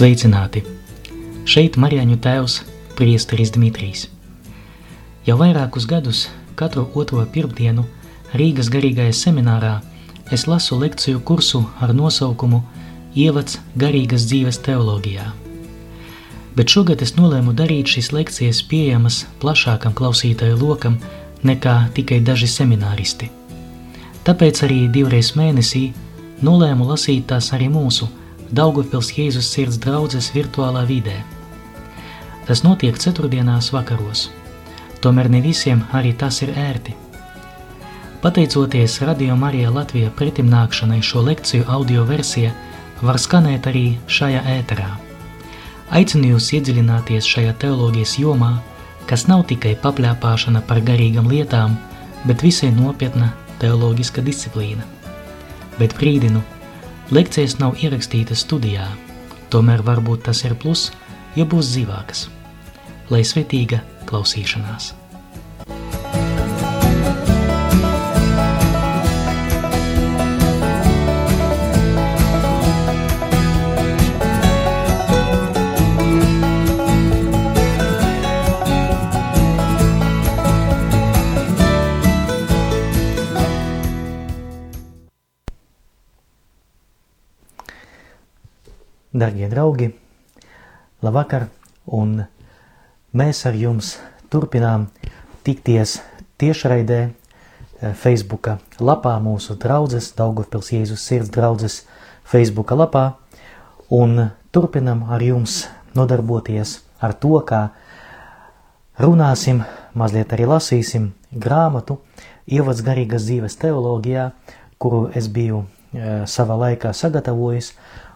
Sveicināti! Šeit Marijāņu tēvs priesteris Dmitrijs. Jau vairākus gadus katru otro pirmdienu Rīgas garīgajā seminārā es lasu lekciju kursu ar nosaukumu Ievads garīgas dzīves teoloģijā. Bet šogad es nolēmu darīt šīs lekcijas pieejamas plašākam klausītāju lokam nekā tikai daži semināristi. Tāpēc arī divreiz mēnesī nolēmu lasīt tās arī mūsu – Daugavpils Jēzus sirds draudzes virtuālā vidē. Tas notiek ceturtdienās vakaros, tomēr ne visiem arī tas ir ērti. Pateicoties Radio Marija Latvija pretimnākšanai šo lekciju audio versija var skanēt arī šajā ēterā. Aicinu jūs iedziļināties šajā teoloģijas jomā, kas nav tikai papļāpāšana par garīgam lietām, bet visai nopietna teoloģiska disciplīna. Bet brīdinu, Lekcijas nav ierakstītas studijā, tomēr varbūt tas ir plus, ja būs dzīvākas. Lai svetīga klausīšanās! Darbie draugi, labvakar! Un mēs ar jums turpinām tikties tiešraidē eh, Facebook lapā, mūsu draudzes, Daugavpils Jēzus sirds draudzes Facebook lapā, un turpinam ar jums nodarboties ar to, kā runāsim, mazliet arī lasīsim grāmatu Ievads garīgas dzīves teoloģijā, kuru es biju e, savā laikā sagatavojis,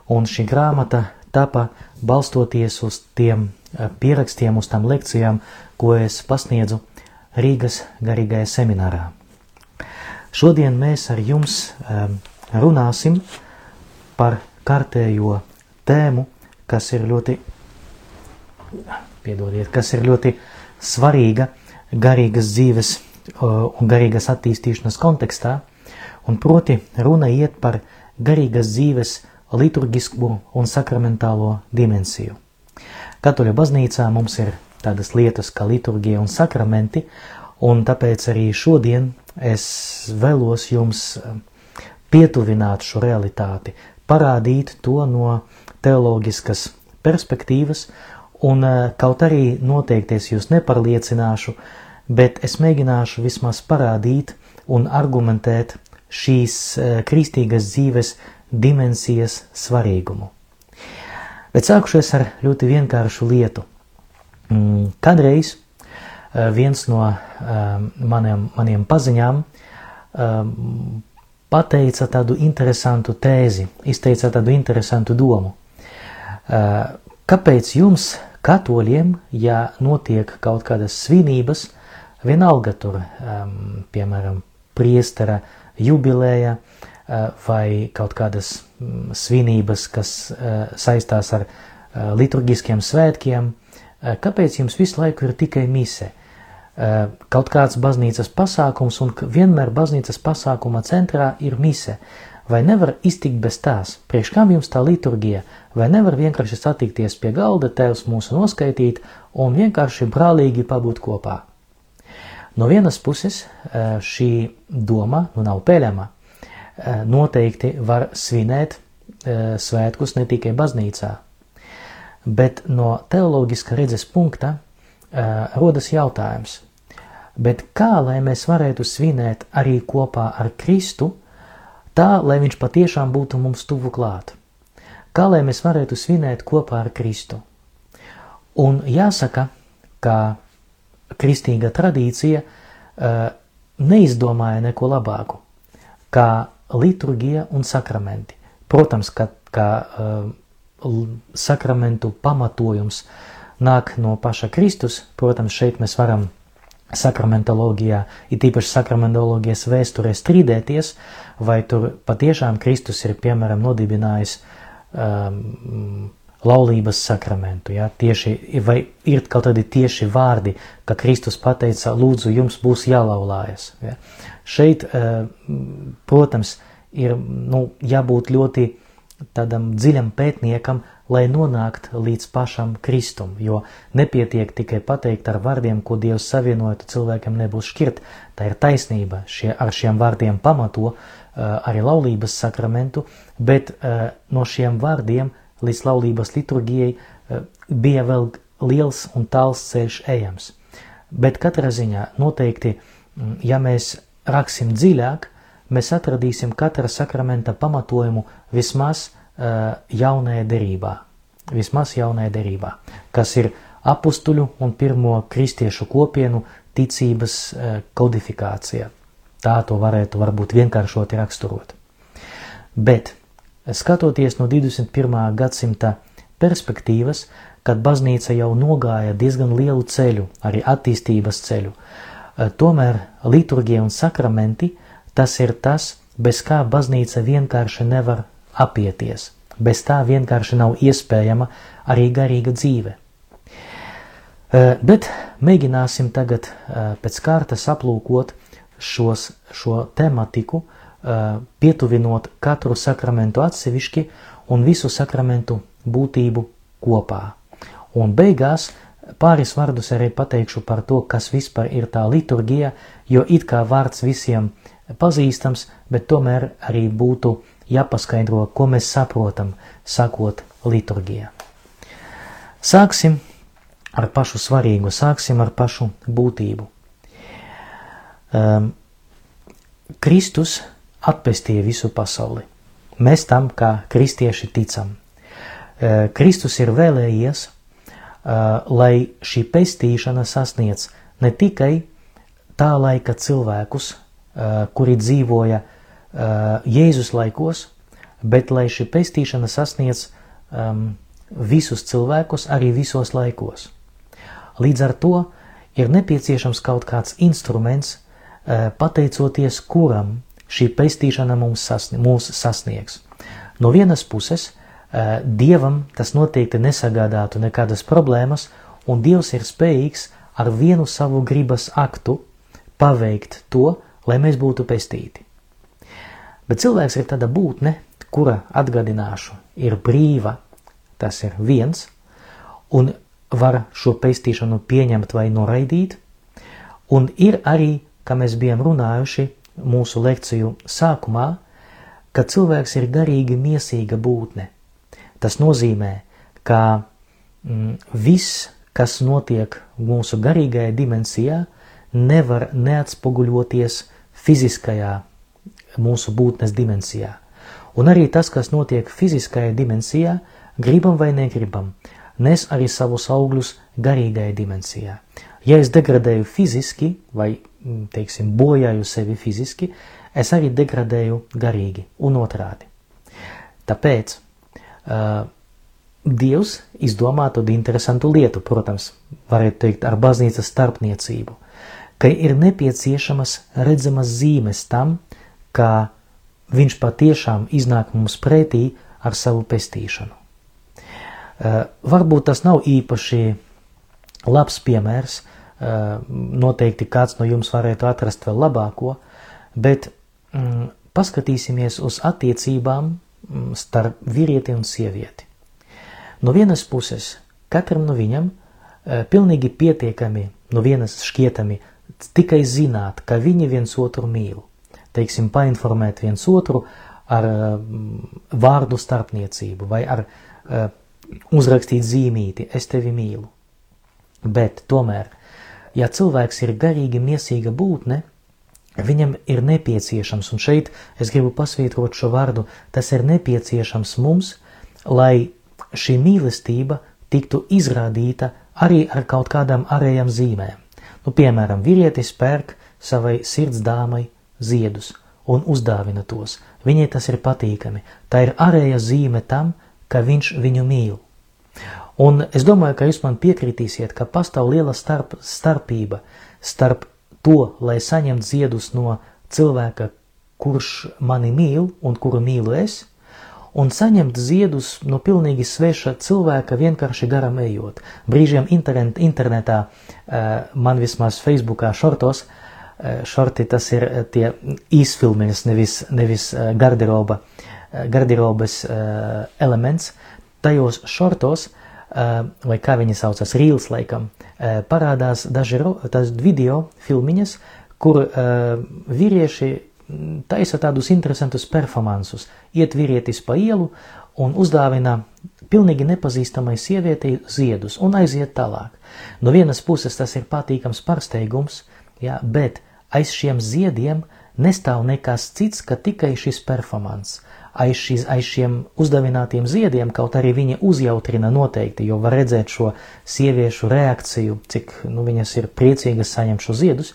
un šī grāmata tapa balstoties uz tiem eh, pierakstiem, uz tām lekcijām, ko es pasniedzu Rīgas garīgajā seminārā. Šodien mēs ar jums um, runāsim par kārtējo tēmu, kas ir ļoti, piedodiet, kas ir ļoti svarīga garīgas dzīves uh, un garīgas attīstīšanas kontekstā, un proti runa iet par garīgas dzīves liturgisko un sakramentālo dimensiju. Katoļa baznīcā mums ir tādas lietas kā liturgija un sakramenti, un tāpēc arī šodien es vēlos jums eh, pietuvināt šo realitāti, parādīt to no teoloģiskas perspektīvas, un eh, kaut arī noteikti es jūs neparliecināšu, bet es mēģināšu vismaz parādīt un argumentēt šīs eh, kristīgas dzīves dimensijas svarīgumu. Bet sākušies ar ļoti vienkāršu lietu. Mm, kadreiz eh, viens no eh, maniem, maniem paziņām eh, pateica tādu interesantu tēzi, izteica tādu interesantu domu. Kāpēc jums, katoļiem, ja notiek kaut kādas svinības, vienalga tur, piemēram, priestera jubilēja, vai kaut kādas mm, svinības, kas eh, saistās ar eh, liturgiskiem svētkiem, kāpēc jums visu laiku ir tikai mise? Kaut kāds baznīcas pasākums, un vienmēr baznīcas pasākuma centrā ir mise. Vai nevar iztikt bez tās? Priekš kam jums tā liturgija? Vai nevar vienkārši satikties pie galda, tevs mūsu noskaitīt un vienkārši brālīgi pabūt kopā? No vienas puses šī doma nu nav peļama, Eh, noteikti var svinēt eh, svētkus ne tikai baznīcā, bet no teoloģiska redzes punkta eh, rodas jautājums, bet kā lai mēs varētu svinēt arī kopā ar Kristu, tā lai viņš patiešām būtu mums tuvu klāt? Kā lai mēs varētu svinēt kopā ar Kristu? Un jāsaka, ka kristīga tradīcija neizdomāja neko labāku, kā liturgija un sakramenti. Protams, ka, ka uh, sakramentu pamatojums nāk no paša Kristus, protams, šeit mēs varam sakramentoloģijā, it īpaši sakramentoloģijas vēsturē strīdēties, vai tur patiešām Kristus ir, piemēram, nodibinājis um, laulības sakramentu, ja, tieši, vai ir kaut kādi tieši vārdi, ka Kristus pateica, lūdzu, jums būs jālaulājas. Ja. Šeit, uh, protams, ir nu, jābūt ļoti tādam dziļam pētniekam, lai nonāktu līdz pašam Kristum, jo nepietiek tikai pateikt ar vārdiem, ko Dievs savienoja, tad cilvēkam nebūs šķirt. Tā ir taisnība, šie, ar šiem vārdiem pamato uh, arī laulības sakramentu, bet uh, no šiem vārdiem līdz laulības liturgijai uh, bija vēl liels un tāls ceļš ejams. Bet katrā ziņā noteikti, mm, ja mēs raksim dziļāk, mēs atradīsim katra sakramenta pamatojumu vismaz uh, jaunajā derībā, vismaz jaunajā derībā, kas ir apustuļu un pirmo kristiešu kopienu ticības uh, kodifikācija. Tā to varētu varbūt vienkāršoti raksturot. Bet, skatoties no 21. gadsimta perspektīvas, kad baznīca jau nogāja diezgan lielu ceļu, arī attīstības ceļu, uh, tomēr liturgija un sakramenti Tas ir tas, bez kā baznīca vienkārši nevar apieties. Bez tā vienkārši nav iespējama arī garīga dzīve. Bet mēģināsim tagad pēc kārtas aplūkot šos, šo tematiku, pietuvinot katru sakramentu atsevišķi un visu sakramentu būtību kopā. Un beigās pāris vārdus arī pateikšu par to, kas vispār ir tā liturgija, jo it kā vārds visiem pazīstams, bet tomēr arī būtu jāpaskaidro, ko mēs saprotam, sakot liturgijā. Sāksim ar pašu svarīgo, sāksim ar pašu būtību. Um, Kristus atpestīja visu pasauli. Mēs tam kā kristieši ticam. Uh, Kristus ir vēlējies, uh, lai šī pestīšana sasniedz ne tikai tā laika cilvēkus, Eh, kuri dzīvoja eh, Jēzus laikos, bet lai šī pestīšana sasniedz um, visus cilvēkus arī visos laikos. Līdz ar to ir nepieciešams kaut kāds instruments, pateicoties kuram šī pestīšana mums sasnie, mūs sasniegs. No vienas puses, uh, Dievam tas noteikti nesagādātu nekādas problēmas, un Dievs ir spējīgs ar vienu savu gribas aktu paveikt to, lai mēs būtu pestīti. Bet cilvēks ir tāda būtne, kura, atgādināšu, ir brīva, tas ir viens, un var šo pestīšanu pieņemt vai noraidīt, un ir arī, kā mēs bijām runājuši mūsu lekciju sākumā, ka cilvēks ir garīgi miesīga būtne. Tas nozīmē, ka mm, viss, kas notiek mūsu garīgajā dimensijā, nevar neatspoguļoties fiziskajā mūsu būtnes dimensijā. Un arī tas, kas notiek fiziskajā dimensijā, gribam vai negribam, nes arī savus augļus garīgajā dimensijā. Ja es degradēju fiziski vai, teiksim, bojāju sevi fiziski, es arī degradēju garīgi un otrādi. Tāpēc uh, Dievs izdomā tādu interesantu lietu, protams, varētu teikt, ar baznīcas starpniecību ka ir nepieciešamas redzamas zīmes tam, ka viņš patiešām iznāk mums pretī ar savu pestīšanu. Uh, varbūt tas nav īpaši labs piemērs, uh, noteikti kāds no jums varētu atrast vēl labāko, bet mm, paskatīsimies uz attiecībām mm, starp vīrieti un sievieti. No vienas puses, katram no viņam uh, pilnīgi pietiekami, no vienas šķietami tikai zināt, ka viņi viens otru mīl. Teiksim, painformēt viens otru ar uh, vārdu starpniecību vai ar uh, uzrakstīt zīmīti, es tevi mīlu. Bet tomēr, ja cilvēks ir garīgi miesīga būtne, viņam ir nepieciešams, un šeit es gribu pasvītrot šo vārdu, tas ir nepieciešams mums, lai šī mīlestība tiktu izrādīta arī ar kaut kādām ārējām zīmēm. Nu, piemēram, vīrietis pērk savai sirds dāmai ziedus un uzdāvina tos. Viņai tas ir patīkami. Tā ir ārēja zīme tam, ka viņš viņu mīl. Un es domāju, ka jūs man piekritīsiet, ka pastāv liela starp, starpība starp to, lai saņemtu ziedus no cilvēka, kurš mani mīl un kuru mīlu es, un saņemt ziedus no pilnīgi sveša cilvēka vienkārši garam ejot. Brīžiem internet, internetā, eh, man vismaz Facebookā šortos, eh, šorti tas ir eh, tie īsfilmiņas, nevis, nevis garderoba garderobes elements, tajos šortos, vai kā viņi saucas, rīls laikam, parādās daži video filmiņas, kur vīrieši taisa tādus interesantus performansus. Iet vīrietis pa ielu un uzdāvina pilnīgi nepazīstamai sievietei ziedus un aiziet tālāk. No vienas puses tas ir patīkams pārsteigums, jā, bet aiz šiem ziediem nestāv nekas cits, ka tikai šis performants. Aiz, šis, aiz šiem uzdāvinātiem ziediem, kaut arī viņi uzjautrina noteikti, jo var redzēt šo sieviešu reakciju, cik nu, viņas ir priecīgas saņemt šo ziedus,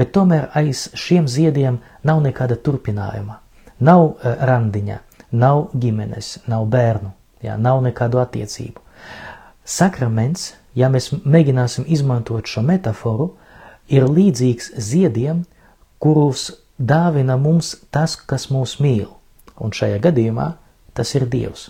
bet tomēr aiz šiem ziediem nav nekāda turpinājuma. Nav uh, randiņa, nav ģimenes, nav bērnu, jā, nav nekādu attiecību. Sakraments, ja mēs mēģināsim izmantot šo metaforu, ir līdzīgs ziediem, kurus dāvina mums tas, kas mūs mīl, un šajā gadījumā tas ir Dievs.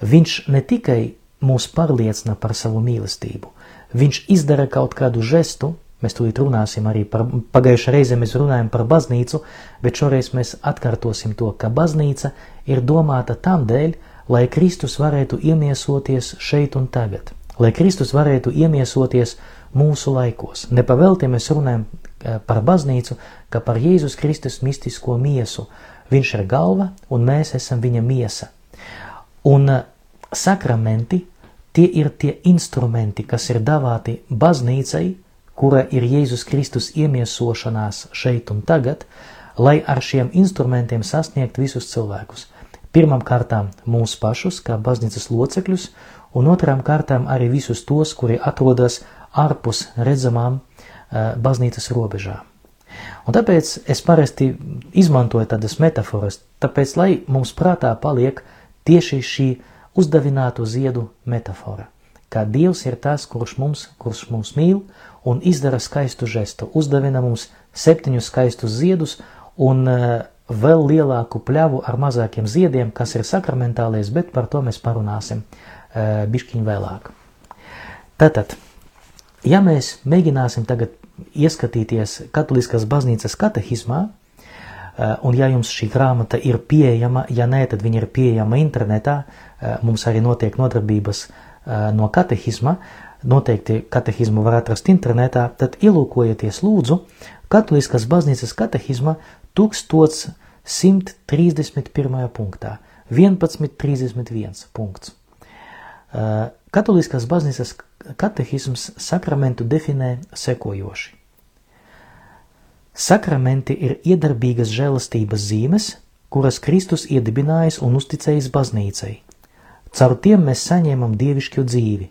Viņš ne tikai mūs pārliecina par savu mīlestību, viņš izdara kaut kādu žestu, mēs tūlīt runāsim arī par, pagājušā reize mēs runājam par baznīcu, bet šoreiz mēs atkārtosim to, ka baznīca ir domāta tam dēļ, lai Kristus varētu iemiesoties šeit un tagad, lai Kristus varētu iemiesoties mūsu laikos. Nepavelti mēs runājam eh, par baznīcu, kā par Jēzus Kristus mistisko miesu. Viņš ir galva, un mēs esam viņa miesa. Un eh, sakramenti tie ir tie instrumenti, kas ir davāti baznīcai, kura ir Jēzus Kristus iemiesošanās šeit un tagad, lai ar šiem instrumentiem sasniegt visus cilvēkus. Pirmām kārtām mūs pašus, kā baznīcas locekļus, un otrām kārtām arī visus tos, kuri atrodas ārpus redzamām uh, baznīcas robežām. Un tāpēc es parasti izmantoju tādas metaforas, tāpēc, lai mums prātā paliek tieši šī uzdevināto ziedu metafora. Kā Dievs ir tas, kurš mums, kurš mums mīl un izdara skaistu žestu, uzdevina mums septiņus skaistus ziedus un uh, vēl lielāku pļavu ar mazākiem ziediem, kas ir sakramentālies, bet par to mēs parunāsim uh, bišķiņ vēlāk. Tātad, ja mēs mēģināsim tagad ieskatīties katoliskās baznīcas katehismā, uh, un ja jums šī grāmata ir pieejama, ja nē, tad viņa ir pieejama internetā, uh, mums arī notiek nodarbības no katehisma, noteikti katehismu var atrast internetā, tad ielūkojieties lūdzu Katoliskās baznīcas katehisma 1131. punktā 11.31 punkts. Katoliskās baznīcas katehisms sakramentu definē sekojoši. Sakramenti ir iedarbīgas žēlastības zīmes, kuras Kristus iedibinājis un uzticējis baznīcai. Caur tiem mēs saņēmam dievišķu dzīvi,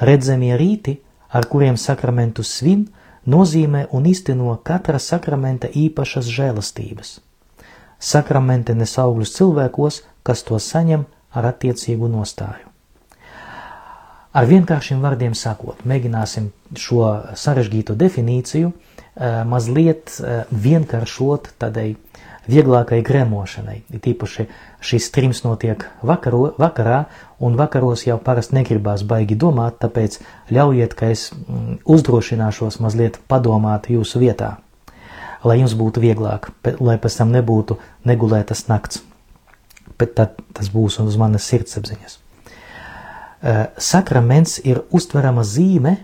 Redzamie rīti, ar kuriem sakramentu svin, nozīmē un izteno katra sakramenta īpašas žēlastības. Sakramente nes augļus cilvēkos, kas to saņem ar attiecīgu nostāju. Ar vienkāršiem vārdiem sakot, mēģināsim šo sarežģīto definīciju eh, mazliet eh, vienkāršot tādai vieglākai gremošanai. It īpaši šis trims notiek vakaro, vakarā, un vakaros jau parasti negribās baigi domāt, tāpēc ļaujiet, ka es mm, uzdrošināšos mazliet padomāt jūsu vietā, lai jums būtu vieglāk, lai pēc tam nebūtu negulētas nakts, bet tad tas būs uz manas sirdsapziņas. Sakraments ir uztverama zīme,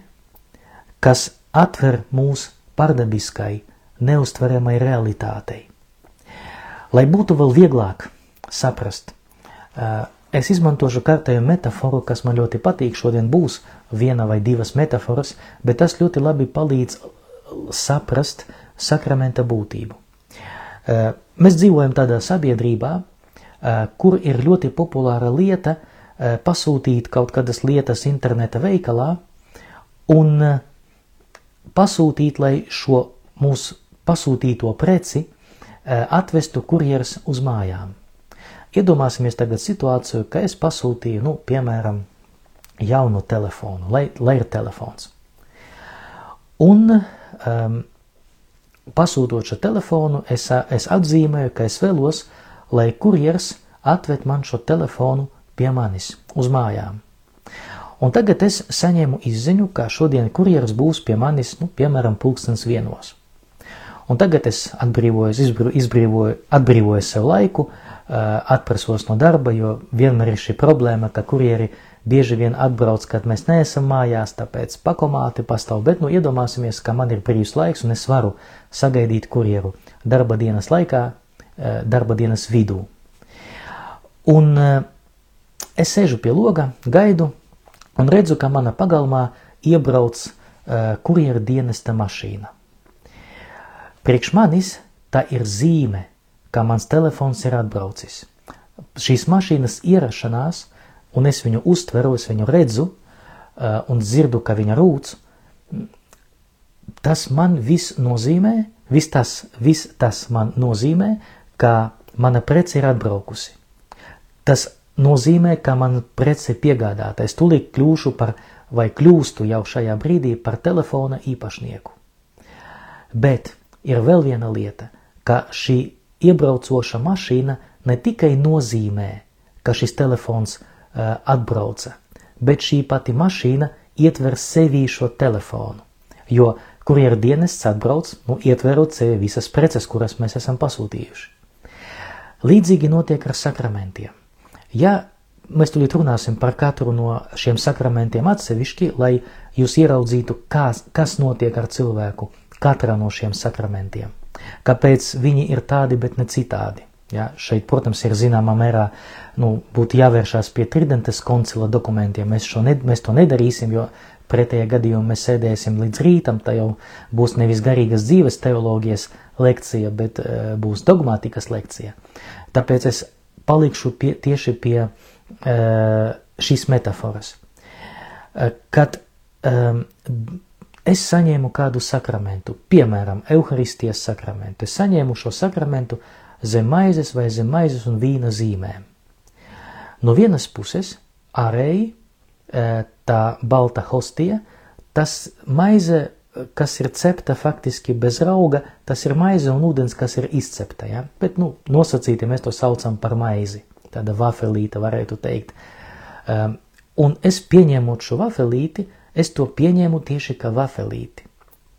kas atver mūs pardabiskai, neustveramai realitātei. Lai būtu vēl vieglāk saprast, es izmantošu kārtējo metaforu, kas man ļoti patīk. Šodien būs viena vai divas metaforas, bet tas ļoti labi palīdz saprast sakramenta būtību. Mēs dzīvojam tādā sabiedrībā, kur ir ļoti populāra lieta pasūtīt kaut kādas lietas interneta veikalā un pasūtīt, lai šo mūsu pasūtīto preci Eh, atvestu kurjeras uz mājām. Iedomāsimies tagad situāciju, ka es pasūtīju, nu, piemēram, jaunu telefonu, lai, lai ir telefons. Un um, pasūtot šo telefonu, es, es atzīmēju, ka es vēlos, lai kurjers atved man šo telefonu pie manis uz mājām. Un tagad es saņēmu izziņu, ka šodien kurjeris būs pie manis, nu, piemēram, pulkstens vienos. Un tagad es atbrīvoju, izbrīvoju, atbrīvoju sev laiku, atprasos no darba, jo vienmēr ir šī problēma, ka kurjeri bieži vien atbrauc, kad mēs neesam mājās, tāpēc pakomāti pastāv, bet nu iedomāsimies, ka man ir brīvs laiks un es varu sagaidīt kurjeru darba dienas laikā, darba dienas vidū. Un es sēžu pie loga, gaidu un redzu, ka mana pagalmā iebrauc kurjera dienesta mašīna. Priekš manis tā ir zīme, ka mans telefons ir atbraucis. Šīs mašīnas ierašanās, un es viņu uztveru, es viņu redzu uh, un dzirdu, ka viņa rūc, tas man viss nozīmē, viss tas, viss tas man nozīmē, ka mana prece ir atbraukusi. Tas nozīmē, ka man prece ir piegādāta. Es tūlīt kļūšu par, vai kļūstu jau šajā brīdī par telefona īpašnieku. Bet ir vēl viena lieta, ka šī iebraucoša mašīna ne tikai nozīmē, ka šis telefons uh, atbrauca, bet šī pati mašīna ietver sevī šo telefonu. Jo kurjeru dienests atbrauc, nu, ietverot sevi visas preces, kuras mēs esam pasūtījuši. Līdzīgi notiek ar sakramentiem. Ja mēs tulīt runāsim par katru no šiem sakramentiem atsevišķi, lai jūs ieraudzītu, kas, kas notiek ar cilvēku katrā no šiem sakramentiem. Kāpēc viņi ir tādi, bet ne citādi? Ja, šeit, protams, ir zināmā mērā nu, būtu jāvēršās pie Tridentes koncila dokumentiem. Mēs, ne, mēs to nedarīsim, jo pretējā gadījumā mēs sēdēsim līdz rītam. Tā jau būs nevis garīgas dzīves teoloģijas lekcija, bet uh, būs dogmātikas lekcija. Tāpēc es palikšu pie, tieši pie uh, šīs metaforas. Uh, kad um, es saņēmu kādu sakramentu, piemēram, evaharistijas sakramentu. Es saņēmu šo sakramentu zem maizes vai zem maizes un vīna zīmēm. No vienas puses, ārēji e, tā balta hostija, tas maize, kas ir cepta faktiski bez rauga, tas ir maize un ūdens, kas ir izcepta. Ja? Bet, nu, nosacīti mēs to saucam par maizi. Tāda vafelīte varētu teikt. Um, un es pieņemot šo vafelīti, es to pieņēmu tieši kā vafelīti.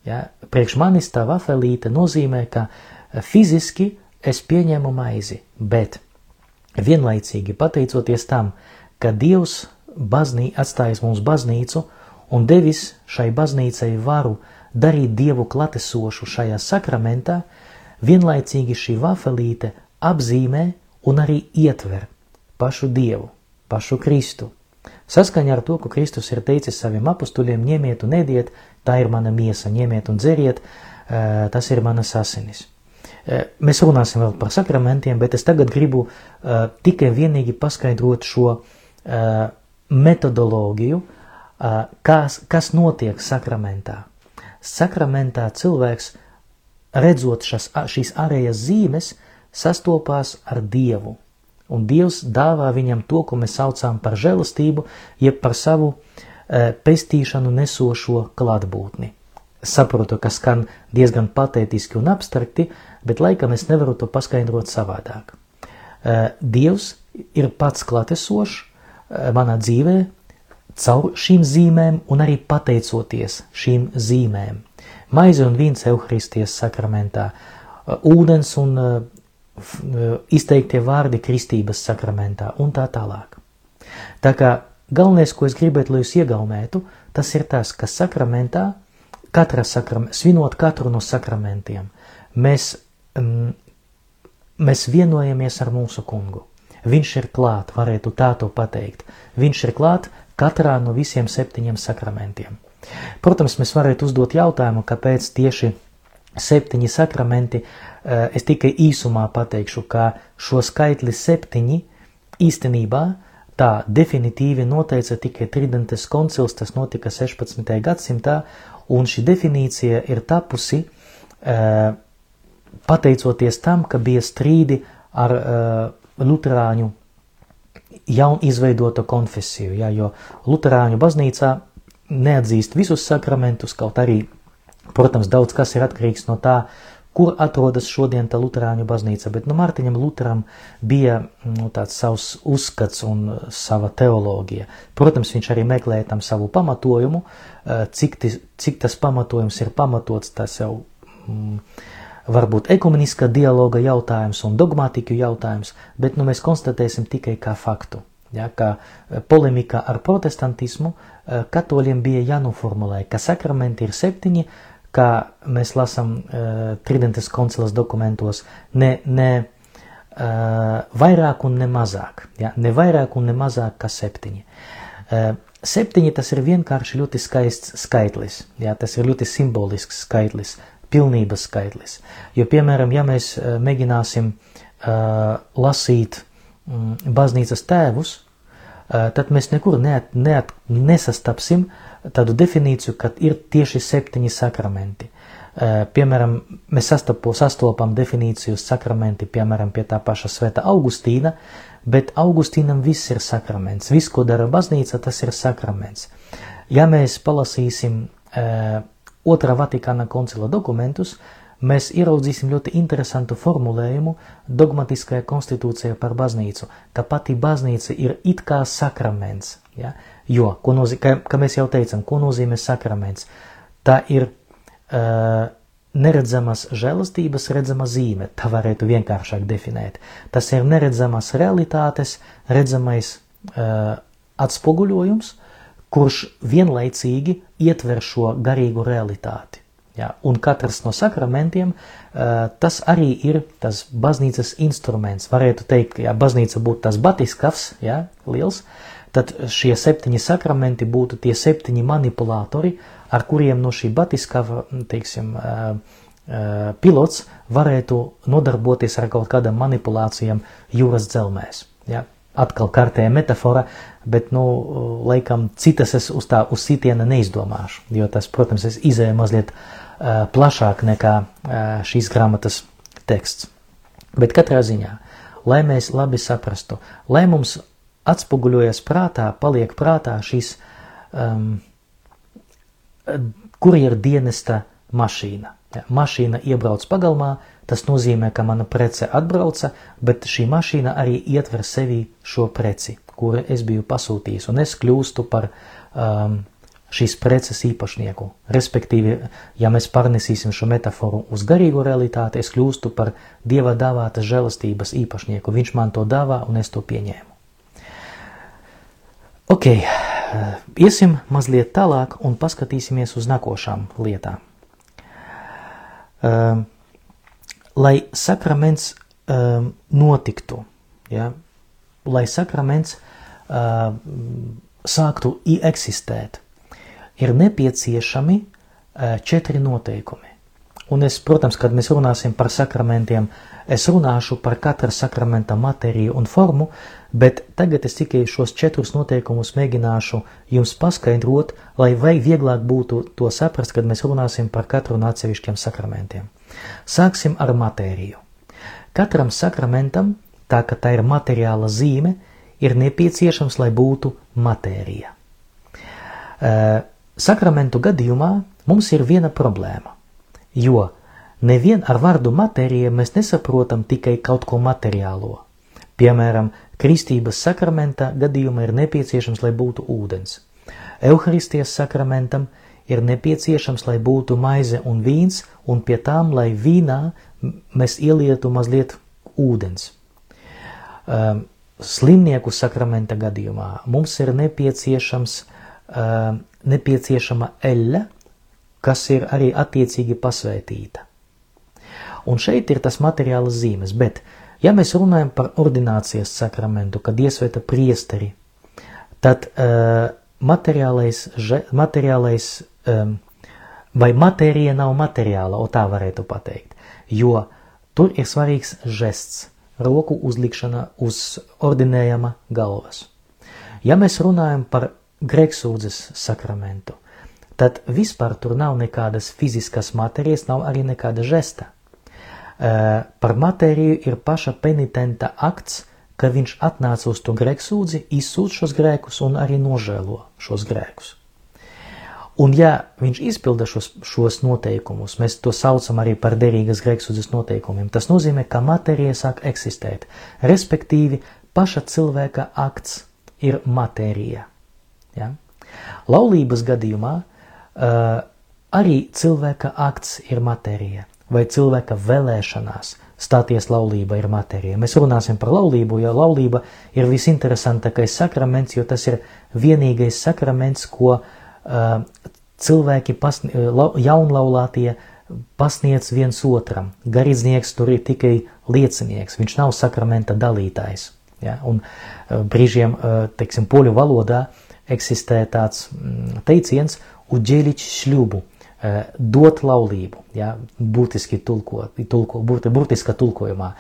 Ja? Priekš manis tā vafelīte nozīmē, ka eh, fiziski es pieņēmu maizi, bet vienlaicīgi pateicoties tam, ka Dievs baznī, atstājis mums baznīcu un devis šai baznīcai varu darīt Dievu klatesošu šajā sakramentā, vienlaicīgi šī vafelīte apzīmē un arī ietver pašu Dievu, pašu Kristu, Saskaņā ar to, ko Kristus ir teicis saviem apstuļiem, ņemiet un ēdiet, tā ir mana miesa, ņemiet un dzeriet, eh, tas ir manas asinis. Eh, mēs runāsim vēl par sakramentiem, bet es tagad gribu uh, tikai vienīgi paskaidrot šo metodoloģiju, kas, kas notiek sakramentā. Sakramentā cilvēks, redzot šas, šīs ārējas zīmes, sastopās ar Dievu un Dievs dāvā viņam to, ko mēs saucam par žēlastību, jeb par savu e, pestīšanu nesošo klātbūtni. Saprotu, ka skan diezgan patētiski un abstrakti, bet laikam es nevaru to paskaidrot savādāk. E, Dievs ir pats klātesošs e, manā dzīvē, caur šīm zīmēm un arī pateicoties šīm zīmēm. Maize un vīns evaharistijas sakramentā, e, ūdens un e, izteiktie vārdi kristības sakramentā un tā tālāk. Tā kā galvenais, ko es gribētu, lai jūs iegaumētu, tas ir tas, ka sakramentā, katra sakram, svinot katru no sakramentiem, mēs, mm, mēs vienojamies ar mūsu kungu. Viņš ir klāt, varētu tā to pateikt. Viņš ir klāt katrā no visiem septiņiem sakramentiem. Protams, mēs varētu uzdot jautājumu, kāpēc tieši septiņi sakramenti Eh, es tikai īsumā pateikšu, ka šo skaitli septiņi īstenībā tā definitīvi noteica tikai Tridentes koncils, tas notika 16. gadsimtā, un šī definīcija ir tapusi uh, pateicoties tam, ka bija strīdi ar uh, Luterāņu jaun izveidota konfesiju, ja, jo Luterāņu baznīcā neatzīst visus sakramentus, kaut arī, protams, daudz kas ir atkarīgs no tā, kur atrodas šodien tā Lutāņu baznīca. Bet nu, Mārtiņam Lutheram bija nu, tāds savs uzskats un uh, sava teoloģija. Protams, viņš arī meklēja tam savu pamatojumu, uh, cik, tis, cik tas pamatojums ir pamatots, tas jau mm, varbūt ekumeniskā dialoga jautājums un dogmātiku jautājums, bet nu, mēs konstatēsim tikai kā faktu. Ja, kā polemikā ar protestantismu katoļiem bija jānoformulē, ka sakramenti ir septiņi, kā mēs lasām uh, Tridentes koncilas dokumentos, ne, ne uh, vairāk un ne mazāk, ja, ne vairāk un ne mazāk kā septiņi. Uh, septiņi tas ir vienkārši ļoti skaists skaitlis, ja, tas ir ļoti simbolisks skaitlis, pilnības skaitlis. Jo, piemēram, ja mēs uh, mēģināsim uh, lasīt um, baznīcas tēvus, uh, tad mēs nekur neat, neat, nesastapsim tādu definīciju, ka ir tieši septiņi sakramenti. Uh, piemēram, mēs sastapo, sastopam definīciju sakramenti, piemēram, pie tā paša sveta Augustīna, bet Augustīnam viss ir sakraments. Viss, ko dara baznīca, tas ir sakraments. Ja mēs palasīsim uh, otrā Vatikāna koncila dokumentus, mēs ieraudzīsim ļoti interesantu formulējumu dogmatiskajā konstitūcijā par baznīcu, ka pati baznīca ir it kā sakraments. Ja? Jo, ko nozīmē, kā, kā mēs jau teicām, ko nozīmē sakraments? Tā ir uh, neredzamas žēlastības redzama zīme, tā varētu vienkāršāk definēt. Tas ir neredzamas realitātes, redzamais uh, atspoguļojums, kurš vienlaicīgi ietver šo garīgu realitāti. Ja, un katrs no sakramentiem, uh, tas arī ir tas baznīcas instruments. Varētu teikt, ka ja baznīca būtu tas batiskavs, ja, liels, tad šie septiņi sakramenti būtu tie septiņi manipulatori, ar kuriem no šī batiskava, teiksim, uh, uh, pilots varētu nodarboties ar kaut kādām manipulācijām jūras dzelmēs. Ja atkal kārtēja metafora, bet, nu, laikam citas es uz tā uz sitiena neizdomāšu, jo tas, protams, es izēju mazliet uh, plašāk nekā uh, šīs grāmatas teksts. Bet katrā ziņā, lai mēs labi saprastu, lai mums atspoguļojas prātā, paliek prātā šīs um, kurjeru dienesta mašīna. Ja, mašīna iebrauc pagalmā, Tas nozīmē, ka mana prece atbrauca, bet šī mašīna arī ietver sevī šo preci, kuru es biju pasūtījis, un es kļūstu par um, šīs preces īpašnieku. Respektīvi, ja mēs pārnesīsim šo metaforu uz garīgo realitāti, es kļūstu par Dieva dāvātas žēlastības īpašnieku. Viņš man to dāvā, un es to pieņēmu. Ok, iesim mazliet tālāk un paskatīsimies uz nākošām lietām. Um, lai sakraments um, notiktu, ja, lai sakraments uh, sāktu eksistēt, ir nepieciešami uh, četri noteikumi. Un es, protams, kad mēs runāsim par sakramentiem, es runāšu par katra sakramenta materiju un formu, bet tagad es tikai šos četrus noteikumus mēģināšu jums paskaidrot, lai vai vieglāk būtu to saprast, kad mēs runāsim par katru no atsevišķiem sakramentiem. Sāksim ar matēriju. Katram sakramentam, tā ka tā ir materiāla zīme, ir nepieciešams, lai būtu matērija. Sakramentu gadījumā mums ir viena problēma, jo nevien ar vārdu matērija mēs nesaprotam tikai kaut ko materiālo. Piemēram, kristības sakramenta gadījumā ir nepieciešams, lai būtu ūdens. Euharistijas sakramentam ir nepieciešams, lai būtu maize un vīns, un pie tām, lai vīnā mēs ielietu mazliet ūdens. Um, slimnieku sakramenta gadījumā mums ir nepieciešams, um, nepieciešama eļļa, kas ir arī attiecīgi pasvētīta. Un šeit ir tas materiāla zīmes, bet, ja mēs runājam par ordinācijas sakramentu, kad iesvēta priesteri, tad uh, materiālais, materiālais vai matērija nav materiāla, o tā varētu pateikt, jo tur ir svarīgs žests, roku uzlikšana uz ordinējama galvas. Ja mēs runājam par grēksūdzes sakramentu, tad vispār tur nav nekādas fiziskas matērijas, nav arī nekāda žesta. Par matēriju ir paša penitenta akts, ka viņš atnāca uz to grēksūdzi, izsūdz šos grēkus un arī nožēlo šos grēkus. Un ja viņš izpilda šos, šos noteikumus, mēs to saucam arī par derīgas grēksūdzes noteikumiem, tas nozīmē, ka matērija sāk eksistēt. Respektīvi, paša cilvēka akts ir matērija. Ja? Laulības gadījumā uh, arī cilvēka akts ir matērija. vai cilvēka vēlēšanās stāties laulība ir materija. Mēs runāsim par laulību, jo laulība ir visinteresantākais sakraments, jo tas ir vienīgais sakraments, ko uh, cilvēki, pasni, uh, jaunlaulātie, pasniedz viens otram. Garīdznieks tur ir tikai liecinieks, viņš nav sakramenta dalītājs. Ja? Un uh, brīžiem, uh, teiksim, poļu valodā eksistē tāds mm, teiciens uģēliķi šļubu, dot laulību, ja, būtiski tulko, tulko, būt, burtiska tulkojumā.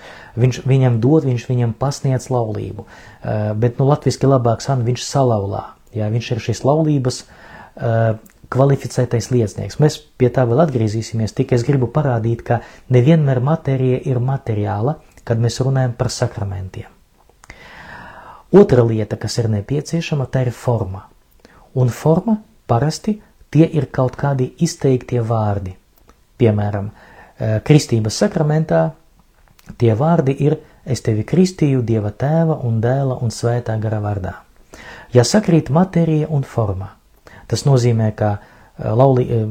Viņš viņam dod, viņš viņam pasniedz laulību, bet, nu, latviski labāk san, viņš salaulā, ja, viņš ir šīs laulības kvalificētais liecinieks. Mēs pie tā vēl atgriezīsimies, tikai es gribu parādīt, ka nevienmēr materija ir materiāla, kad mēs runājam par sakramentiem. Otra lieta, kas ir nepieciešama, tā ir forma. Un forma parasti tie ir kaut kādi izteiktie vārdi. Piemēram, eh, kristības sakramentā tie vārdi ir es tevi kristīju Dieva tēva un dēla un svētā gara vārdā. Ja sakrīt materija un forma, tas nozīmē, ka eh, lauli, eh,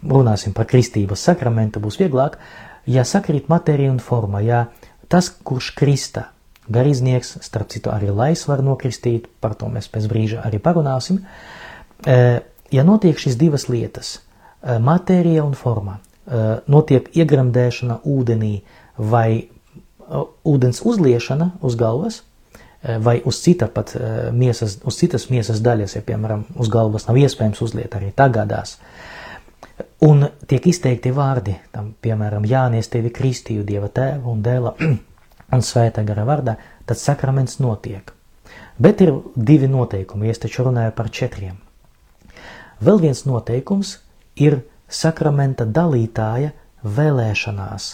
runāsim par kristības sakramentu, būs vieglāk, ja sakrīt materija un forma, ja tas, kurš krista, garīdznieks, starp citu arī lais var nokristīt, par to mēs pēc brīža arī parunāsim, ja notiek šīs divas lietas, eh, matērija un forma, eh, notiek iegremdēšana ūdenī vai eh, ūdens uzliešana uz galvas, vai uz, cita pat, miesas, uz citas miesas daļas, ja, piemēram, uz galvas nav iespējams uzliet arī tagadās. Un tiek izteikti vārdi, tam, piemēram, Jānis tevi kristīju Dieva tēva un dēla un svētā gara vārdā, tad sakraments notiek. Bet ir divi noteikumi, es taču runāju par četriem. Vēl viens noteikums ir sakramenta dalītāja vēlēšanās.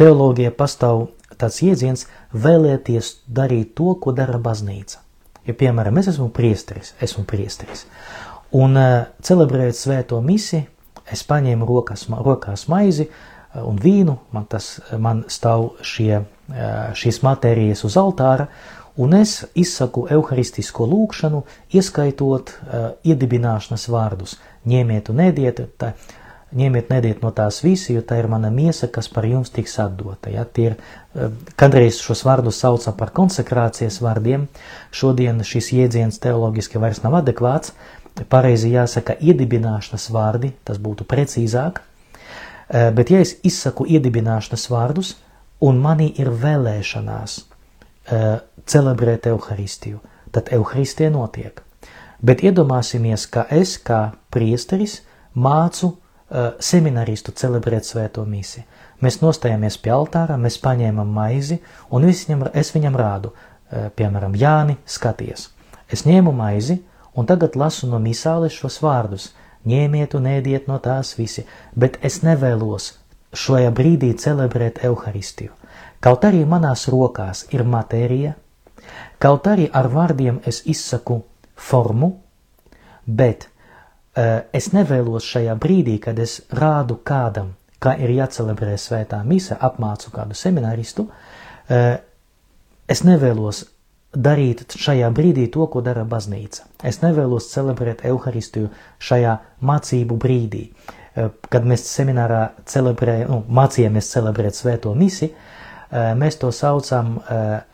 Teoloģija pastāv tāds jēdziens vēlēties darīt to, ko dara baznīca. Ja, piemēram, es esmu priesteris, esmu priesteris, un celebrējot svēto misi, es paņēmu rokas, rokās maizi un vīnu, man, tas, man stāv šie, šīs matērijas uz altāra, un es izsaku evharistisko lūkšanu, ieskaitot uh, iedibināšanas vārdus. Ņemiet un ēdiet, tā, ņemiet un ēdiet no tās visi, jo tā ir mana miesa, kas par jums tiks atdota. Ja? Tie ir, uh, kādreiz šos vārdus sauca par konsekrācijas vārdiem, šodien šis jēdziens teoloģiski vairs nav adekvāts, pareizi jāsaka iedibināšanas vārdi, tas būtu precīzāk, uh, bet ja es izsaku iedibināšanas vārdus, un manī ir vēlēšanās, uh, celebrēt evaharistiju, tad evaharistija notiek. Bet iedomāsimies, ka es kā priesteris mācu uh, seminaristu celebrēt svēto misi. Mēs nostājamies pie altāra, mēs paņēmam maizi, un viņam, es viņam rādu, uh, piemēram, Jāni, skaties. Es ņēmu maizi, un tagad lasu no misāles šos vārdus. Ņēmiet un ēdiet no tās visi, bet es nevēlos šajā brīdī celebrēt evaharistiju. Kaut arī manās rokās ir matērija, Kaut arī ar vārdiem es izsaku formu, bet es nevēlos šajā brīdī, kad es rādu kādam, kā ir jācelebrē svētā mise, apmācu kādu semināristu, uh, es nevēlos darīt šajā brīdī to, ko dara baznīca. Es nevēlos celebrēt evaharistiju šajā mācību brīdī. Uh, kad mēs seminārā celebrējam, nu, mācījāmies celebrēt svēto misi, uh, mēs to saucam,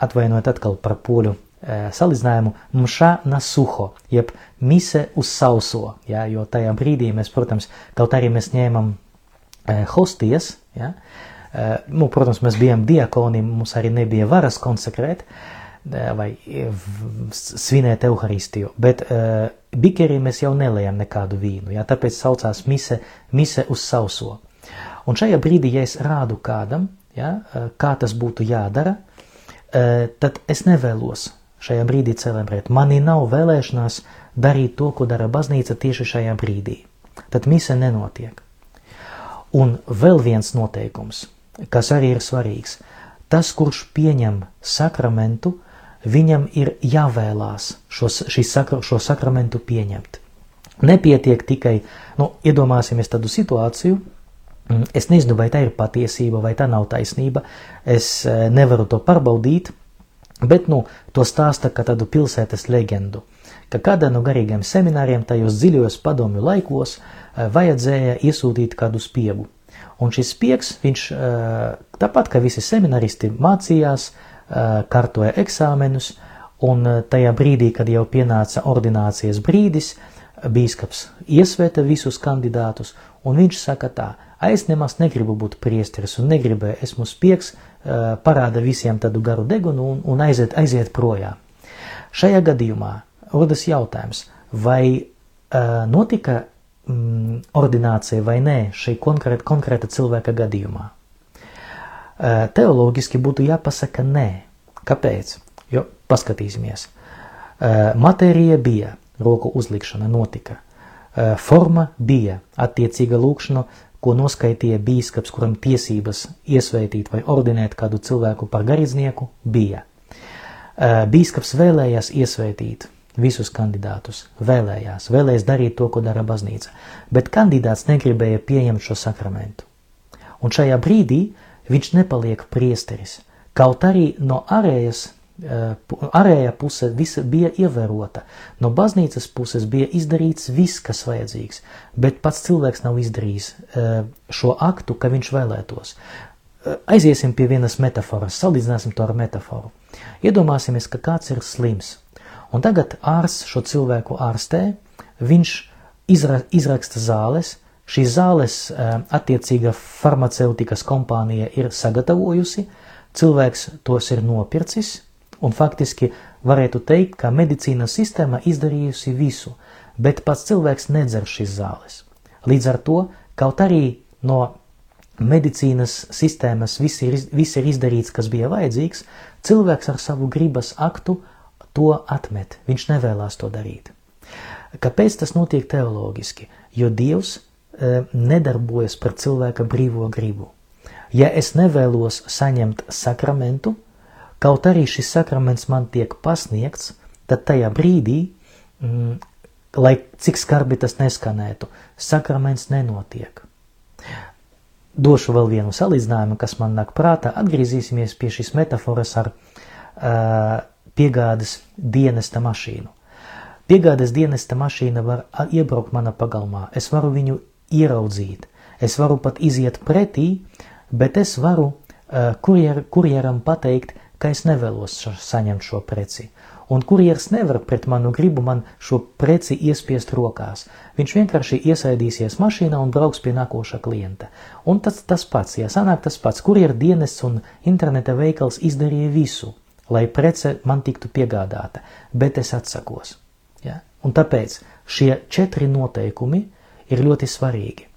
atvainojot atkal par poļu salīdzinājumu, mša na suho, jeb mise uz sauso, ja, jo tajā brīdī mēs, protams, kaut arī mēs ņēmam hostijas, ja, nu, protams, mēs bijām diakoni, mums arī nebija varas konsekrēt vai svinēt evaharistiju, bet bikerī mēs jau nelējam nekādu vīnu, ja, tāpēc saucās mise, mise uz sauso. Un šajā brīdī, ja es rādu kādam, ja, kā tas būtu jādara, tad es nevēlos šajā brīdī celebrēt. Manī nav vēlēšanās darīt to, ko dara baznīca tieši šajā brīdī. Tad mise nenotiek. Un vēl viens noteikums, kas arī ir svarīgs. Tas, kurš pieņem sakramentu, viņam ir jāvēlās šos, sakra, šo sakramentu pieņemt. Nepietiek tikai, nu, iedomāsimies tādu situāciju, Mm, es nezinu, vai tā ir patiesība, vai tā nav taisnība. Es e, nevaru to pārbaudīt, bet nu, to stāsta kā tādu pilsētas leģendu. Ka kādā no garīgiem semināriem tajos dziļos padomju laikos e, vajadzēja iesūtīt kādu spiegu. Un šis spieks, viņš tāpat kā visi seminaristi mācījās, kārtoja eksāmenus, un tajā brīdī, kad jau pienāca ordinācijas brīdis, bīskaps iesvēta visus kandidātus, un viņš saka tā, es nemaz negribu būt priesteris un negribēju, esmu spieks, parāda visiem tādu garu degunu un, un aiziet, aiziet projām. Šajā gadījumā rodas jautājums, vai uh, notika mm, ordinācija vai nē šī konkrēta, konkrēta cilvēka gadījumā. Uh, teoloģiski būtu jāpasaka nē. Kāpēc? Jo paskatīsimies. Matērija bija, roku uzlikšana notika. Forma bija, attiecīga lūkšana, ko noskaitīja bīskaps, kuram tiesības iesvētīt vai ordinēt kādu cilvēku par garīdznieku, bija. Uh, bīskaps vēlējās iesvētīt visus kandidātus, vēlējās, vēlējās darīt to, ko dara baznīca, bet kandidāts negribēja pieņemt šo sakramentu. Un šajā brīdī viņš nepaliek priesteris, kaut arī no ārējas, ārējā puse visa bija ievērota, no baznīcas puses bija izdarīts viss, kas vajadzīgs, bet pats cilvēks nav izdarījis uh, šo aktu, ka viņš vēlētos. Uh, aiziesim pie vienas metaforas, salīdzināsim to ar metaforu. Iedomāsimies, ka kāds ir slims, Un tagad ārsts šo cilvēku ārstē, viņš izra, izraksta zāles, šīs zāles eh, attiecīga farmaceutikas kompānija ir sagatavojusi, cilvēks tos ir nopircis, un faktiski varētu teikt, ka medicīnas sistēma izdarījusi visu, bet pats cilvēks nedzer šīs zāles. Līdz ar to, kaut arī no medicīnas sistēmas viss ir, viss ir izdarīts, kas bija vajadzīgs, cilvēks ar savu gribas aktu to atmet, viņš nevēlas to darīt. Kāpēc tas notiek teoloģiski? Jo Dievs e, nedarbojas par cilvēka brīvo gribu. Ja es nevēlos saņemt sakramentu, kaut arī šis sakraments man tiek pasniegts, tad tajā brīdī, mm, lai cik skarbi tas neskanētu, sakraments nenotiek. Došu vēl vienu salīdzinājumu, kas man nāk prātā. Atgriezīsimies pie šīs metaforas ar uh, piegādes dienesta mašīnu. Piegādes dienesta mašīna var iebraukt manā pagalmā, es varu viņu ieraudzīt, es varu pat iziet pretī, bet es varu uh, kurjer, kurjeram pateikt, ka es nevēlos saņemt šo preci. Un kurjeris nevar pret manu gribu man šo preci iespiest rokās. Viņš vienkārši iesaidīsies mašīnā un brauks pie nākošā klienta. Un tas, tas pats, ja sanāk tas pats, kurjer dienests un interneta veikals izdarīja visu lai prece man tiktu piegādāta, bet es atsakos. Ja? Un tāpēc šie četri noteikumi ir ļoti svarīgi.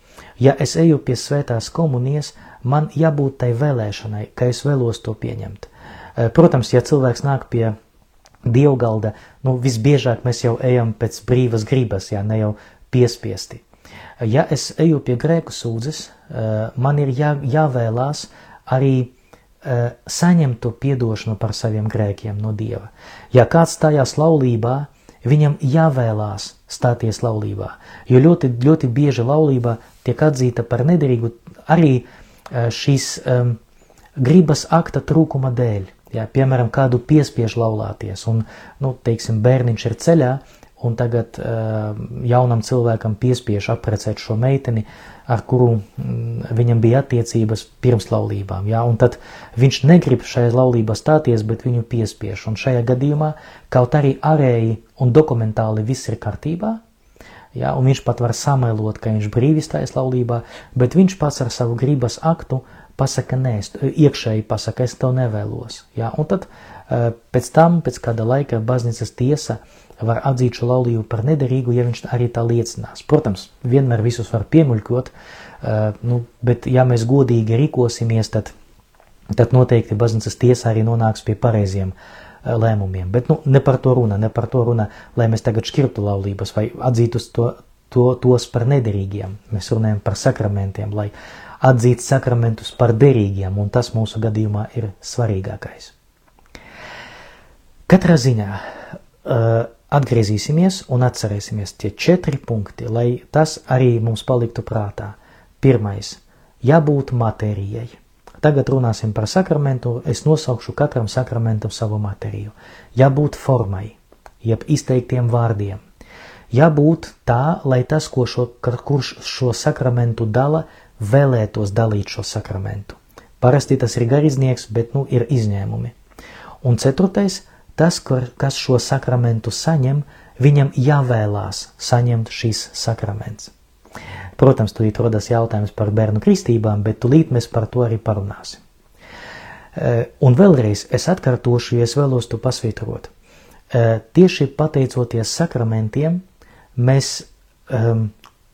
Ja es eju pie svētās komunijas, man jābūt tai vēlēšanai, ka es vēlos to pieņemt. Eh, protams, ja cilvēks nāk pie dievgalda, nu visbiežāk mēs jau ejam pēc brīvas gribas, ja ne jau piespiesti. Ja es eju pie grēku sūdzes, eh, man ir jā, jāvēlās arī Eh, saņemt to piedošanu par saviem grēkiem no Dieva. Ja kāds stājās laulībā, viņam jāvēlās stāties laulībā, jo ļoti, ļoti bieži laulībā tiek atzīta par nederīgu arī šīs um, gribas akta trūkuma dēļ. Ja, piemēram, kādu piespiež laulāties, un, nu, teiksim, bērniņš ir ceļā, un tagad uh, jaunam cilvēkam piespiež apprecēt šo meiteni, ar kuru mm, viņam bija attiecības pirms laulībām. Ja? Un tad viņš negrib šajā laulībā stāties, bet viņu piespiež. Un šajā gadījumā, kaut arī ārēji un dokumentāli viss ir kārtībā, ja? un viņš pat var samailot, ka viņš brīvi stājas laulībā, bet viņš pats ar savu gribas aktu pasaka, nē, iekšēji pasaka, es to nevēlos. Ja? Un tad uh, pēc tam, pēc kāda laika, baznīcas tiesa var atzīt šo laulību par nederīgu, ja viņš arī tā liecinās. Protams, vienmēr visus var piemuļkot, uh, nu, bet ja mēs godīgi rīkosimies, tad, tad noteikti baznīcas tiesa arī nonāks pie pareiziem uh, lēmumiem. Bet nu, ne par to runa, ne par to runa, lai mēs tagad šķirtu laulības vai atzītu to, to, tos par nederīgiem. Mēs runājam par sakramentiem, lai atzītu sakramentus par derīgiem, un tas mūsu gadījumā ir svarīgākais. Katrā ziņā uh, Atgriezīsimies un atcerēsimies tie četri punkti, lai tas arī mums paliktu prātā. Pirmais - jābūt matērijai. Tagad runāsim par sakramentu, es nosaukšu katram sakramentam savu matēriju. Jābūt formai, jeb izteiktiem vārdiem. Jābūt tā, lai tas, ko šo, kurš šo sakramentu dala, vēlētos dalīt šo sakramentu. Parasti tas ir garīdznieks, bet nu ir izņēmumi. Un ceturtais, tas, kas šo sakramentu saņem, viņam jāvēlās saņemt šīs sakraments. Protams, tūlīt rodas jautājums par bērnu kristībām, bet tūlīt mēs par to arī parunāsim. E, un vēlreiz es atkārtošu, ja es vēlos to pasvītrot. E, tieši pateicoties sakramentiem, mēs um,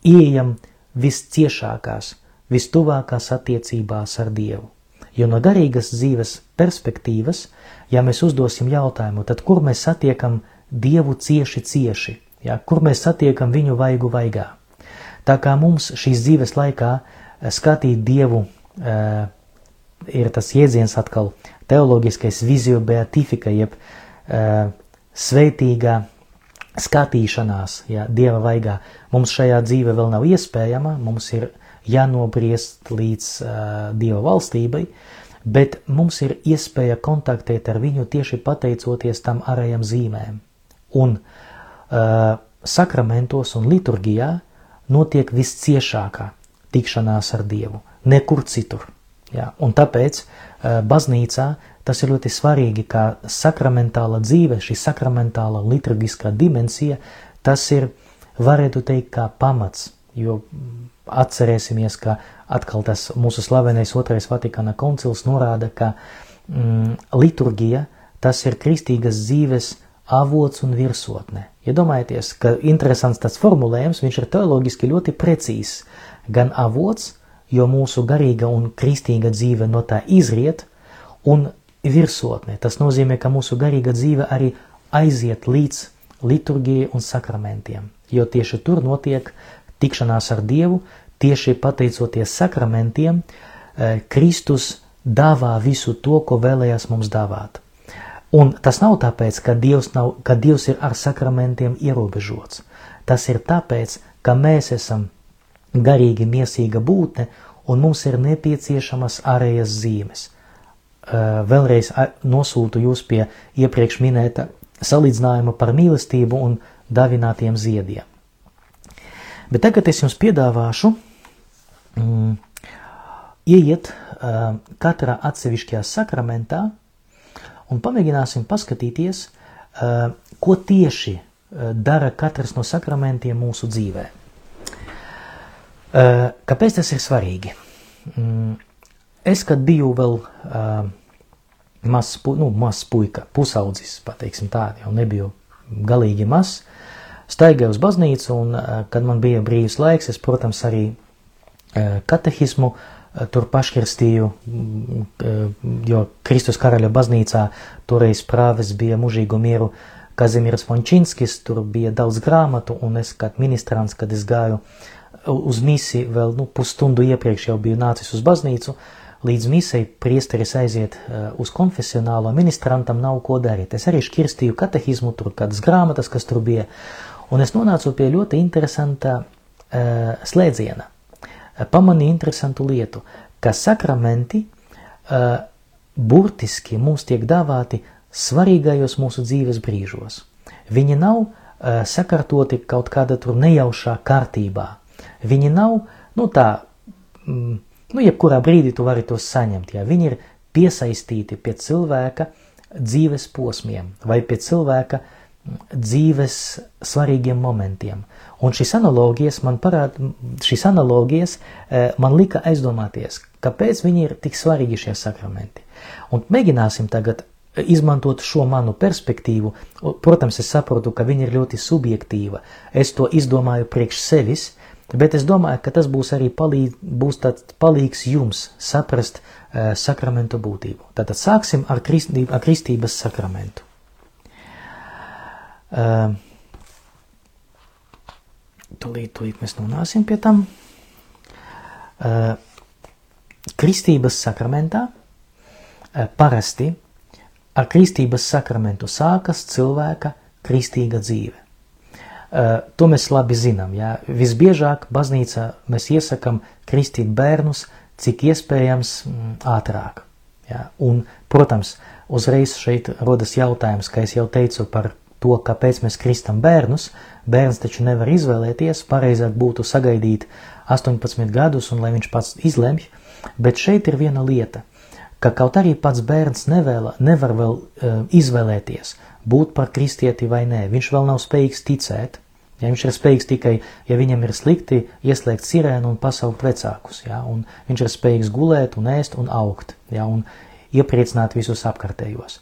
ieejam visciešākās, vistuvākās attiecībās ar Dievu. Jo no garīgas dzīves perspektīvas, ja mēs uzdosim jautājumu, tad kur mēs satiekam Dievu cieši cieši, ja, kur mēs satiekam viņu vaigu vaigā. Tā kā mums šīs dzīves laikā eh, skatīt Dievu uh, ir tas jēdziens atkal teoloģiskais vizio beatifika, jeb uh, sveitīgā skatīšanās, ja, Dieva vaigā. Mums šajā dzīve vēl nav iespējama, mums ir jānobriest līdz uh, Dieva valstībai, bet mums ir iespēja kontaktēt ar viņu tieši pateicoties tam ārējām zīmēm. Un uh, sakramentos un liturgijā notiek visciešākā tikšanās ar Dievu, nekur citur. Ja? Un tāpēc uh, baznīcā tas ir ļoti svarīgi, ka sakramentāla dzīve, šī sakramentāla liturgiskā dimensija, tas ir, varētu teikt, kā pamats, jo atcerēsimies, ka atkal tas mūsu slavenais otrais Vatikāna koncils norāda, ka mm, liturgija tas ir kristīgas dzīves avots un virsotne. Iedomājieties, ja ka interesants tas formulējums, viņš ir teoloģiski ļoti precīzs. Gan avots, jo mūsu garīga un kristīga dzīve no tā izriet, un virsotne. Tas nozīmē, ka mūsu garīga dzīve arī aiziet līdz liturgijai un sakramentiem, jo tieši tur notiek tikšanās ar Dievu, tieši pateicoties sakramentiem, eh, Kristus dāvā visu to, ko vēlējās mums dāvāt. Un tas nav tāpēc, ka Dievs, nav, ka Dievs ir ar sakramentiem ierobežots. Tas ir tāpēc, ka mēs esam garīgi miesīga būtne un mums ir nepieciešamas ārējas zīmes. Eh, vēlreiz nosūtu jūs pie iepriekš minēta salīdzinājuma par mīlestību un dāvinātiem ziediem. Bet tagad es jums piedāvāšu mm, ieiet uh, katrā atsevišķajā sakramentā un pamēģināsim paskatīties, uh, ko tieši uh, dara katrs no sakramentiem mūsu dzīvē. Uh, kāpēc tas ir svarīgi? Mm, es, kad biju vēl uh, mazs, pu, nu, mazs puika, pusaudzis, pateiksim tā, jau nebiju galīgi mazs, staigāju uz baznīcu, un, kad man bija brīvs laiks, es, protams, arī katehismu tur paškirstīju, jo Kristus karaļa baznīcā toreiz prāves bija mužīgu mieru Kazimirs Fončinskis, tur bija daudz grāmatu, un es kā ministrants, kad es gāju uz misi vēl nu, pusstundu iepriekš jau biju nācis uz baznīcu, līdz misei priesteris aiziet uz konfesionālo, ministrantam nav ko darīt. Es arī škirstīju katehismu, tur kādas grāmatas, kas tur bija, Un es nonācu pie ļoti interesanta uh, slēdziena. Pamanīju interesantu lietu, ka sakramenti uh, burtiski mums tiek dāvāti svarīgajos mūsu dzīves brīžos. Viņi nav uh, sakārtoti kaut kādā tur nejaušā kārtībā. Viņi nav, nu tā, mm, nu jebkurā brīdī tu vari tos saņemt, ja viņi ir piesaistīti pie cilvēka dzīves posmiem vai pie cilvēka uh, dzīves svarīgiem momentiem. Un šīs analogijas man parāda, šīs analogijas eh, man lika aizdomāties, kāpēc viņi ir tik svarīgi šie sakramenti. Un mēģināsim tagad izmantot šo manu perspektīvu. Protams, es saprotu, ka viņa ir ļoti subjektīva. Es to izdomāju priekš sevis, bet es domāju, ka tas būs arī palīd, būs palīgs jums saprast uh, sakramentu būtību. Tātad sāksim ar, kristī, ar kristības sakramentu. Uh, tūlīt, tūlīt mēs nonāsim pie tam. Uh, kristības sakramentā uh, parasti ar kristības sakramentu sākas cilvēka kristīga dzīve. Uh, to mēs labi zinām. Ja? Visbiežāk baznīcā mēs iesakām kristīt bērnus, cik iespējams mm, ātrāk. Ja? Un, protams, uzreiz šeit rodas jautājums, kā jau teicu par to, kāpēc mēs kristam bērnus. Bērns taču nevar izvēlēties, pareizāk būtu sagaidīt 18 gadus un lai viņš pats izlemj, bet šeit ir viena lieta, ka kaut arī pats bērns nevēla, nevar vēl uh, izvēlēties, būt par kristieti vai nē, viņš vēl nav spējīgs ticēt, Ja viņš ir spējīgs tikai, ja viņam ir slikti, ieslēgt sirēnu un pasaukt vecākus, ja, un viņš ir spējīgs gulēt un ēst un augt, ja, un iepriecināt visus apkārtējos.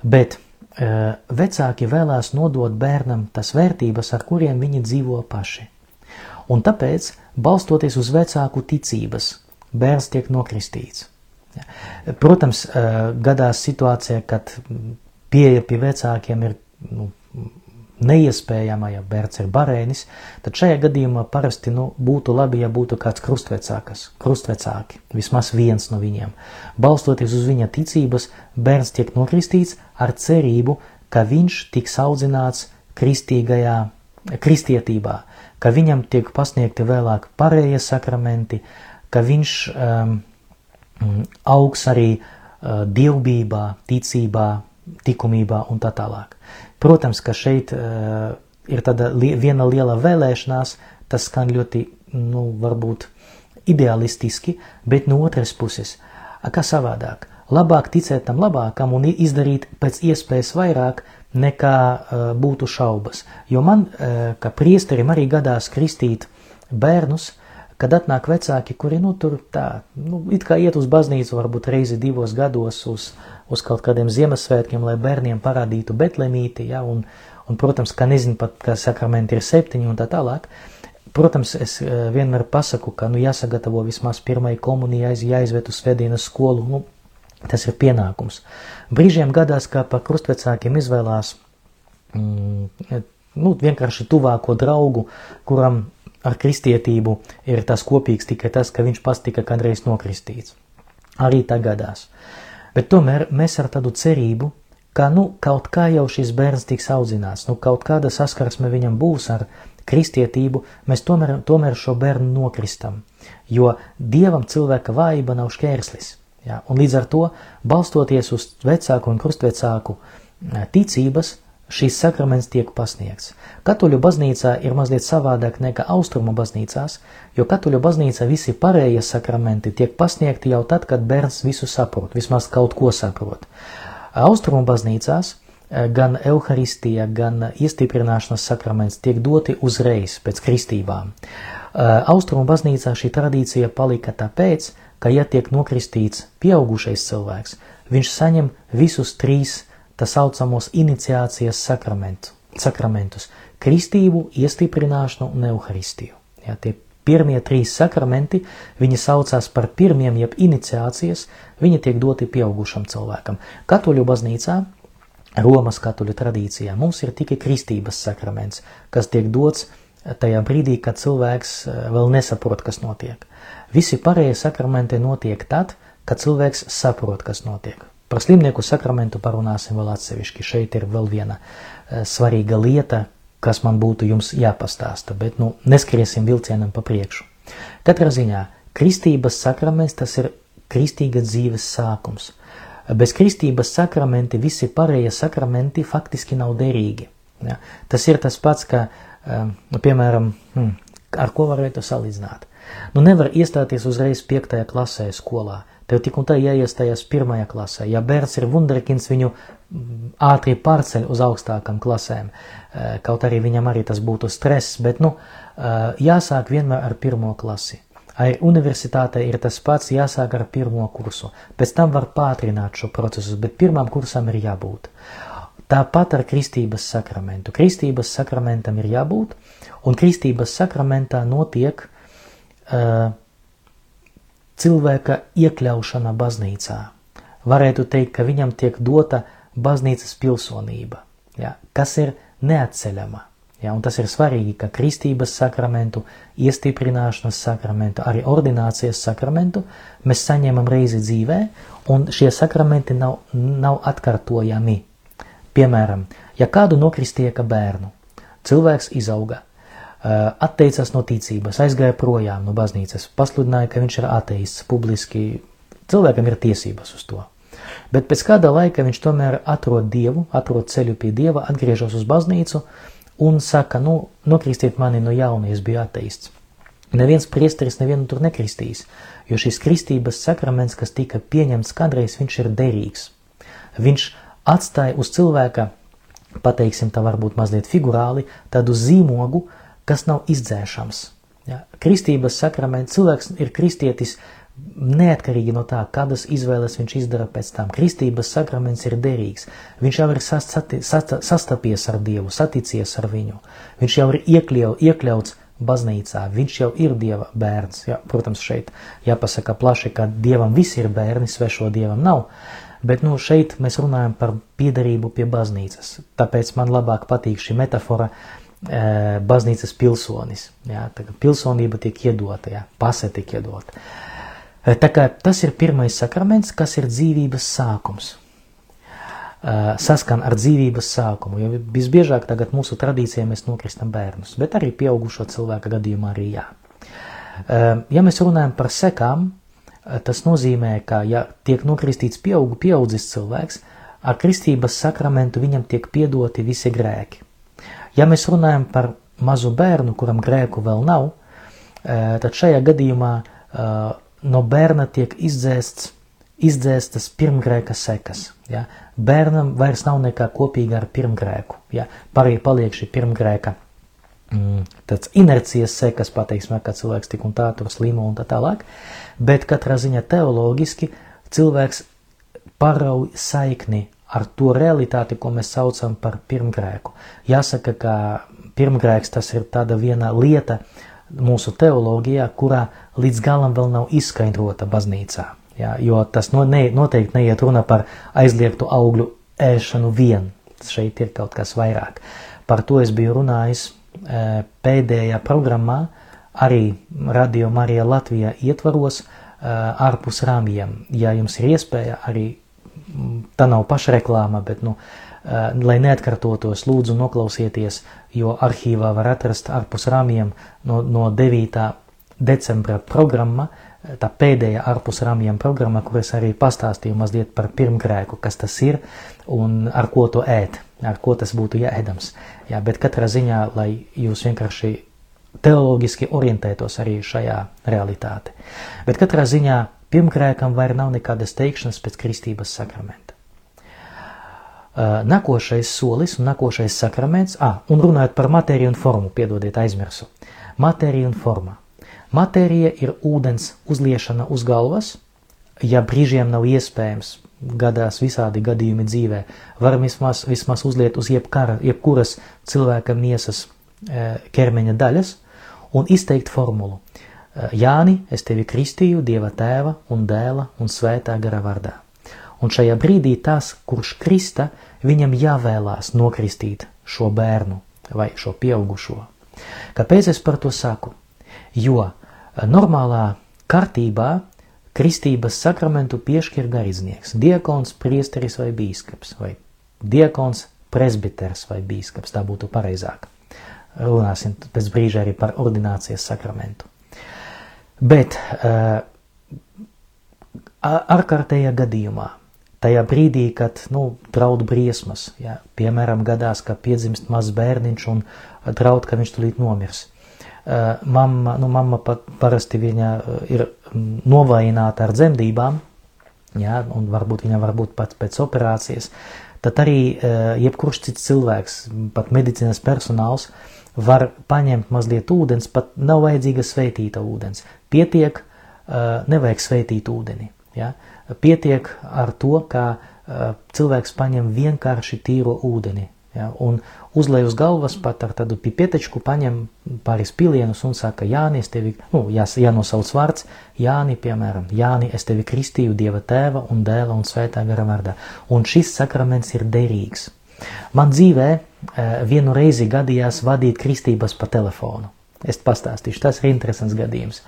Bet e, vecāki vēlās nodot bērnam tas vērtības, ar kuriem viņi dzīvo paši. Un tāpēc, balstoties uz vecāku ticības, bērns tiek nokristīts. Protams, e, gadās situācija, kad pieeja pie vecākiem ir nu, neiespējama, ja bērns ir barēnis, tad šajā gadījumā parasti nu, būtu labi, ja būtu kāds krustvecākas, krustvecāki, vismaz viens no viņiem. Balstoties uz viņa ticības, bērns tiek nokristīts ar cerību, ka viņš tiks audzināts kristīgajā, kristietībā, ka viņam tiek pasniegti vēlāk pareizie sakramenti, ka viņš um, augs arī uh, dievbībā, ticībā, likumībā un tā tālāk. Protams, ka šeit uh, ir tāda li viena liela vēlēšanās, tas skan ļoti, nu, varbūt idealistiski, bet no otras puses, kā savādāk, labāk ticēt tam labākam un izdarīt pēc iespējas vairāk, nekā uh, būtu šaubas. Jo man, uh, kā priesterim, arī gadās kristīt bērnus, kad atnāk vecāki, kuri, nu, tur tā, nu, it kā iet uz baznīcu varbūt reizi divos gados uz, uz kaut kādiem Ziemassvētkiem, lai bērniem parādītu betlemīti, ja, un, un, protams, ka nezinu pat, ka sakramenti ir septiņi un tā tālāk. Protams, es eh, vienmēr pasaku, ka, nu, jāsagatavo vismaz pirmai komunijai, jāizved uz svētdienas skolu, nu, tas ir pienākums. Brīžiem gadās, ka par krustvecākiem izvēlās, mm, nu, vienkārši tuvāko draugu, kuram ar kristietību ir tas kopīgs tikai tas, ka viņš pats tika kādreiz nokristīts. Arī tā gadās. Bet tomēr mēs ar tādu cerību, ka nu, kaut kā jau šis bērns tiks audzināts, nu, kaut kāda saskarsme viņam būs ar kristietību, mēs tomēr, tomēr šo bērnu nokristam, jo dievam cilvēka vājība nav šķērslis. Ja? Un līdz ar to, balstoties uz vecāku un krustvecāku ticības, šīs sakraments tiek pasniegts. Katoļu baznīcā ir mazliet savādāk nekā austrumu baznīcās, jo katoļu baznīcā visi pārējie sakramenti tiek pasniegti jau tad, kad bērns visu saprot, vismaz kaut ko saprot. Austrumu baznīcās eh, gan evaharistija, gan iestiprināšanas sakraments tiek doti uzreiz pēc kristībām. Eh, austrumu baznīcā šī tradīcija palika tāpēc, ka, ja tiek nokristīts pieaugušais cilvēks, viņš saņem visus trīs tā saucamos iniciācijas sakramentu, sakramentus - kristību, iestiprināšanu un euharistiju. Ja, tie pirmie trīs sakramenti, viņi saucās par pirmiem jeb iniciācijas, viņi tiek doti pieaugušam cilvēkam. Katoļu baznīcā, Romas katoļu tradīcijā mums ir tikai kristības sakraments, kas tiek dots tajā brīdī, kad cilvēks eh, vēl nesaprot, kas notiek. Visi pārējie sakramenti notiek tad, kad cilvēks saprot, kas notiek. Par slimnieku sakramentu parunāsim vēl atsevišķi. Šeit ir vēl viena e, svarīga lieta, kas man būtu jums jāpastāsta, bet nu, neskriesim vilcienam pa priekšu. Katrā ziņā kristības sakraments tas ir kristīgas dzīves sākums. Bez kristības sakramenti visi pārējie sakramenti faktiski nav derīgi. Ja? Tas ir tas pats, kā, nu, piemēram, hmm, ar ko varētu salīdzināt. Nu, nevar iestāties uzreiz piektajā klasē skolā. Tev tik un tā jāiestājas pirmajā klasē. Ja bērns ir wunderkins, viņu mm, ātri pārceļ uz augstākām klasēm. Eh, kaut arī viņam arī tas būtu stress, bet nu, eh, jāsāk vienmēr ar pirmo klasi. Arī universitātē ir tas pats jāsāk ar pirmo kursu. Pēc tam var pātrināt šo procesu, bet pirmam kursam ir jābūt. Tāpat ar kristības sakramentu. Kristības sakramentam ir jābūt, un kristības sakramentā notiek uh, cilvēka iekļaušana baznīcā. Varētu teikt, ka viņam tiek dota baznīcas pilsonība, ja, kas ir neatceļama. Ja, un tas ir svarīgi, ka kristības sakramentu, iestiprināšanas sakramentu, arī ordinācijas sakramentu mēs saņemam reizi dzīvē, un šie sakramenti nav, nav atkārtojami. Piemēram, ja kādu nokristieka bērnu, cilvēks izauga, atteicās no ticības, aizgāja projām no baznīcas, pasludināja, ka viņš ir ateists publiski. Cilvēkam ir tiesības uz to. Bet pēc kāda laika viņš tomēr atrod dievu, atrod ceļu pie dieva, atgriežas uz baznīcu un saka, nu, nokristiet mani no jauna, es biju ateists. Neviens priesteris nevienu tur nekristīs, jo šis kristības sakraments, kas tika pieņemts kādreiz, viņš ir derīgs. Viņš atstāja uz cilvēka, pateiksim tā varbūt mazliet figurāli, tādu zīmogu, kas nav izdzēšams. Ja? Kristības sakraments, cilvēks ir kristietis neatkarīgi no tā, kādas izvēles viņš izdara pēc tam. Kristības sakraments ir derīgs. Viņš jau ir sastati, sasta, sastapies ar Dievu, saticies ar viņu. Viņš jau ir iekļau, iekļauts baznīcā, viņš jau ir Dieva bērns. Ja, protams, šeit jāpasaka plaši, ka Dievam visi ir bērni, svešo Dievam nav. Bet nu, šeit mēs runājam par piederību pie baznīcas. Tāpēc man labāk patīk šī metafora e, baznīcas pilsonis. Ja, pilsonība tiek iedota, ja, pase tiek iedota. E, tā kā tas ir pirmais sakraments, kas ir dzīvības sākums. E, saskan ar dzīvības sākumu, jo visbiežāk tagad mūsu tradīcijā mēs nokristam bērnus, bet arī pieaugušo cilvēku gadījumā arī jā. Ja mēs runājam par sekām, Tas nozīmē, ka, ja tiek nokristīts pieaug, pieaudzis cilvēks, ar kristības sakramentu viņam tiek piedoti visi grēki. Ja mēs runājam par mazu bērnu, kuram grēku vēl nav, tad šajā gadījumā no bērna tiek izdzēsts, izdzēstas pirmgrēka sekas. Ja? Bērnam vairs nav nekā kopīga ar pirmgrēku. Ja? Pārējie paliek šī pirmgrēka mm, tāds inercijas sekas, pateiksim, ka cilvēks tik un tā tur slimo un tā tālāk, bet katrā ziņā teoloģiski cilvēks parauj saikni ar to realitāti, ko mēs saucam par pirmgrēku. Jāsaka, ka pirmgrēks tas ir tāda viena lieta mūsu teoloģijā, kurā līdz galam vēl nav izskaidrota baznīcā. Ja, jo tas no, ne, noteikti neiet runa par aizliegtu augļu ēšanu vien. Šeit ir kaut kas vairāk. Par to es biju runājis Eh, pēdējā programmā arī Radio Marija Latvijā ietvaros eh, ārpus rāmjiem. Ja jums ir iespēja, arī tā nav pašreklāma, bet, nu, eh, lai neatkārtotos, lūdzu noklausieties, jo arhīvā var atrast ārpus rāmjiem no, no 9. decembra programma, tā pēdējā ārpus rāmjiem programma, kur es arī pastāstīju mazliet par pirmgrēku, kas tas ir un ar ko to ēt ar ko tas būtu jāēdams. Jā, bet katrā ziņā, lai jūs vienkārši teoloģiski orientētos arī šajā realitāte. Bet katrā ziņā pirmgrēkam vairs nav nekādas teikšanas pēc kristības sakramenta. Nākošais solis un nākošais sakraments, ah, un runājot par matēriju un formu, piedodiet, aizmirsu. Matērija un forma. Matērija ir ūdens uzliešana uz galvas, ja brīžiem nav iespējams gadās visādi gadījumi dzīvē. Varam vismaz, vismaz uzliet uz jebkara, jebkuras cilvēka miesas ķermeņa daļas un izteikt formulu. E, Jāni, es tevi kristīju Dieva tēva un dēla un svētā gara vārdā. Un šajā brīdī tas, kurš krista, viņam jāvēlās nokristīt šo bērnu vai šo pieaugušo. Kāpēc es par to saku? Jo normālā kārtībā Kristības sakramentu piešķir garīdznieks, diakons, priesteris vai bīskaps, vai diakons, presbiters vai bīskaps, tā būtu pareizāk. Runāsim pēc brīža arī par ordinācijas sakramentu. Bet uh, ārkārtējā gadījumā, tajā brīdī, kad nu, draud briesmas, ja, piemēram, gadās, ka piedzimst mazs bērniņš un draud, ka viņš tulīt nomirs. Uh, mamma, nu, mamma pat parasti viņa ir novājināta ar dzemdībām, ja, un varbūt viņa var būt pat pēc operācijas, tad arī uh, jebkurš cits cilvēks, pat medicīnas personāls, var paņemt mazliet ūdens, pat nav vajadzīga sveitīta ūdens. Pietiek, uh, nevajag sveitīt ūdeni. Ja? Pietiek ar to, ka uh, cilvēks paņem vienkārši tīro ūdeni. Ja? Un uzlēj uz galvas pat ar tādu pipietečku, paņem pāris pilienus un saka, Jāni, es tevi, nu, jās, jānosauc vārds, Jāni, piemēram, Jāni, es tevi kristīju Dieva tēva un dēla un svētā gara vārdā. Un šis sakraments ir derīgs. Man dzīvē eh, vienu reizi gadījās vadīt kristības pa telefonu. Es pastāstīšu, tas ir interesants gadījums.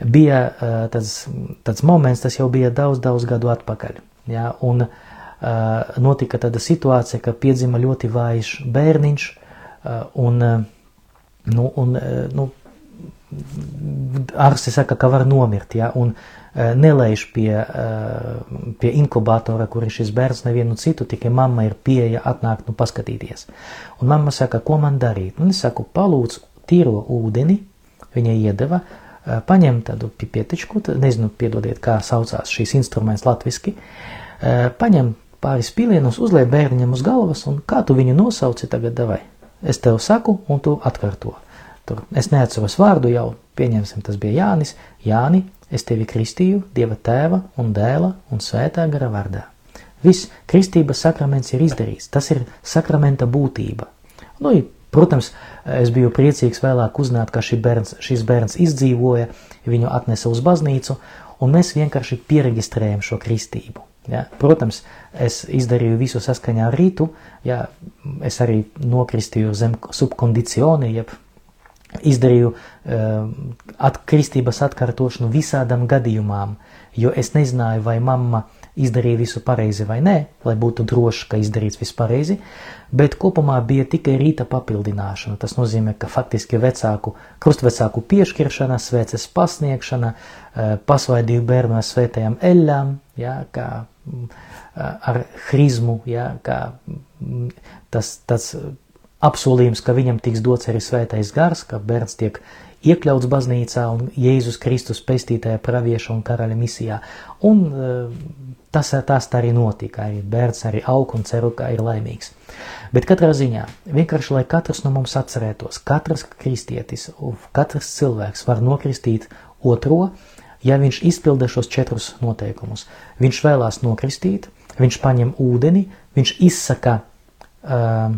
Bija eh, tāds, moments, tas jau bija daudz, daudz gadu atpakaļ. Ja, un notika tāda situācija, ka piedzima ļoti vājš bērniņš, un, nu, un nu, ārsti saka, ka var nomirt, ja, un nelaiž pie, pie inkubatora, kur ir šis bērns, nevienu citu, tikai mamma ir pieeja atnākt, nu, paskatīties. Un mamma saka, ko man darīt? Un es saku, palūdz tīro ūdeni, viņa iedeva, paņem tādu pipietičku, nezinu, piedodiet, kā saucās šīs instruments latviski, paņem pāris pilienus, uzliek bērniņam uz galvas, un kā tu viņu nosauci tagad davai? Es tev saku, un tu atkārto. Tur es neatceros vārdu jau, pieņemsim, tas bija Jānis. Jāni, es tevi kristīju Dieva tēva un dēla un svētā gara vārdā. Viss kristības sakraments ir izdarīts, tas ir sakramenta būtība. Nu, protams, es biju priecīgs vēlāk uzzināt, ka šī bērns, šis bērns izdzīvoja, viņu atnesa uz baznīcu, un mēs vienkārši pieregistrējam šo kristību. Ja? Protams, es izdarīju visu saskaņā ar rītu, ja? es arī nokristīju zem subkondicioni, jeb izdarīju uh, at, kristības atkārtošanu visādam gadījumām, jo es nezināju, vai mamma izdarīja visu pareizi vai nē, lai būtu droši, ka izdarīts viss pareizi, bet kopumā bija tikai rīta papildināšana. Tas nozīmē, ka faktiski vecāku, krustvecāku piešķiršana, sveces pasniegšana, uh, pasvaidīju bērnu ar svētajām eļļām, ja, kā uh, ar hrizmu, ja, kā mm, tas, tas apsolījums, ka viņam tiks dots arī svētais gars, ka bērns tiek iekļauts baznīcā un Jēzus Kristus pestītajā pravieša un karaļa misijā. Un e, tas, tas arī notika, arī bērns arī aug un ceru, ka ir laimīgs. Bet katrā ziņā, vienkārši lai katrs no mums atcerētos, katrs kristietis, katrs cilvēks var nokristīt otro, ja viņš izpilda šos četrus noteikumus. Viņš vēlās nokristīt, viņš paņem ūdeni, viņš izsaka uh,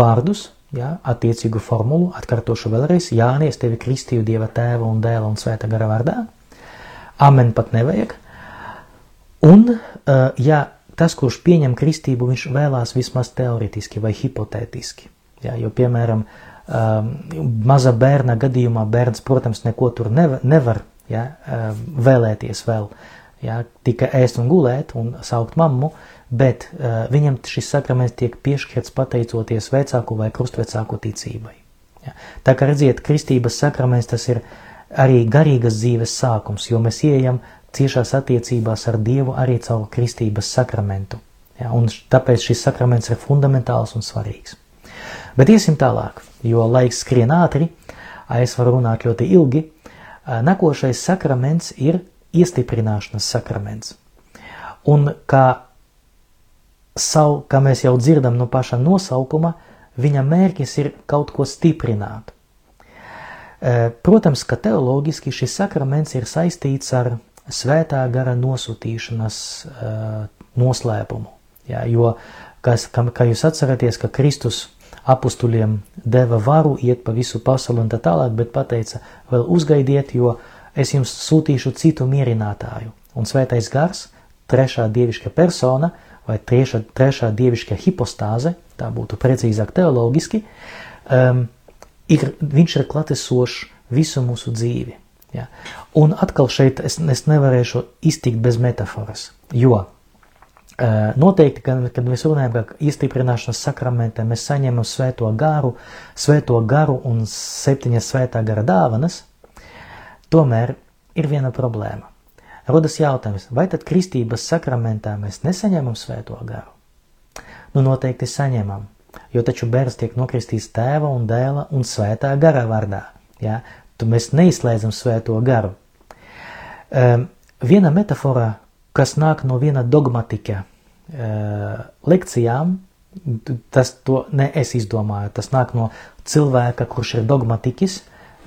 vārdus, ja, attiecīgu formulu, atkārtošu vēlreiz, Jāni, es tevi kristīju Dieva tēva un dēla un svēta gara vārdā. Amen pat nevajag. Un, ja tas, kurš pieņem kristību, viņš vēlās vismaz teoretiski vai hipotētiski. Ja, jo, piemēram, maza bērna gadījumā bērns, protams, neko tur nevar, nevar ja, vēlēties vēl, ja, tikai ēst un gulēt un saukt mammu, bet viņam šis sakraments tiek piešķirts pateicoties vecāku vai krustvecāku ticībai. Ja. Tā kā redziet, kristības sakraments tas ir arī garīgas dzīves sākums, jo mēs ieejam ciešās attiecībās ar Dievu arī caur kristības sakramentu. Ja, un tāpēc šis sakraments ir fundamentāls un svarīgs. Bet iesim tālāk, jo laiks skrien ātri, es varu runāt ļoti ilgi. Nākošais sakraments ir iestiprināšanas sakraments. Un kā savu, kā mēs jau dzirdam no paša nosaukuma, viņa mērķis ir kaut ko stiprināt. E, protams, ka teoloģiski šis sakraments ir saistīts ar svētā gara nosūtīšanas uh, noslēpumu. Ja, jo, kas, kā, kā jūs atceraties, ka Kristus apustuļiem deva varu iet pa visu pasauli un tā tālāk, bet pateica, vēl uzgaidiet, jo es jums sūtīšu citu mierinātāju. Un svētais gars, trešā dievišķa persona, vai trešā, trešā dievišķa hipostāze, tā būtu precīzāk teoloģiski, um, ir, viņš ir klatesošs visu mūsu dzīvi. Ja? Un atkal šeit es, es nevarēšu iztikt bez metaforas, jo noteikti, kad, kad mēs runājam par iestiprināšanas sakramentē, mēs saņemam svēto garu, svēto garu un septiņas svētā gara dāvanas, tomēr ir viena problēma. Rodas jautājums, vai tad kristības sakramentā mēs nesaņemam svēto garu? Nu, noteikti saņemam, jo taču bērns tiek nokristīts tēva un dēla un svētā gara vārdā. Ja? Tu mēs neizslēdzam svēto garu. Um, viena metafora, kas nāk no viena dogmatika uh, lekcijām, tas to ne es izdomāju, tas nāk no cilvēka, kurš ir dogmatiķis,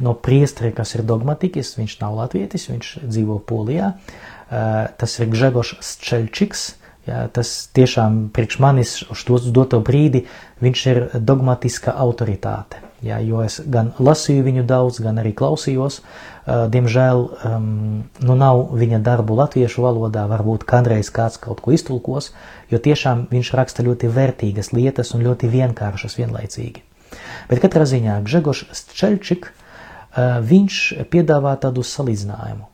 no priestri, kas ir dogmatiķis, viņš nav latvietis, viņš dzīvo Polijā. Tas ir Gžegošs Ščelčiks. Jā, tas tiešām priekš manis uz to doto brīdi viņš ir dogmatiska autoritāte. Jā, jo es gan lasīju viņu daudz, gan arī klausījos. Diemžēl um, nu nav viņa darbu latviešu valodā, varbūt kādreiz kāds kaut ko iztulkos, jo tiešām viņš raksta ļoti vērtīgas lietas un ļoti vienkāršas vienlaicīgi. Bet katrā ziņā Gžegošs Ščelčiks Eh, viņš piedāvā tādu salīdzinājumu.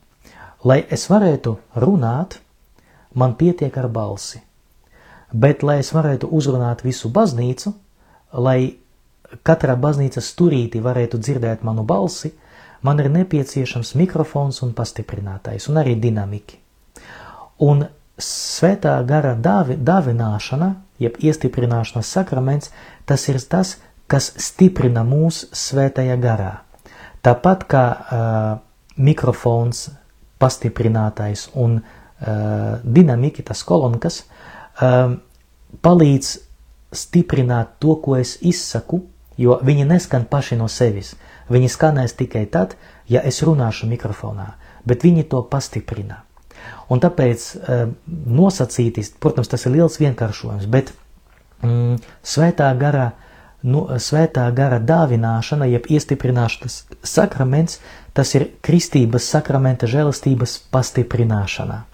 Lai es varētu runāt, man pietiek ar balsi. Bet, lai es varētu uzrunāt visu baznīcu, lai katrā baznīcas stūrītī varētu dzirdēt manu balsi, man ir nepieciešams mikrofons un pastiprinātais, un arī dinamiki. Un svētā gara dāvi, dāvināšana, jeb iestiprināšanas sakraments, tas ir tas, kas stiprina mūs svētajā garā. Tāpat kā uh, mikrofons, pastiprinātais un uh, dinamiki, tas kolonkas, uh, palīdz stiprināt to, ko es izsaku, jo viņi neskan paši no sevis. Viņi skanēs tikai tad, ja es runāšu mikrofonā, bet viņi to pastiprina. Un tāpēc uh, nosacītis, protams, tas ir liels vienkāršojums, bet mm, svētā gara, nu, svētā gara dāvināšana, jeb iestiprināšanas sakraments, tas ir kristības sakramenta žēlastības pastiprināšana.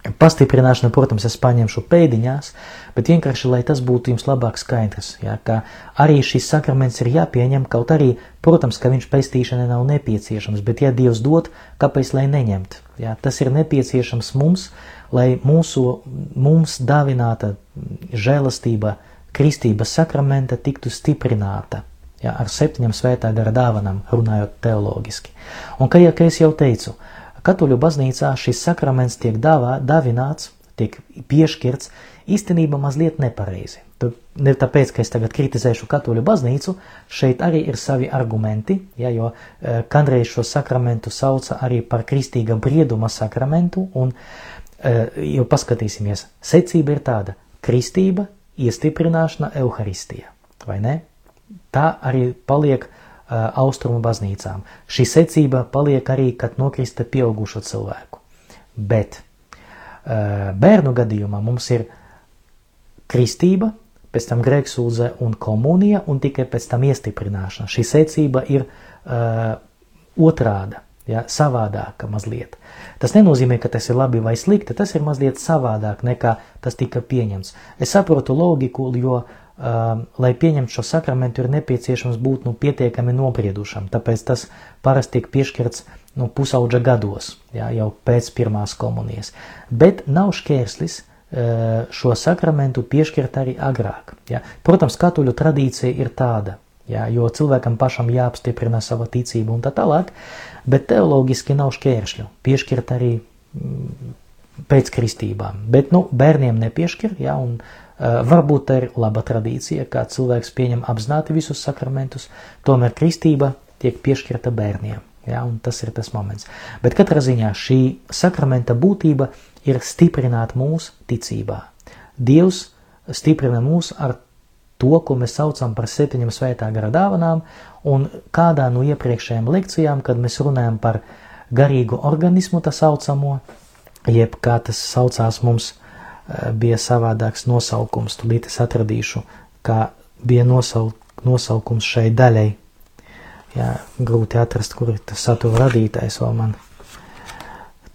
Pastiprināšana, protams, es paņemšu pēdiņās, bet vienkārši, lai tas būtu jums labāk skaidrs, ja, ka arī šis sakraments ir jāpieņem, kaut arī, protams, ka viņš pestīšanai nav nepieciešams, bet ja Dievs dod, kāpēc lai neņemt? Ja, tas ir nepieciešams mums, lai mūsu, mums dāvināta žēlastība kristības sakramenta tiktu stiprināta. Ja, ar septiņiem svētā gara dāvanām, runājot teoloģiski. Un, kā jau es jau teicu, uh, Katoļu baznīcā šis sakraments tiek dāvā, dāvināts, tiek piešķirts īstenībā mazliet nepareizi. Ne tāpēc, ka es tagad kritizēšu katoļu baznīcu, šeit arī ir savi argumenti, ja, jo e, kādreiz šo sakramentu sauca arī par kristīga brieduma sakramentu, un e, jau paskatīsimies, secība ir tāda - kristība, iestiprināšana, evaharistija, vai ne? Tā arī paliek austrumu baznīcām. Šī secība paliek arī, kad nokrista pieaugušo cilvēku. Bet bērnu gadījumā mums ir kristība, pēc tam grēksūdze un komunija, un tikai pēc tam iestiprināšana. Šī secība ir uh, otrāda, ja, savādāka mazliet. Tas nenozīmē, ka tas ir labi vai slikti, tas ir mazliet savādāk nekā tas tika pieņemts. Es saprotu logiku, jo uh, Um, lai pieņemtu šo sakramentu, ir nepieciešams būt nu, pietiekami nobriedušam. Tāpēc tas parasti tiek piešķirts nu, pusauģa gados, jā, jau pēc pirmās komunijas. Bet nav šķērslis šo sakramentu piešķirt arī agrāk. Jā. Protams, katoļu tradīcija ir tāda, jā, jo cilvēkam pašam jāapstiprina sava ticība un tā tālāk, bet teoloģiski nav šķēršļu piešķirt arī mm, pēc kristībām. Bet nu, bērniem nepiešķir, jā, un varbūt tā ir laba tradīcija, kā cilvēks pieņem apzināti visus sakramentus, tomēr kristība tiek piešķirta bērniem. Ja, tas ir tas moments. Bet katrā ziņā šī sakramenta būtība ir stiprināt mūsu ticībā. Dievs stiprina mūs ar to, ko mēs saucam par septiņiem svētā gara dāvanām, un kādā no iepriekšējām lekcijām, kad mēs runājam par garīgu organismu, tā saucamo, jeb kā tas saucās mums Eh, bija savādāks nosaukums. Tūlīt es atradīšu, kā bija nosauk, nosaukums šai daļai. Jā, grūti atrast, kur ir tas satura radītājs vēl man.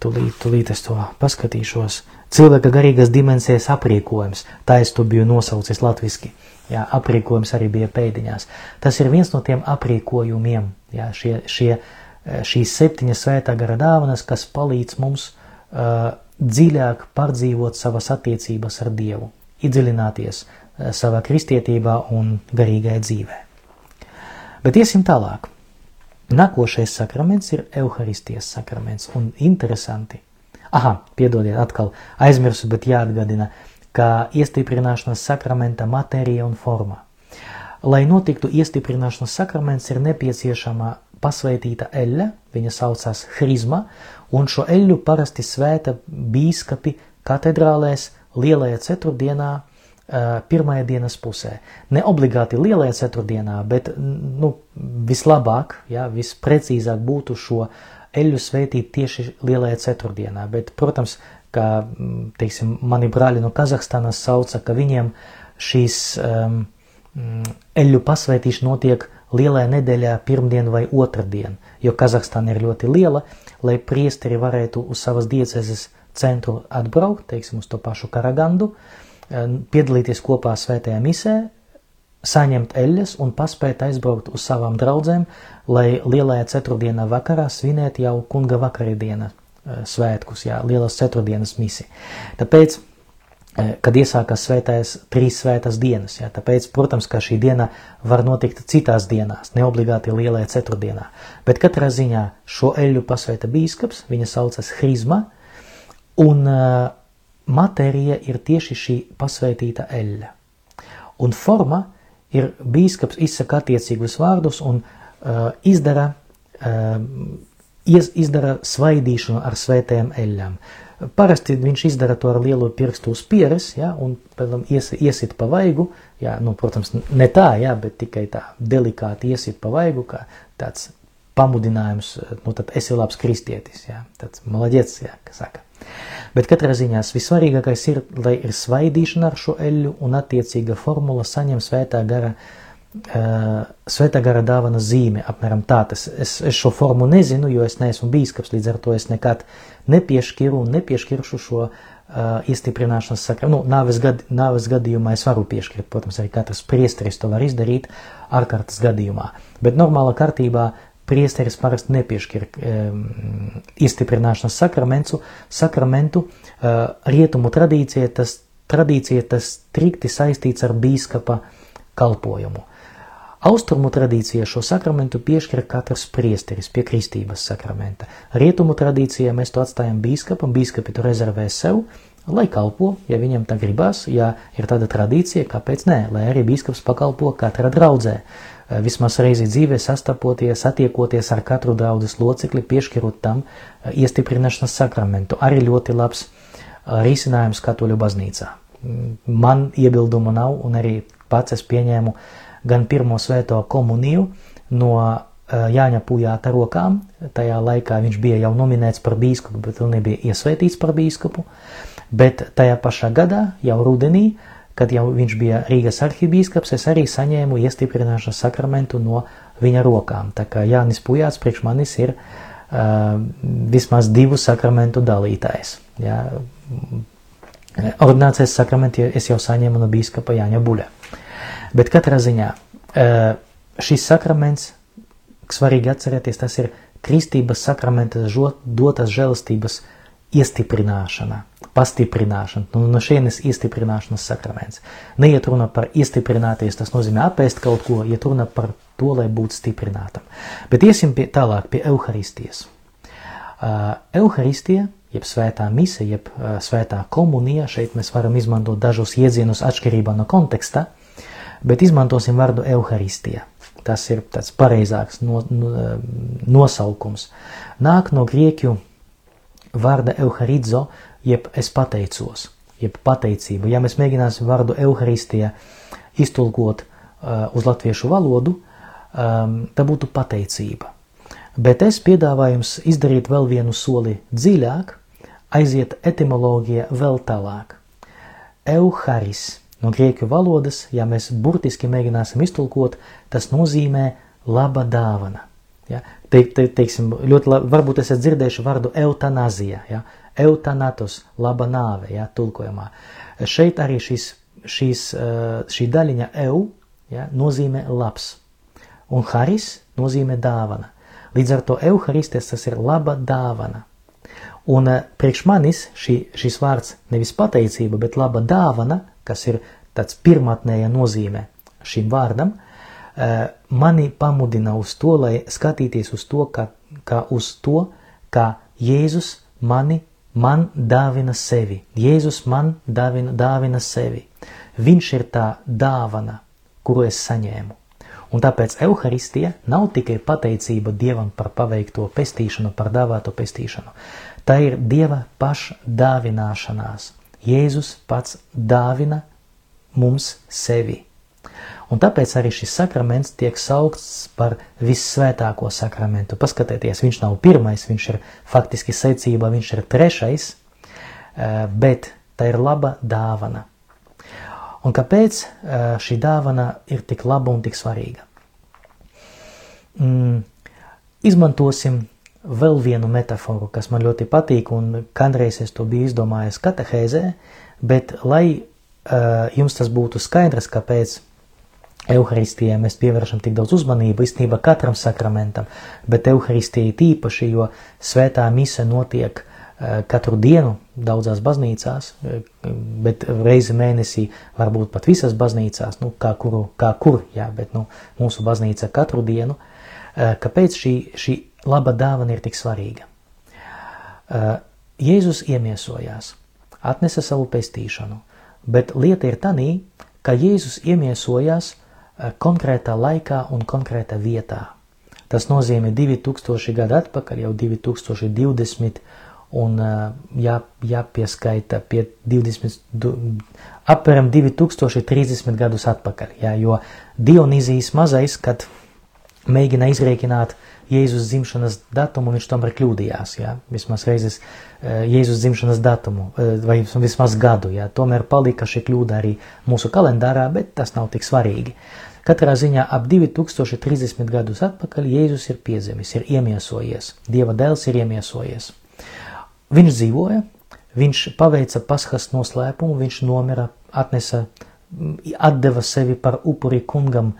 Tūlīt, tūlīt es to paskatīšos. Cilvēka garīgas dimensijas aprīkojums, tā es to biju nosaucis latviski. Jā, aprīkojums arī bija pēdiņās. Tas ir viens no tiem aprīkojumiem, jā, šie, šie, eh, šīs septiņas svētā gara dāvanas, kas palīdz mums uh, dziļāk pārdzīvot savas attiecības ar Dievu, iedziļināties eh, savā kristietībā un garīgajā dzīvē. Bet iesim tālāk. Nākošais sakraments ir Euharistijas sakraments, un interesanti. Aha, piedodiet, atkal aizmirsu, bet jāatgādina, ka iestiprināšanas sakramenta matērija un forma. Lai notiktu iestiprināšanas sakraments, ir nepieciešama pasveitīta eļļa, viņa saucās Hrizma, un šo eļļu parasti svēta bīskapi katedrālēs lielajā ceturtdienā, pirmajā dienas pusē. Ne obligāti lielajā ceturtdienā, bet nu, vislabāk, ja, visprecīzāk būtu šo eļļu svētīt tieši lielajā ceturtdienā. Bet, protams, kā teiksim, mani brāļi no Kazahstānas sauca, ka viņiem šīs um, eļļu pasvētīšana notiek lielajā nedēļā, pirmdien vai otrdien, jo Kazahstāna ir ļoti liela, lai priesteri varētu uz savas diecezes centru atbraukt, teiksim, uz to pašu Karagandu, eh, piedalīties kopā svētajā misē, saņemt eļļas un paspēt aizbraukt uz savām draudzēm, lai lielajā ceturtdienā vakarā svinēt jau kunga vakaridiena eh, svētkus, jā, lielas ceturtdienas misi. Tāpēc kad iesākās svētais, trīs svētās dienas. Jā. Tāpēc, protams, ka šī diena var notikt citās dienās, ne obligāti lielajā ceturtdienā. Bet katrā ziņā šo eļu pasvēta bīskaps, viņa saucas Hrizma, un uh, matērija ir tieši šī pasvētīta eļļa. Un forma ir bīskaps izsaka attiecīgus vārdus un uh, izdara, uh, iz, izdara svaidīšanu ar svētajām eļļām. Parasti viņš izdara to ar lielo pirkstu uz pieres, ja, un tam ies, iesit pa vaigu, ja, nu, protams, ne tā, ja, bet tikai tā delikāti iesit pa vaigu, kā tāds pamudinājums, nu, tad esi labs kristietis, ja, tāds malaģets, ja, kas saka. Bet katrā ziņā vissvarīgākais ir, lai ir svaidīšana ar šo eļļu un attiecīga formula saņem svētā gara, uh, svētā gara dāvana zīme, apmēram tā. Tas, es, es šo formu nezinu, jo es neesmu bīskaps, līdz ar to es nekad nepiešķiru un nepiešķiršu šo uh, iestiprināšanas sakramentu. Nu, nāves, gad, nāves gadījumā es varu piešķirt, protams, arī katrs priesteris to var izdarīt ārkārtas gadījumā. Bet normāla kārtībā priesteris parasti nepiešķir um, izstiprināšanas sakramentu, sakramentu uh, rietumu tradīcija, tas, tradīcija tas strikti saistīts ar bīskapa kalpojumu. Austrumu tradīcijā šo sakramentu piešķir katrs priesteris pie kristības sakramenta. Rietumu tradīcijā mēs to atstājam bīskapam, bīskapi to rezervē sev, lai kalpo, ja viņam tā gribās, ja ir tāda tradīcija, kāpēc nē, lai arī bīskaps pakalpo katra draudzē. Uh, Eh, vismaz reizi dzīvē sastapoties, satiekoties ar katru draudzes locekli, piešķirot tam eh, iestiprināšanas sakramentu. Arī ļoti labs eh, risinājums katoļu baznīcā. Mm, man iebildumu nav, un arī pats es pieņēmu gan pirmo svēto komuniju no Jāņa Pujāta rokām. Tajā laikā viņš bija jau nominēts par bīskapu, bet vēl nebija iesvētīts par bīskapu. Bet tajā pašā gadā, jau rudenī, kad jau viņš bija Rīgas arhibīskaps, es arī saņēmu iestiprināšanas sakramentu no viņa rokām. Tā kā Jānis Pujāts priekš manis ir uh, vismaz divu sakramentu dalītājs. Jā. Ordinācijas sakramentu es jau saņēmu no bīskapa Jāņa Buļa. Bet katrā ziņā uh, šis sakraments, svarīgi atcerēties, tas ir kristības sakramenta dotas žēlastības iestiprināšana pastiprināšana, nu, no šienes iestiprināšanas sakraments. Neiet runa par iestiprināties, tas nozīmē apēst kaut ko, iet runa par to, lai būtu stiprinātam. Bet iesim pie, tālāk pie Euharistijas. Uh, Euharistija, jeb svētā mise, jeb uh, svētā komunija, šeit mēs varam izmantot dažus iedzienus atšķirībā no konteksta, bet izmantosim vārdu Euharistija. Tas ir tāds pareizāks no, no, nosaukums. Nāk no grieķu vārda euharidzo, jeb es pateicos, jeb pateicība. Ja mēs mēģināsim vārdu evaharistija iztulkot uh, uz latviešu valodu, um, tā būtu pateicība. Bet es piedāvāju jums izdarīt vēl vienu soli dziļāk, aiziet etimoloģija vēl tālāk. Euharis no grieķu valodas, ja mēs burtiski mēģināsim iztulkot, tas nozīmē laba dāvana. Ja? Te, te, teiksim, ļoti labi, varbūt esat dzirdējuši vārdu eutanazija. Ja? Eutanatus, laba nāve, ja, tulkojumā. Šeit arī šis, šis, eh, šī daļiņa eu ja, nozīmē labs, un haris nozīmē dāvana. Līdz ar to euharisties tas ir laba dāvana. Un eh, priekš manis šī, šis vārds nevis pateicība, bet laba dāvana, kas ir tāds pirmatnēja nozīme šim vārdam, eh, mani pamudina uz to, lai skatīties uz to, kā, kā uz to, kā Jēzus mani man dāvina sevi. Jēzus man dāvina, dāvina sevi. Viņš ir tā dāvana, kuru es saņēmu. Un tāpēc evaharistija nav tikai pateicība Dievam par paveikto pestīšanu, par dāvāto pestīšanu. Tā ir Dieva paša dāvināšanās. Jēzus pats dāvina mums sevi. Un tāpēc arī šis sakraments tiek saukts par vissvētāko sakramentu. Paskatieties, viņš nav pirmais, viņš ir faktiski secībā, viņš ir trešais, eh, bet tā ir laba dāvana. Un kāpēc eh, šī dāvana ir tik laba un tik svarīga? Mm, izmantosim vēl vienu metaforu, kas man ļoti patīk, un kādreiz es to biju izdomājis katehēzē, bet lai uh, jums tas būtu skaidrs, kāpēc Euharistijai mēs pievēršam tik daudz uzmanību, īstenībā katram sakramentam, bet Euharistijai tīpaši, jo svētā mise notiek katru dienu daudzās baznīcās, bet reizi mēnesī varbūt pat visās baznīcās, nu, kā, kuru, kā kur, jā, bet nu, mūsu baznīca katru dienu. Kāpēc šī, šī laba dāvana ir tik svarīga? Jēzus iemiesojās, atnesa savu pestīšanu, bet lieta ir tanī, ka Jēzus iemiesojās konkrētā laikā un konkrētā vietā. Tas nozīmē 2000 gadu atpakaļ, jau 2020 un jā, jāpieskaita pie 20, apmēram 2030 gadus atpakaļ, jā, jo Dionīzijas mazais, kad mēģina izrēķināt Jēzus dzimšanas datumu, viņš tomēr kļūdījās, jā, vismaz reizes Jēzus dzimšanas datumu, vai vismaz gadu, jā, tomēr palika šī kļūda arī mūsu kalendārā, bet tas nav tik svarīgi. Katrā ziņā ap 2030 gadus atpakaļ Jēzus ir piezemis, ir iemiesojies, Dieva dēls ir iemiesojies. Viņš dzīvoja, viņš paveica paskas noslēpumu, viņš nomira, atnesa, atdeva sevi par upuri kungam,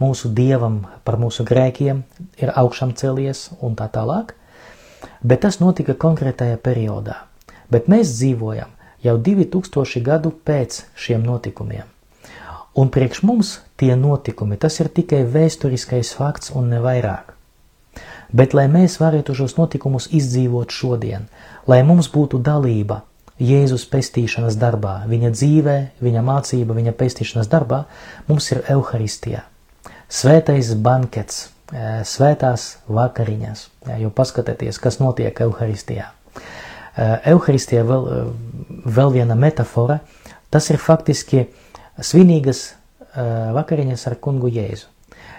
mūsu dievam, par mūsu grēkiem, ir augšām celies un tā tālāk. Bet tas notika konkrētajā periodā. Bet mēs dzīvojam jau 2000 gadu pēc šiem notikumiem. Un priekš mums tie notikumi, tas ir tikai vēsturiskais fakts un ne vairāk. Bet, lai mēs varētu šos notikumus izdzīvot šodien, lai mums būtu dalība Jēzus pestīšanas darbā, viņa dzīvē, viņa mācība, viņa pestīšanas darbā, mums ir Euharistija. Svētais bankets, e, svētās vakariņas, jo paskatieties, kas notiek Euharistijā. E, Euharistija vēl, e, vēl viena metafora, tas ir faktiski svinīgas vakariņas ar kungu Jēzu.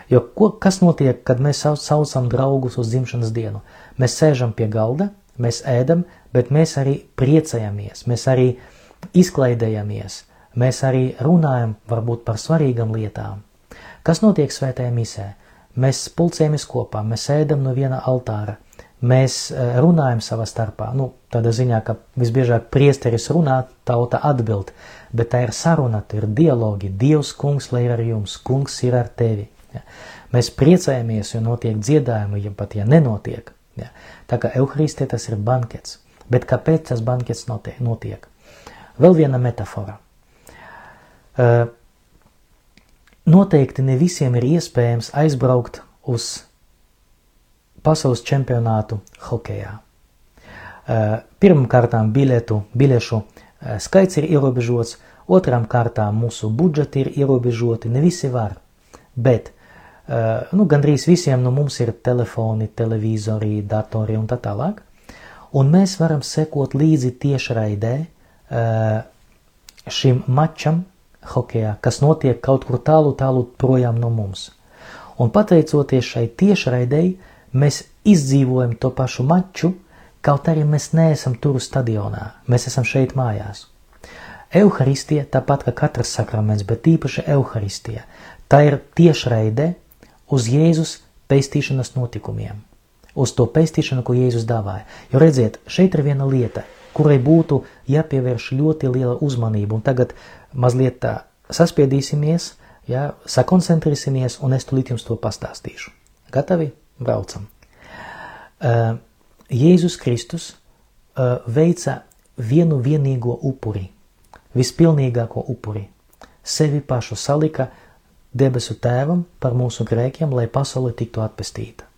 Jo ko, kas notiek, kad mēs saucam draugus uz dzimšanas dienu? Mēs sēžam pie galda, mēs ēdam, bet mēs arī priecājamies, mēs arī izklaidējamies, mēs arī runājam varbūt par svarīgām lietām. Kas notiek svētajā misē? Mēs pulcējamies kopā, mēs ēdam no viena altāra, mēs eh, runājam savā starpā. Nu, tādā ziņā, ka visbiežāk priesteris runā, tauta atbild, bet tā ir saruna, tā ir dialogi. Dievs, kungs, lai ir ar jums, kungs ir ar tevi. Ja. Mēs priecājamies, jo notiek dziedājumi, ja pat ja nenotiek. Ja. Tā kā evaharistē tas ir bankets. Bet kāpēc tas bankets notiek? Vēl viena metafora. Uh, noteikti ne visiem ir iespējams aizbraukt uz pasaules čempionātu hokeja. Uh, Pirmkārt, biletu, bilešu uh, skaits ir ierobežots, otrām kārtām mūsu budžeti ir ierobežoti, ne visi var. Bet nu, gandrīz visiem no mums ir telefoni, televizori, datori un tā tālāk un mēs varam sekot līdzi tiešraidē šim mačam hokejā, kas notiek kaut kur tālu, tālu projām no mums. Un pateicoties šai tiešraidei, mēs izdzīvojam to pašu maču, kaut arī mēs neesam tur stadionā, mēs esam šeit mājās. Euharistija, tāpat kā katrs sakraments, bet īpaši Euharistija, tā ir tiešraide uz Jēzus pestīšanas notikumiem uz to pestīšanu, ko Jēzus dāvāja. Jo redziet, šeit ir viena lieta, kurai būtu jāpievērš ļoti liela uzmanība, un tagad mazliet tā saspiedīsimies, ja, sakoncentrēsimies, un es tulīt jums to pastāstīšu. Gatavi? Braucam. Uh, Jēzus Kristus uh, veica vienu vienīgo upuri, vispilnīgāko upuri. Sevi pašu salika debesu tēvam par mūsu grēkiem, lai pasaule tiktu atpestīta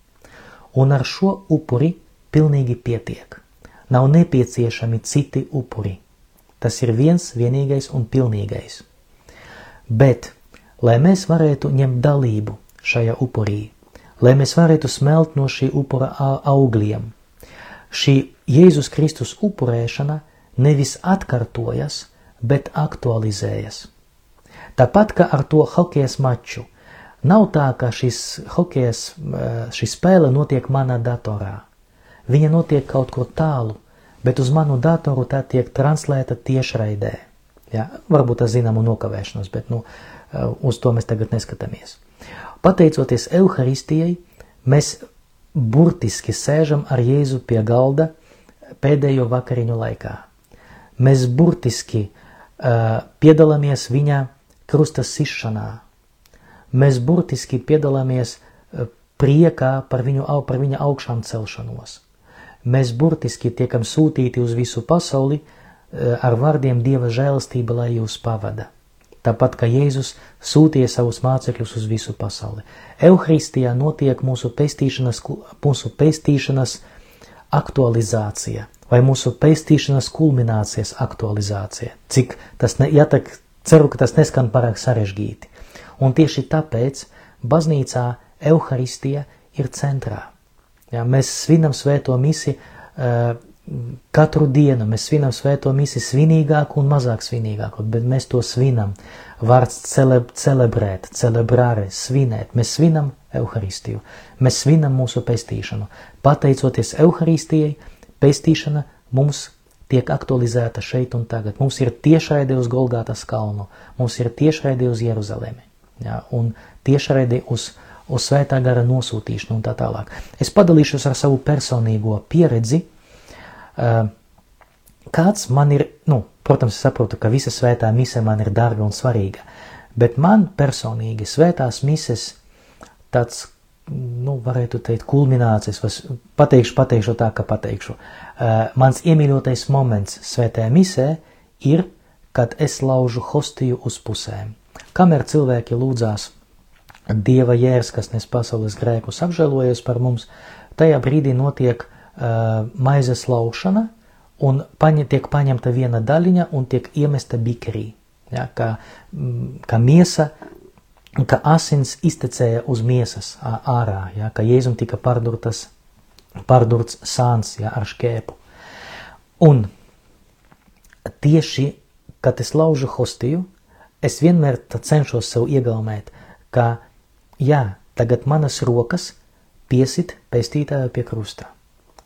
un ar šo upuri pilnīgi pietiek. Nav nepieciešami citi upuri. Tas ir viens vienīgais un pilnīgais. Bet, lai mēs varētu ņemt dalību šajā upurī, lai mēs varētu smelt no šī upura augļiem, šī Jēzus Kristus upurēšana nevis atkārtojas, bet aktualizējas. Tāpat kā ar to hokejas maču, Nav tā, ka šis hokejs, eh, šī spēle notiek manā datorā. Viņa notiek kaut kur tālu, bet uz manu datoru tā tiek translēta tiešraidē. Ja? Varbūt ar zināmu nokavēšanos, bet nu, eh, uz to mēs tagad neskatāmies. Pateicoties Euharistijai, mēs burtiski sēžam ar Jēzu pie galda pēdējo vakariņu laikā. Mēs burtiski uh, piedalāmies viņa krusta sišanā, mēs burtiski piedalāmies eh, priekā par, viņu, par viņa augšām celšanos. Mēs burtiski tiekam sūtīti uz visu pasauli eh, ar vārdiem Dieva žēlastība, lai jūs pavada. Tāpat kā Jēzus sūtīja savus mācekļus uz visu pasauli. Euharistijā notiek mūsu pestīšanas, mūsu pestīšanas aktualizācija vai mūsu pestīšanas kulminācijas aktualizācija. Cik tas, ne, ja tak, ceru, ka tas neskan pārāk sarežģīti. Un tieši tāpēc baznīcā Euharistija ir centrā. Ja, mēs svinam svēto misi uh, katru dienu, mēs svinam svēto misi svinīgāku un mazāk svinīgāku, bet mēs to svinam. Vārds celeb, celebrēt, celebrāre, svinēt. Mēs svinam Euharistiju, mēs svinam mūsu pestīšanu. Pateicoties Euharistijai, pestīšana mums tiek aktualizēta šeit un tagad. Mums ir tiešraide uz Golgātas kalnu, mums ir tiešraide uz Jeruzalemi, ja, un tiešraide uz Jeruzalemi uz svētā gara nosūtīšanu un tā tālāk. Es padalīšos ar savu personīgo pieredzi. Kāds man ir, nu, protams, es saprotu, ka visa svētā mise man ir dārga un svarīga, bet man personīgi svētās mises tāds, nu, varētu teikt, kulminācijas, vai pateikšu, pateikšu tā, ka pateikšu. Mans iemīļotais moments svētajā misē ir, kad es laužu hostiju uz pusēm. Kamēr cilvēki lūdzās Dieva jērs, kas nes pasaules grēkus, apžēlojies par mums, tajā brīdī notiek uh, maizes laušana un paņa, tiek paņemta viena daļiņa un tiek iemesta bikrī. Ja, kā, kā miesa, ka asins iztecēja uz miesas ārā, ja, ka Jēzum tika pārdurtas, pārdurts sāns ja, ar škēpu. Un tieši, kad es laužu hostiju, es vienmēr cenšos sev iegaumēt, ka jā, tagad manas rokas piesit pestītāju pie krusta.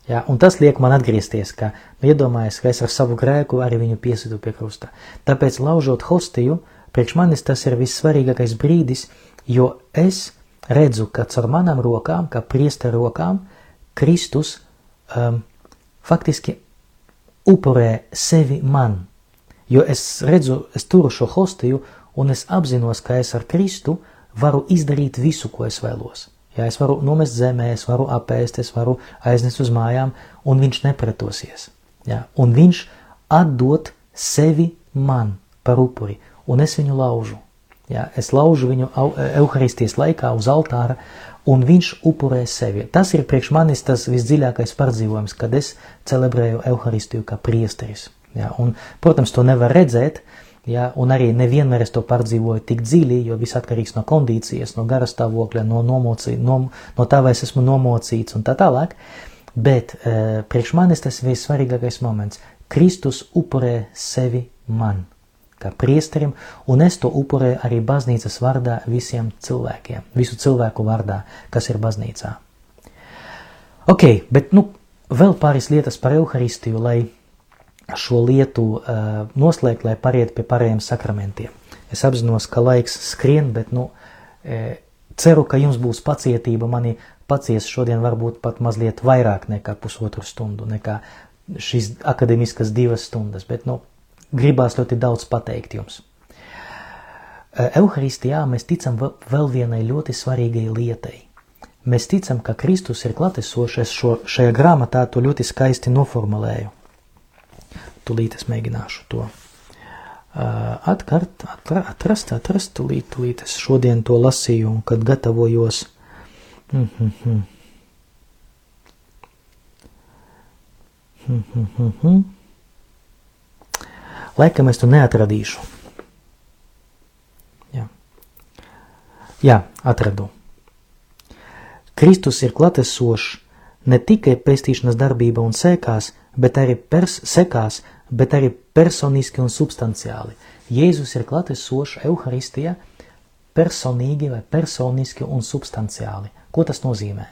Jā, un tas liek man atgriezties, ka nu, iedomājies, ka es ar savu grēku arī viņu piesitu pie krusta. Tāpēc, laužot hostiju, priekš manis tas ir vissvarīgākais brīdis, jo es redzu, ka caur manām rokām, kā priesta rokām, Kristus um, faktiski upurē sevi man. Jo es redzu, es turu šo hostiju, un es apzinos, ka es ar Kristu varu izdarīt visu, ko es vēlos. Ja es varu nomest zemē, es varu apēst, es varu aiznest uz mājām, un viņš nepretosies. Ja? Un viņš atdot sevi man par upuri, un es viņu laužu. Ja? Es laužu viņu Euharistijas laikā uz altāra, un viņš upurē sevi. Tas ir priekš manis tas visdziļākais pārdzīvojums, kad es celebrēju Euharistiju kā priesteris. Ja? Un, protams, to nevar redzēt, uh, Ja, un arī nevienmēr es to pārdzīvoju tik dziļi, jo viss atkarīgs no kondīcijas, no garastāvokļa, no, nomocī, no, no tā, vai es esmu nomocīts un tā tālāk. Bet e, priekš manis tas ir vissvarīgākais moments. Kristus upurē sevi man, kā priesterim, un es to upurēju arī baznīcas vārdā visiem cilvēkiem, visu cilvēku vārdā, kas ir baznīcā. Ok, bet nu, vēl pāris lietas par Euharistiju, lai šo lietu uh, noslēgt, lai pāriet pie pārējiem sakramentiem. Es apzinos, ka laiks skrien, bet nu, e, ceru, ka jums būs pacietība mani paciest šodien varbūt pat mazliet vairāk nekā pusotru stundu, nekā šīs akademiskas divas stundas, bet nu, gribās ļoti daudz pateikt jums. Euharistijā mēs ticam vēl vienai ļoti svarīgai lietai. Mēs ticam, ka Kristus ir klatesošs, es šo, šajā grāmatā to ļoti skaisti noformulēju. Tūlīt es mēģināšu to atkart, atrast, atrast, tūlīt, tūlīt es šodien to lasīju, un kad gatavojos. Mm -hmm. Mm -hmm. Laikam es to neatradīšu. Jā, Jā atradu. Kristus ir klatesošs ne tikai pestīšanas darbība un sēkās, bet arī pers sekās, bet arī personiski un substanciāli. Jēzus ir klatesošs Euharistijā personīgi vai personiski un substanciāli. Ko tas nozīmē?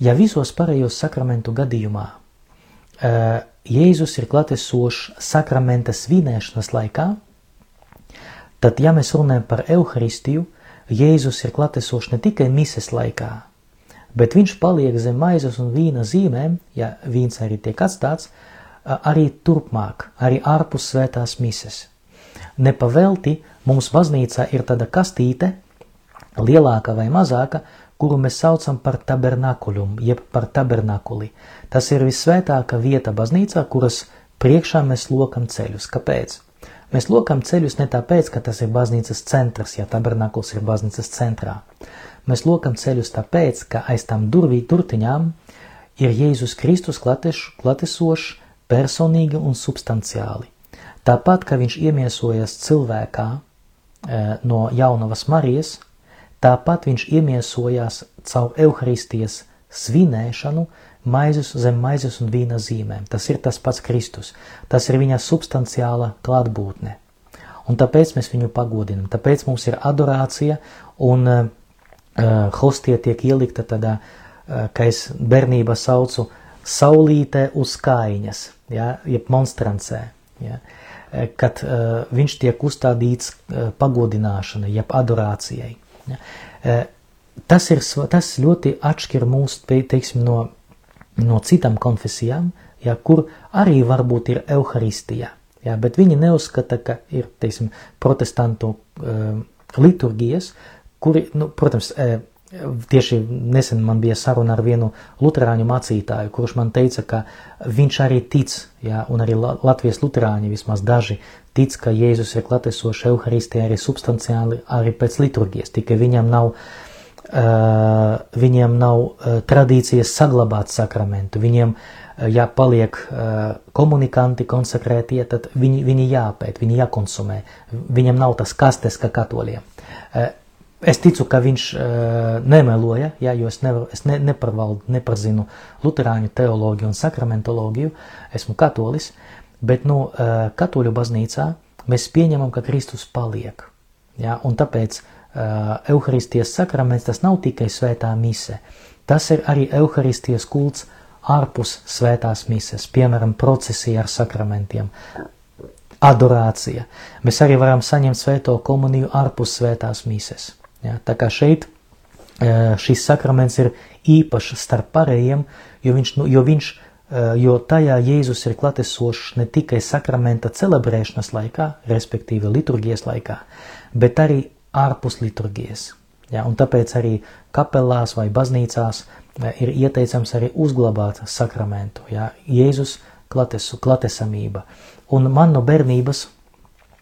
Ja visos pārējos sakramentu gadījumā uh, Jēzus ir klatesošs sakramenta svinēšanas laikā, tad, ja mēs runājam par Euharistiju, Jēzus ir klatesošs ne tikai mises laikā, bet viņš paliek zem maizes un vīna zīmēm, ja vīns arī tiek atstāts, uh, arī turpmāk, arī ārpus svētās mises. Nepavelti mums baznīcā ir tāda kastīte, lielāka vai mazāka, kuru mēs saucam par tabernakuļum, jeb par tabernakuli. Tas ir visvētākā vieta baznīcā, kuras priekšā mēs lokam ceļus. Kāpēc? Mēs lokam ceļus ne tāpēc, ka tas ir baznīcas centrs, ja tabernakuls ir baznīcas centrā. Mēs lokam ceļus tāpēc, ka aiz tām durvī turtiņām ir Jēzus Kristus klatesošs personīgi un substanciāli. Tāpat, ka viņš iemiesojas cilvēkā e, no jaunavas Marijas, tāpat viņš iemiesojās caur Euharistijas svinēšanu maizes zem maizes un vīna zīmēm. Tas ir tas pats Kristus, tas ir viņa substanciāla klātbūtne. Un tāpēc mēs viņu pagodinam, tāpēc mums ir adorācija un uh, hostie tiek ielikta tādā, uh, kā es bernībā saucu, saulītē uz kājiņas, ja, jeb monstrancē. Ja. Eh, kad uh, viņš tiek uzstādīts uh, pagodināšanai, jeb adorācijai. Ja. Uh, tas, ir, tas ļoti atšķir mūs, teiksim, no, no citām konfesijām, ja, kur arī varbūt ir evaharistija, ja, bet viņi neuzskata, ka ir, teiksim, protestantu uh, liturgijas, kuri, nu, protams, uh, Tieši nesen man bija saruna ar vienu luterāņu mācītāju, kurš man teica, ka viņš arī tic, ja, un arī Latvijas luterāņi vismaz daži tic, ka Jēzus ir klatesošs Euharistē arī substanciāli, arī pēc liturgijas, tikai viņam nav, uh, viņiem nav uh, tradīcijas saglabāt sakramentu, viņiem, ja paliek komunikanti konsekrētie, tad viņi, viņi jāpēt, viņi jākonsumē, viņam nav tas kastes kā katoļiem. Es ticu, ka viņš uh, nemeloja, jā, jo es, nevar, es ne, neparvaldu, nepazinu luterāņu teoloģiju un sakramentoloģiju, esmu katolis, bet nu, uh, katoļu baznīcā mēs pieņemam, ka Kristus paliek. Jā, un tāpēc uh, Euharistijas sakraments tas nav tikai svētā mise, tas ir arī Euharistijas kults ārpus svētās mises, piemēram, procesija ar sakramentiem, adorācija. Mēs arī varam saņemt svēto komuniju ārpus svētās mises. Ja, tā kā šeit šis sakraments ir īpašs starp pārējiem, jo, viņš, nu, jo, viņš, jo tajā Jēzus ir klatesošs ne tikai sakramenta celebrēšanas laikā, respektīvi liturgijas laikā, bet arī ārpus liturgijas. Ja, un tāpēc arī kapelās vai baznīcās ir ieteicams arī uzglabāt sakramentu, ja, Jēzus klatesu, klatesamība. Un man no bērnības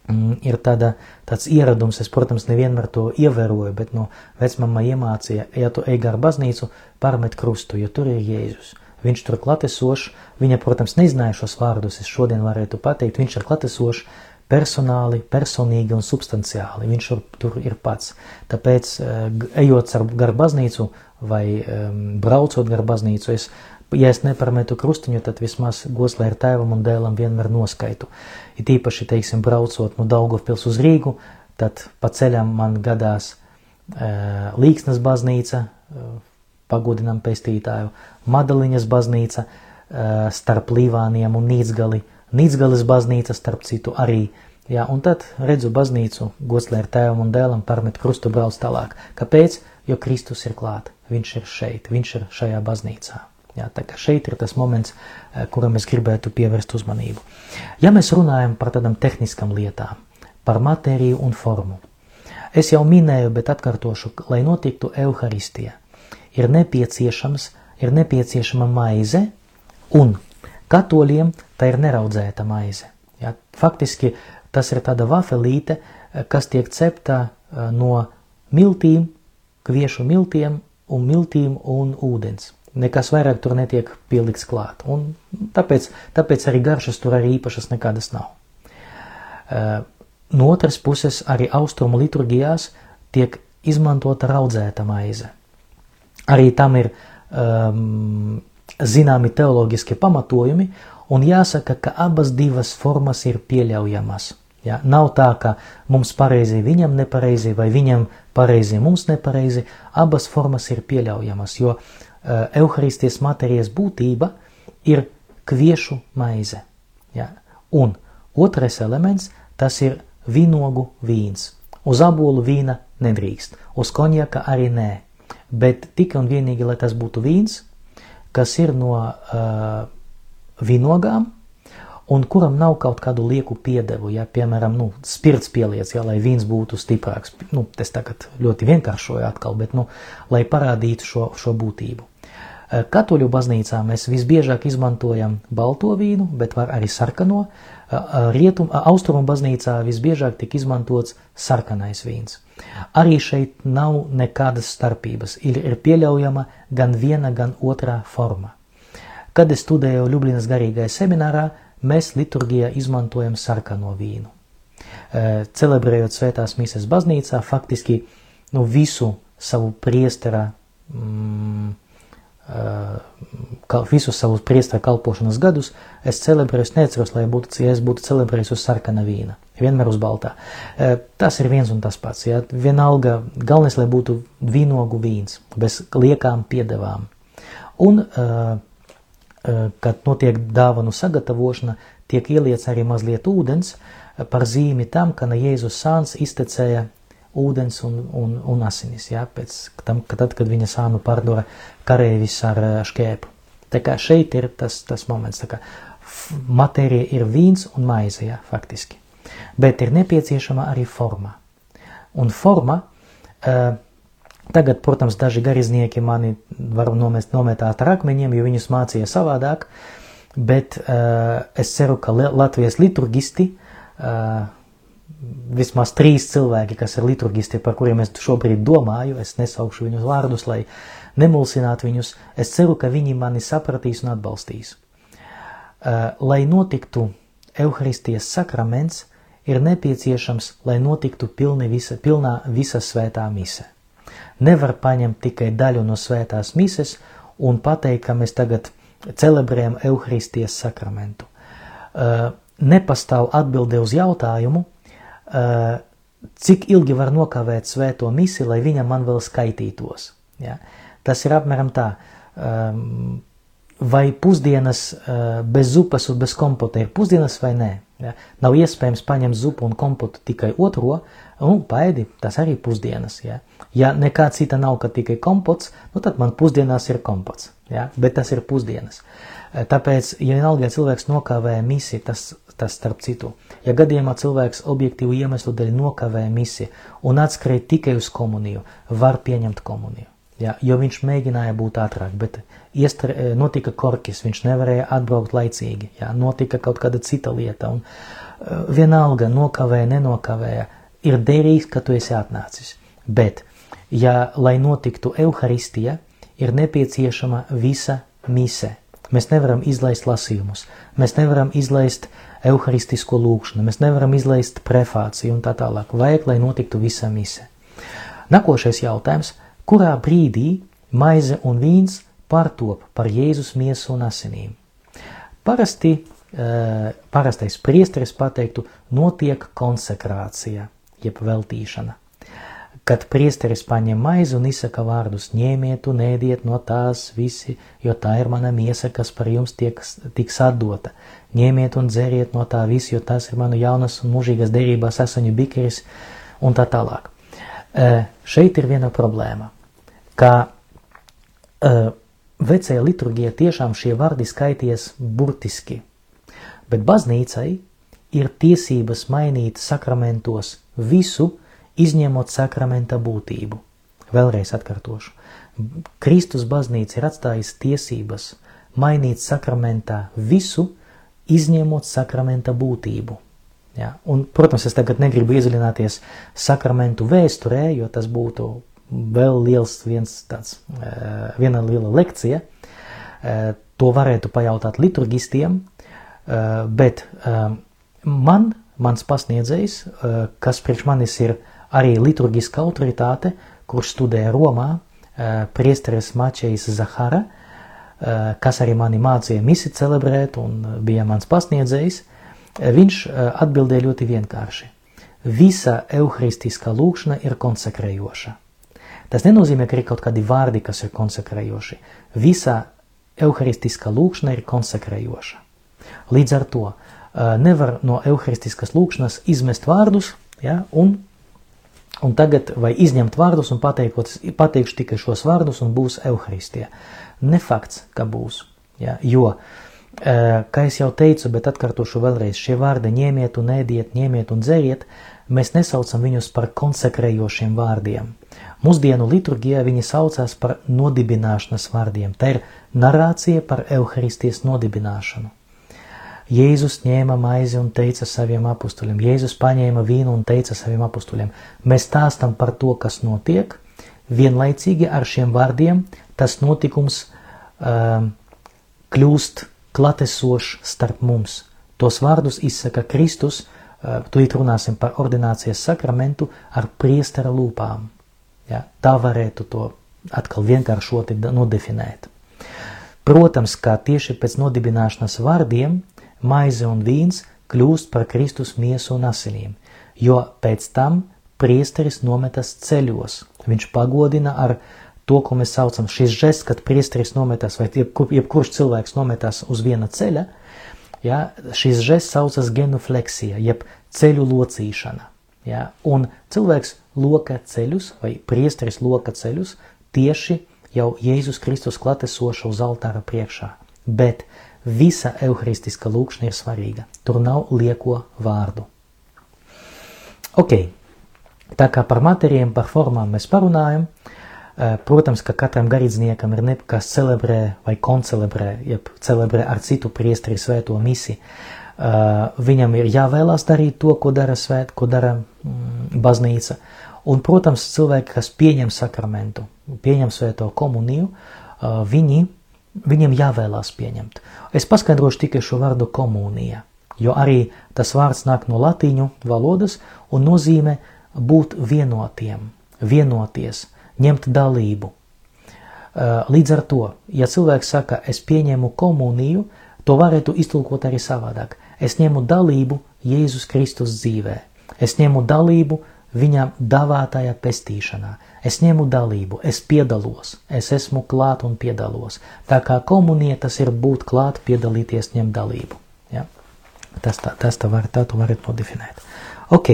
ir tāda, tāds ieradums, es, protams, nevienmēr to ievēroju, bet no vecmama iemācīja, ja tu ej gar baznīcu, pārmet krustu, jo tur ir Jēzus. Viņš tur klatesošs, viņa, protams, nezināja šos vārdus, es šodien varētu pateikt, viņš ir klatesošs personāli, personīgi un substanciāli, viņš tur ir pats. Tāpēc, eh, ejot gar baznīcu vai um, braucot gar baznīcu, es ja es neparmetu krustiņu, tad vismaz goslē ar tēvam un dēlam vienmēr noskaitu. It īpaši, teiksim, braucot no Daugavpils uz Rīgu, tad pa ceļam man gadās e, Līksnes baznīca, e, pagodinam pestītāju, Madaliņas baznīca e, starp Līvāniem un Nīcgali, Nīcgalis baznīca starp citu arī, jā, un tad redzu baznīcu, goslē ar tēvam un dēlam parmet krustu brauc tālāk. Kāpēc? Jo Kristus ir klāt, viņš ir šeit, viņš ir šajā baznīcā. Jā, tā kā šeit ir tas moments, eh, kuram es gribētu pievērst uzmanību. Ja mēs runājam par tādām tehniskām lietām, par matēriju un formu, es jau minēju, bet atkārtošu, lai notiktu evaharistija, ir nepieciešams, ir nepieciešama maize, un katoļiem tā ir neraudzēta maize. Jā, faktiski tas ir tāda vafelīte, eh, kas tiek cepta eh, no miltīm, kviešu miltiem un miltīm un ūdens. Nekas vairāk tur netiek pielikts klāt. Un tāpēc, tāpēc arī garšas tur arī īpašas nekādas nav. Uh, no otras puses, arī austrumu liturgijās tiek izmantota raudzēta maize. Arī tam ir um, zināmi teoloģiski pamatojumi, un jāsaka, ka abas divas formas ir pieļaujamas. Ja? Nav tā, ka mums pareizi viņam nepareizi, vai viņam pareizi mums nepareizi, abas formas ir pieļaujamas, jo uh, Euharistijas matērijas būtība ir kviešu maize. Ja? Un otrais elements tas ir vīnogu vīns. Uz abolu vīna nedrīkst, uz konjaka arī nē, bet tikai un vienīgi, lai tas būtu vīns, kas ir no uh, vinogām, un kuram nav kaut kādu lieku piedevu, ja, piemēram, nu, spirts pieliec, ja, lai vīns būtu stiprāks. Nu, es tagad ļoti vienkāršoju atkal, bet, nu, lai parādītu šo, šo būtību. Eh, katoļu baznīcā mēs visbiežāk izmantojam balto vīnu, bet var arī sarkano. Eh, eh, rietum, austrumu baznīcā visbiežāk tiek izmantots sarkanais vīns. Arī šeit nav nekādas starpības. Ir, ir pieļaujama gan viena, gan otrā forma. Kad es studēju Ljubljanas garīgajā seminārā, mēs liturgijā izmantojam sarkano vīnu. Celebrējot svētās mises baznīcā, faktiski nu, visu savu priestera, mm, visus savus priestera kalpošanas gadus, es celebrēju, es neatceros, lai būtu, ja es būtu celebrējis uz sarkana vīna, vienmēr uz baltā. Tas ir viens un tas pats, ja? vienalga, galvenais, lai būtu vīnogu vīns, bez liekām piedevām. Un uh, kad notiek dāvanu sagatavošana, tiek ieliec arī mazliet ūdens eh, par zīmi tam, ka Jēzus sāns iztecēja ūdens un, un, un asinis, ja, pēc tam, ka tad, kad viņa sānu pārdora karēvis ar eh, škēpu. Tā kā šeit ir tas, tas moments, tā kā matērija ir vīns un maize, ja, faktiski. Bet ir nepieciešama arī forma. Un forma, uh, Tagad, protams, daži garīdznieki mani var nomest, nometāt ar akmeņiem, jo viņus mācīja savādāk, bet uh, es ceru, ka Latvijas liturgisti, uh, vismaz trīs cilvēki, kas ir liturgisti, par kuriem es šobrīd domāju, es nesaukšu viņus vārdus, lai nemulsinātu viņus, es ceru, ka viņi mani sapratīs un atbalstīs. Uh, lai notiktu Euharistijas sakraments, ir nepieciešams, lai notiktu pilni visa, pilnā visa svētā mise nevar paņemt tikai daļu no svētās mises un pateikt, ka mēs tagad celebrējam Euharistijas sakramentu. Uh, nepastāv atbilde uz jautājumu, uh, cik ilgi var nokavēt svēto misi, lai viņa man vēl skaitītos. Ja? Tas ir apmēram tā. Um, vai pusdienas uh, bez zupas un bez kompota ir pusdienas vai nē? Ja? Nav iespējams paņemt zupu un kompotu tikai otro, un paēdi, tas arī pusdienas. Ja, ja nekā cita nav, ka tikai kompots, nu tad man pusdienās ir kompots, ja? bet tas ir pusdienas. Eh, tāpēc, ja vienalga cilvēks nokavē misiju, tas, tas starp citu, ja gadījumā cilvēks objektīvu iemeslu dēļ nokavē misiju un atskrēja tikai uz komuniju, var pieņemt komuniju. Ja, jo viņš mēģināja būt ātrāk, bet iestra, eh, notika korkis, viņš nevarēja atbraukt laicīgi, ja, notika kaut kāda cita lieta, un uh, vienalga nokavēja, nenokavēja, ir derīgs, ka tu esi atnācis. Bet, ja, lai notiktu evaharistija, ir nepieciešama visa mise. Mēs nevaram izlaist lasījumus, mēs nevaram izlaist evaharistisko lūgšanu, mēs nevaram izlaist prefāciju un tā tālāk. Vajag, lai notiktu visa mise. Nākošais jautājums - kurā brīdī maize un vīns pārtop par Jēzus miesu un asinīm? Parasti, uh, parastais priesteris pateiktu, notiek konsekrācija jeb veltīšana. Kad priesteris paņem maizi un izsaka vārdus: ņēmiet un ēdiet no tās visi, jo tā ir mana miesa, kas par jums tiek, tiks atdota. Ņēmiet un dzeriet no tā visi, jo tas ir manu jaunas un mūžīgas derībās esaņu bikeris, un tā tālāk. Šeit ir viena problēma, ka vecajā liturgijā tiešām šie vārdi skaities burtiski, bet baznīcai ir tiesības mainīt sakramentos visu, izņemot sakramenta būtību. Vēlreiz atkārtošu. Kristus baznīca ir atstājis tiesības mainīt sakramentā visu, izņemot sakramenta būtību. Ja? Un, protams, es tagad negribu iedziļināties sakramentu vēsturē, jo tas būtu vēl liels viens tāds, eh, viena liela lekcija. Eh, to varētu pajautāt liturgistiem, eh, bet man mans pasniedzējs, eh, kas priekš manis ir arī liturgiska autoritāte, kurš studēja Romā, eh, priesteris Mačejs Zahara, eh, kas arī mani mācīja misi celebrēt un bija mans pasniedzējs, viņš atbildēja ļoti vienkārši. Visa euharistiskā lūkšana ir konsekrējoša. Tas nenozīmē, ka ir kaut kādi vārdi, kas ir konsekrējoši. Visa euharistiskā lūkšana ir konsekrējoša. Līdz ar to nevar no evaharistiskas lūkšanas izmest vārdus, ja, un, un tagad vai izņemt vārdus un pateikot, pateikšu tikai šos vārdus un būs evaharistija. Ne fakts, ka būs, ja, jo kā es jau teicu, bet atkārtošu vēlreiz, šie vārdi ņemiet un ēdiet, ņemiet un dzeriet, mēs nesaucam viņus par konsekrējošiem vārdiem. Mūsdienu liturgijā viņi saucās par nodibināšanas vārdiem. Tā ir narācija par evaharistijas nodibināšanu. Jēzus ņēma maizi un teica saviem apstuļiem, Jēzus paņēma vīnu un teica saviem apstuļiem. Mēs stāstam par to, kas notiek, vienlaicīgi ar šiem vārdiem tas notikums uh, kļūst klatesošs starp mums. Tos vārdus izsaka Kristus, uh, tūlīt runāsim par ordinācijas sakramentu ar priestera lūpām. Ja, tā varētu to atkal vienkāršoti nodefinēt. Protams, kā tieši pēc nodibināšanas vārdiem maize un vīns kļūst par Kristus miesu un asinīm, jo pēc tam priesteris nometas ceļos. Viņš pagodina ar to, ko mēs saucam šis žests, kad priesteris nometas, vai jebkur, jebkurš cilvēks nometas uz viena ceļa, ja, šis žests saucas genufleksija, jeb ceļu locīšana. Ja, un cilvēks loka ceļus, vai priesteris loka ceļus, tieši jau Jēzus Kristus klatesoša uz altāra priekšā. Bet Visa evaharistiska lūkšana ir svarīga. Tur nav lieko vārdu. Ok, tā kā par matērijiem, par formām mēs parunājam, eh, protams, ka katram garīdzniekam ir nekas celebrē vai koncelebrē, jeb celebrē ar citu priesteri svēto misiju. Eh, viņam ir jāvēlās darīt to, ko dara svēt, ko dara mm, baznīca. Un, protams, cilvēki, kas pieņem sakramentu, pieņem svēto komuniju, eh, viņi viņiem jāvēlās pieņemt. Es paskaidrošu tikai šo vārdu komunija, jo arī tas vārds nāk no latīņu valodas un nozīmē būt vienotiem, vienoties, ņemt dalību. Līdz ar to, ja cilvēks saka, es pieņemu komuniju, to varētu iztulkot arī savādāk. Es ņemu dalību Jēzus Kristus dzīvē. Es ņemu dalību viņa dāvātajā pestīšanā. Es ņemu dalību, es piedalos, es esmu klāt un piedalos. Tā kā komunija tas ir būt klāt, piedalīties, ņemt dalību. Ja? Tas tā, tas tā var, tā tu vari nodefinēt. Ok,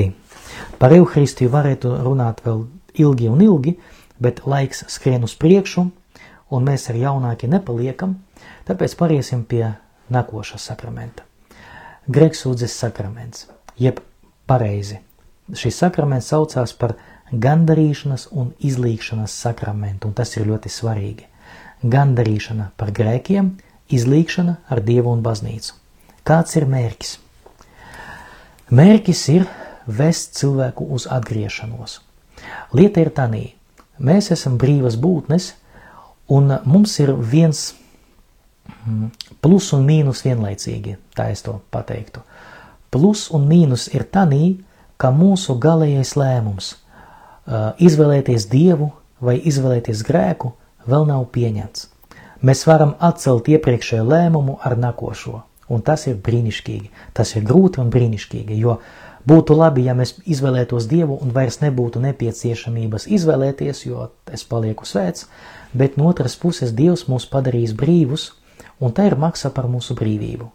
par Euharistiju varētu runāt vēl ilgi un ilgi, bet laiks skrien uz priekšu, un mēs ar jaunāki nepaliekam, tāpēc pāriesim pie nākošā sakramenta. Greksūdzes sakraments, jeb pareizi šis sakraments saucās par gandarīšanas un izlīkšanas sakramentu, un tas ir ļoti svarīgi. Gandarīšana par grēkiem, izlīkšana ar Dievu un baznīcu. Kāds ir mērķis? Mērķis ir vest cilvēku uz atgriešanos. Lieta ir tā, mēs esam brīvas būtnes, un mums ir viens mm, plus un mīnus vienlaicīgi, tā es to pateiktu. Plus un mīnus ir tā, ka mūsu galīgais lēmums izvēlēties dievu vai izvēlēties grēku vēl nav pieņemts. Mēs varam atcelt iepriekšējo lēmumu ar nākošo, un tas ir brīnišķīgi. Tas ir grūti un brīnišķīgi, jo būtu labi, ja mēs izvēlētos dievu un vairs nebūtu nepieciešamības izvēlēties, jo es palieku svēts, bet no otras puses dievs mūs padarīs brīvus, un tā ir maksa par mūsu brīvību.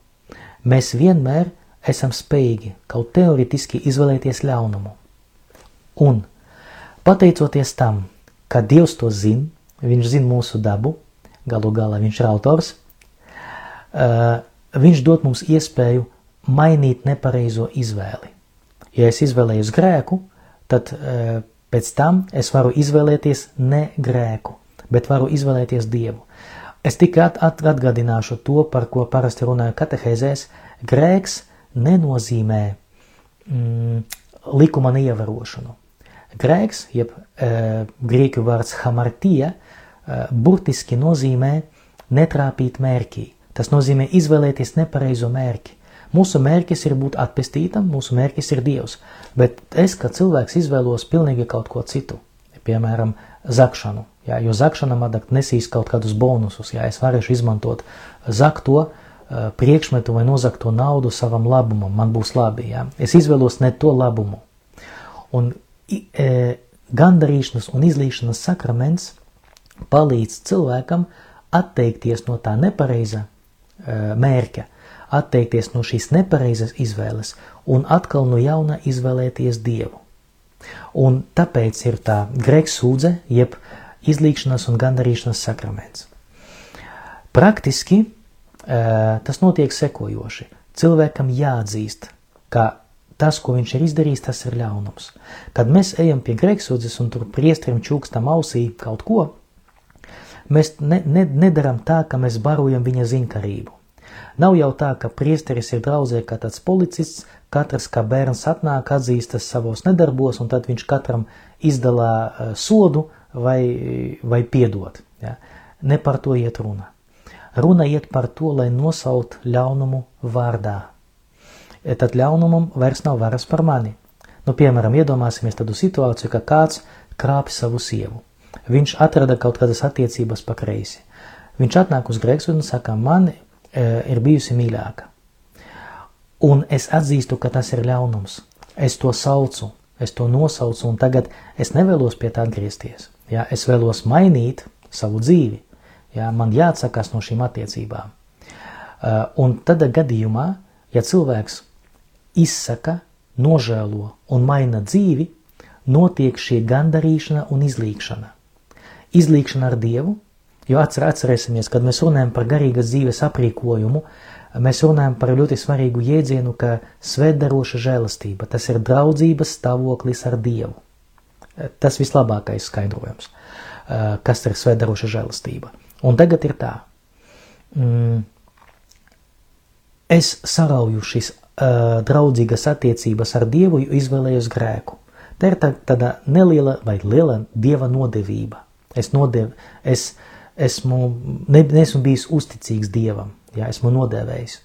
Mēs vienmēr esam spējīgi kaut teoretiski izvēlēties ļaunumu. Un, pateicoties tam, ka Dievs to zina, Viņš zina mūsu dabu, galu galā Viņš ir autors, uh, Viņš dod mums iespēju mainīt nepareizo izvēli. Ja es izvēlējos grēku, tad uh, pēc tam es varu izvēlēties ne grēku, bet varu izvēlēties Dievu. Es tikai atgādināšu to, par ko parasti runāju katehēzēs. Grēks nenozīmē mm, likuma neievērošanu. Grēks, jeb e, grieķu vārds hamartija, e, burtiski nozīmē netrāpīt mērķī. Tas nozīmē izvēlēties nepareizo mērķi. Mūsu mērķis ir būt atpestītam, mūsu mērķis ir Dievs, bet es, kā cilvēks, izvēlos pilnīgi kaut ko citu, piemēram, zakšanu, jā, jo zakšana man nesīs kaut kādus bonusus, ja es varēšu izmantot zakto, uh, priekšmetu vai nozagto naudu savam labumam, man būs labi. Ja? Es izvēlos ne to labumu. Un gandarīšanas un izlīšanas sakraments palīdz cilvēkam atteikties no tā nepareiza e, mērķa, atteikties no šīs nepareizas izvēles un atkal no jauna izvēlēties Dievu. Un tāpēc ir tā grēks sūdze, jeb izlīkšanas un gandarīšanas sakraments. Praktiski tas notiek sekojoši. Cilvēkam jāatzīst, ka tas, ko viņš ir izdarījis, tas ir ļaunums. Kad mēs ejam pie grēksūdzes un tur priestrim čūkstam ausī kaut ko, mēs ne, ne, nedaram tā, ka mēs barojam viņa zinkarību. Nav jau tā, ka priesteris ir draudzē kā tāds policists, katrs kā bērns atnāk, atzīstas savos nedarbos, un tad viņš katram izdalā uh, sodu vai, vai piedot. Ja? Ne par to iet runa. Runa iet par to, lai nosaut ļaunumu vārdā. E, tad ļaunumam vairs nav varas par mani. Nu, piemēram, iedomāsimies tādu situāciju, ka kāds krāpi savu sievu. Viņš atrada kaut kādas attiecības pa kreisi. Viņš atnāk uz grēks un saka, man E, ir bijusi mīļāka. Un es atzīstu, ka tas ir ļaunums. Es to saucu, es to nosaucu, un tagad es nevēlos pie tā atgriezties. Ja? Es vēlos mainīt savu dzīvi. Ja? Man jāatsakās no šīm attiecībām. Uh, un tad gadījumā, ja cilvēks izsaka, nožēlo un maina dzīvi, notiek šī gandarīšana un izlīkšana. Izlīkšana ar Dievu Jo atcer, atcerēsimies, kad mēs runājam par garīgas dzīves aprīkojumu, mēs runājam par ļoti svarīgu jēdzienu, ka svētdaroša žēlastība, tas ir draudzības stāvoklis ar Dievu. Tas vislabākais skaidrojums, kas ir svētdaroša žēlastība. Un tagad ir tā. Mm, es sarauju šīs uh, draudzīgas attiecības ar Dievu, jo izvēlējos grēku. Tā ir tā, tāda neliela vai liela dieva nodevība. Es, nodev, es esmu, ne, neesmu bijis uzticīgs Dievam, ja, esmu nodēvējis.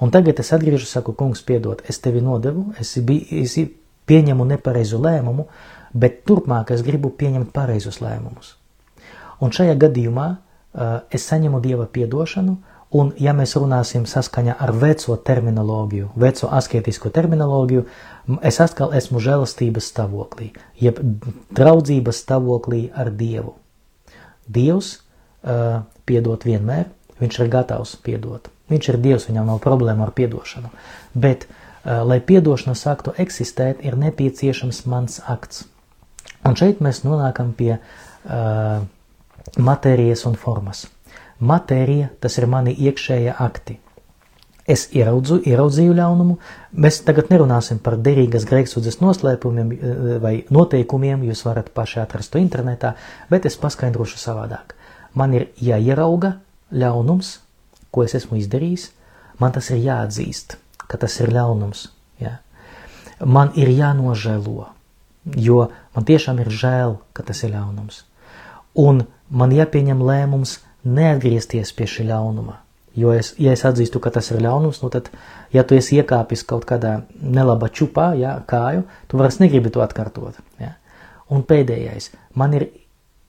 Un tagad es atgriežu, saku, kungs, piedod, es tevi nodevu, es, bij, es pieņemu nepareizu lēmumu, bet turpmāk es gribu pieņemt pareizus lēmumus. Un šajā gadījumā uh, es saņemu Dieva piedošanu, un ja mēs runāsim saskaņā ar veco terminoloģiju, veco asketisko terminoloģiju, es atkal esmu žēlastības stāvoklī, jeb draudzības stāvoklī ar Dievu. Dievs uh, piedot vienmēr, viņš ir gatavs piedot. Viņš ir Dievs, viņam nav problēma ar piedošanu. Bet, uh, lai piedošana sāktu eksistēt, ir nepieciešams mans akts. Un šeit mēs nonākam pie uh, matērijas un formas. Matērija, tas ir mani iekšējie akti. Es ieraudzu, ieraudzīju ļaunumu. Mēs tagad nerunāsim par derīgas grēksūdzes noslēpumiem vai noteikumiem, jūs varat paši atrast to internetā, bet es paskaidrošu savādāk. Man ir jāierauga ļaunums, ko es esmu izdarījis, man tas ir jāatzīst, ka tas ir ļaunums. Jā. Man ir jānožēlo, jo man tiešām ir žēl, ka tas ir ļaunums. Un man jāpieņem lēmums neatgriezties pie šī ļaunuma. Jo es, ja es atzīstu, ka tas ir ļaunums, nu tad, ja tu esi iekāpis kaut kādā nelabā čupā, jā, kāju, tu vairs negribi to atkārtot. Jā. Un pēdējais, man ir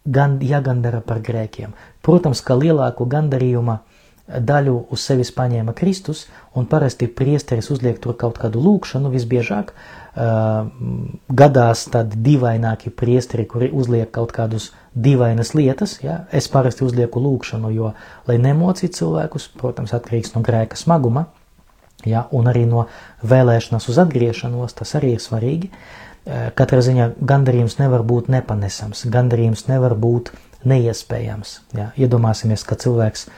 gan jāgandara par grēkiem. Protams, ka lielāko gandarījuma daļu uz sevis paņēma Kristus, un parasti priesteris uzliek tur kaut kādu lūkšanu, visbiežāk uh, gadās tādi dīvaināki priesteri, kuri uzliek kaut kādus dīvainas lietas, ja? es parasti uzlieku lūkšanu, jo, lai nemocītu cilvēkus, protams, atkarīgs no grēka smaguma, ja? un arī no vēlēšanas uz atgriešanos, tas arī ir svarīgi, katrā ziņā gandarījums nevar būt nepanesams, gandarījums nevar būt neiespējams. Ja? Iedomāsimies, ka cilvēks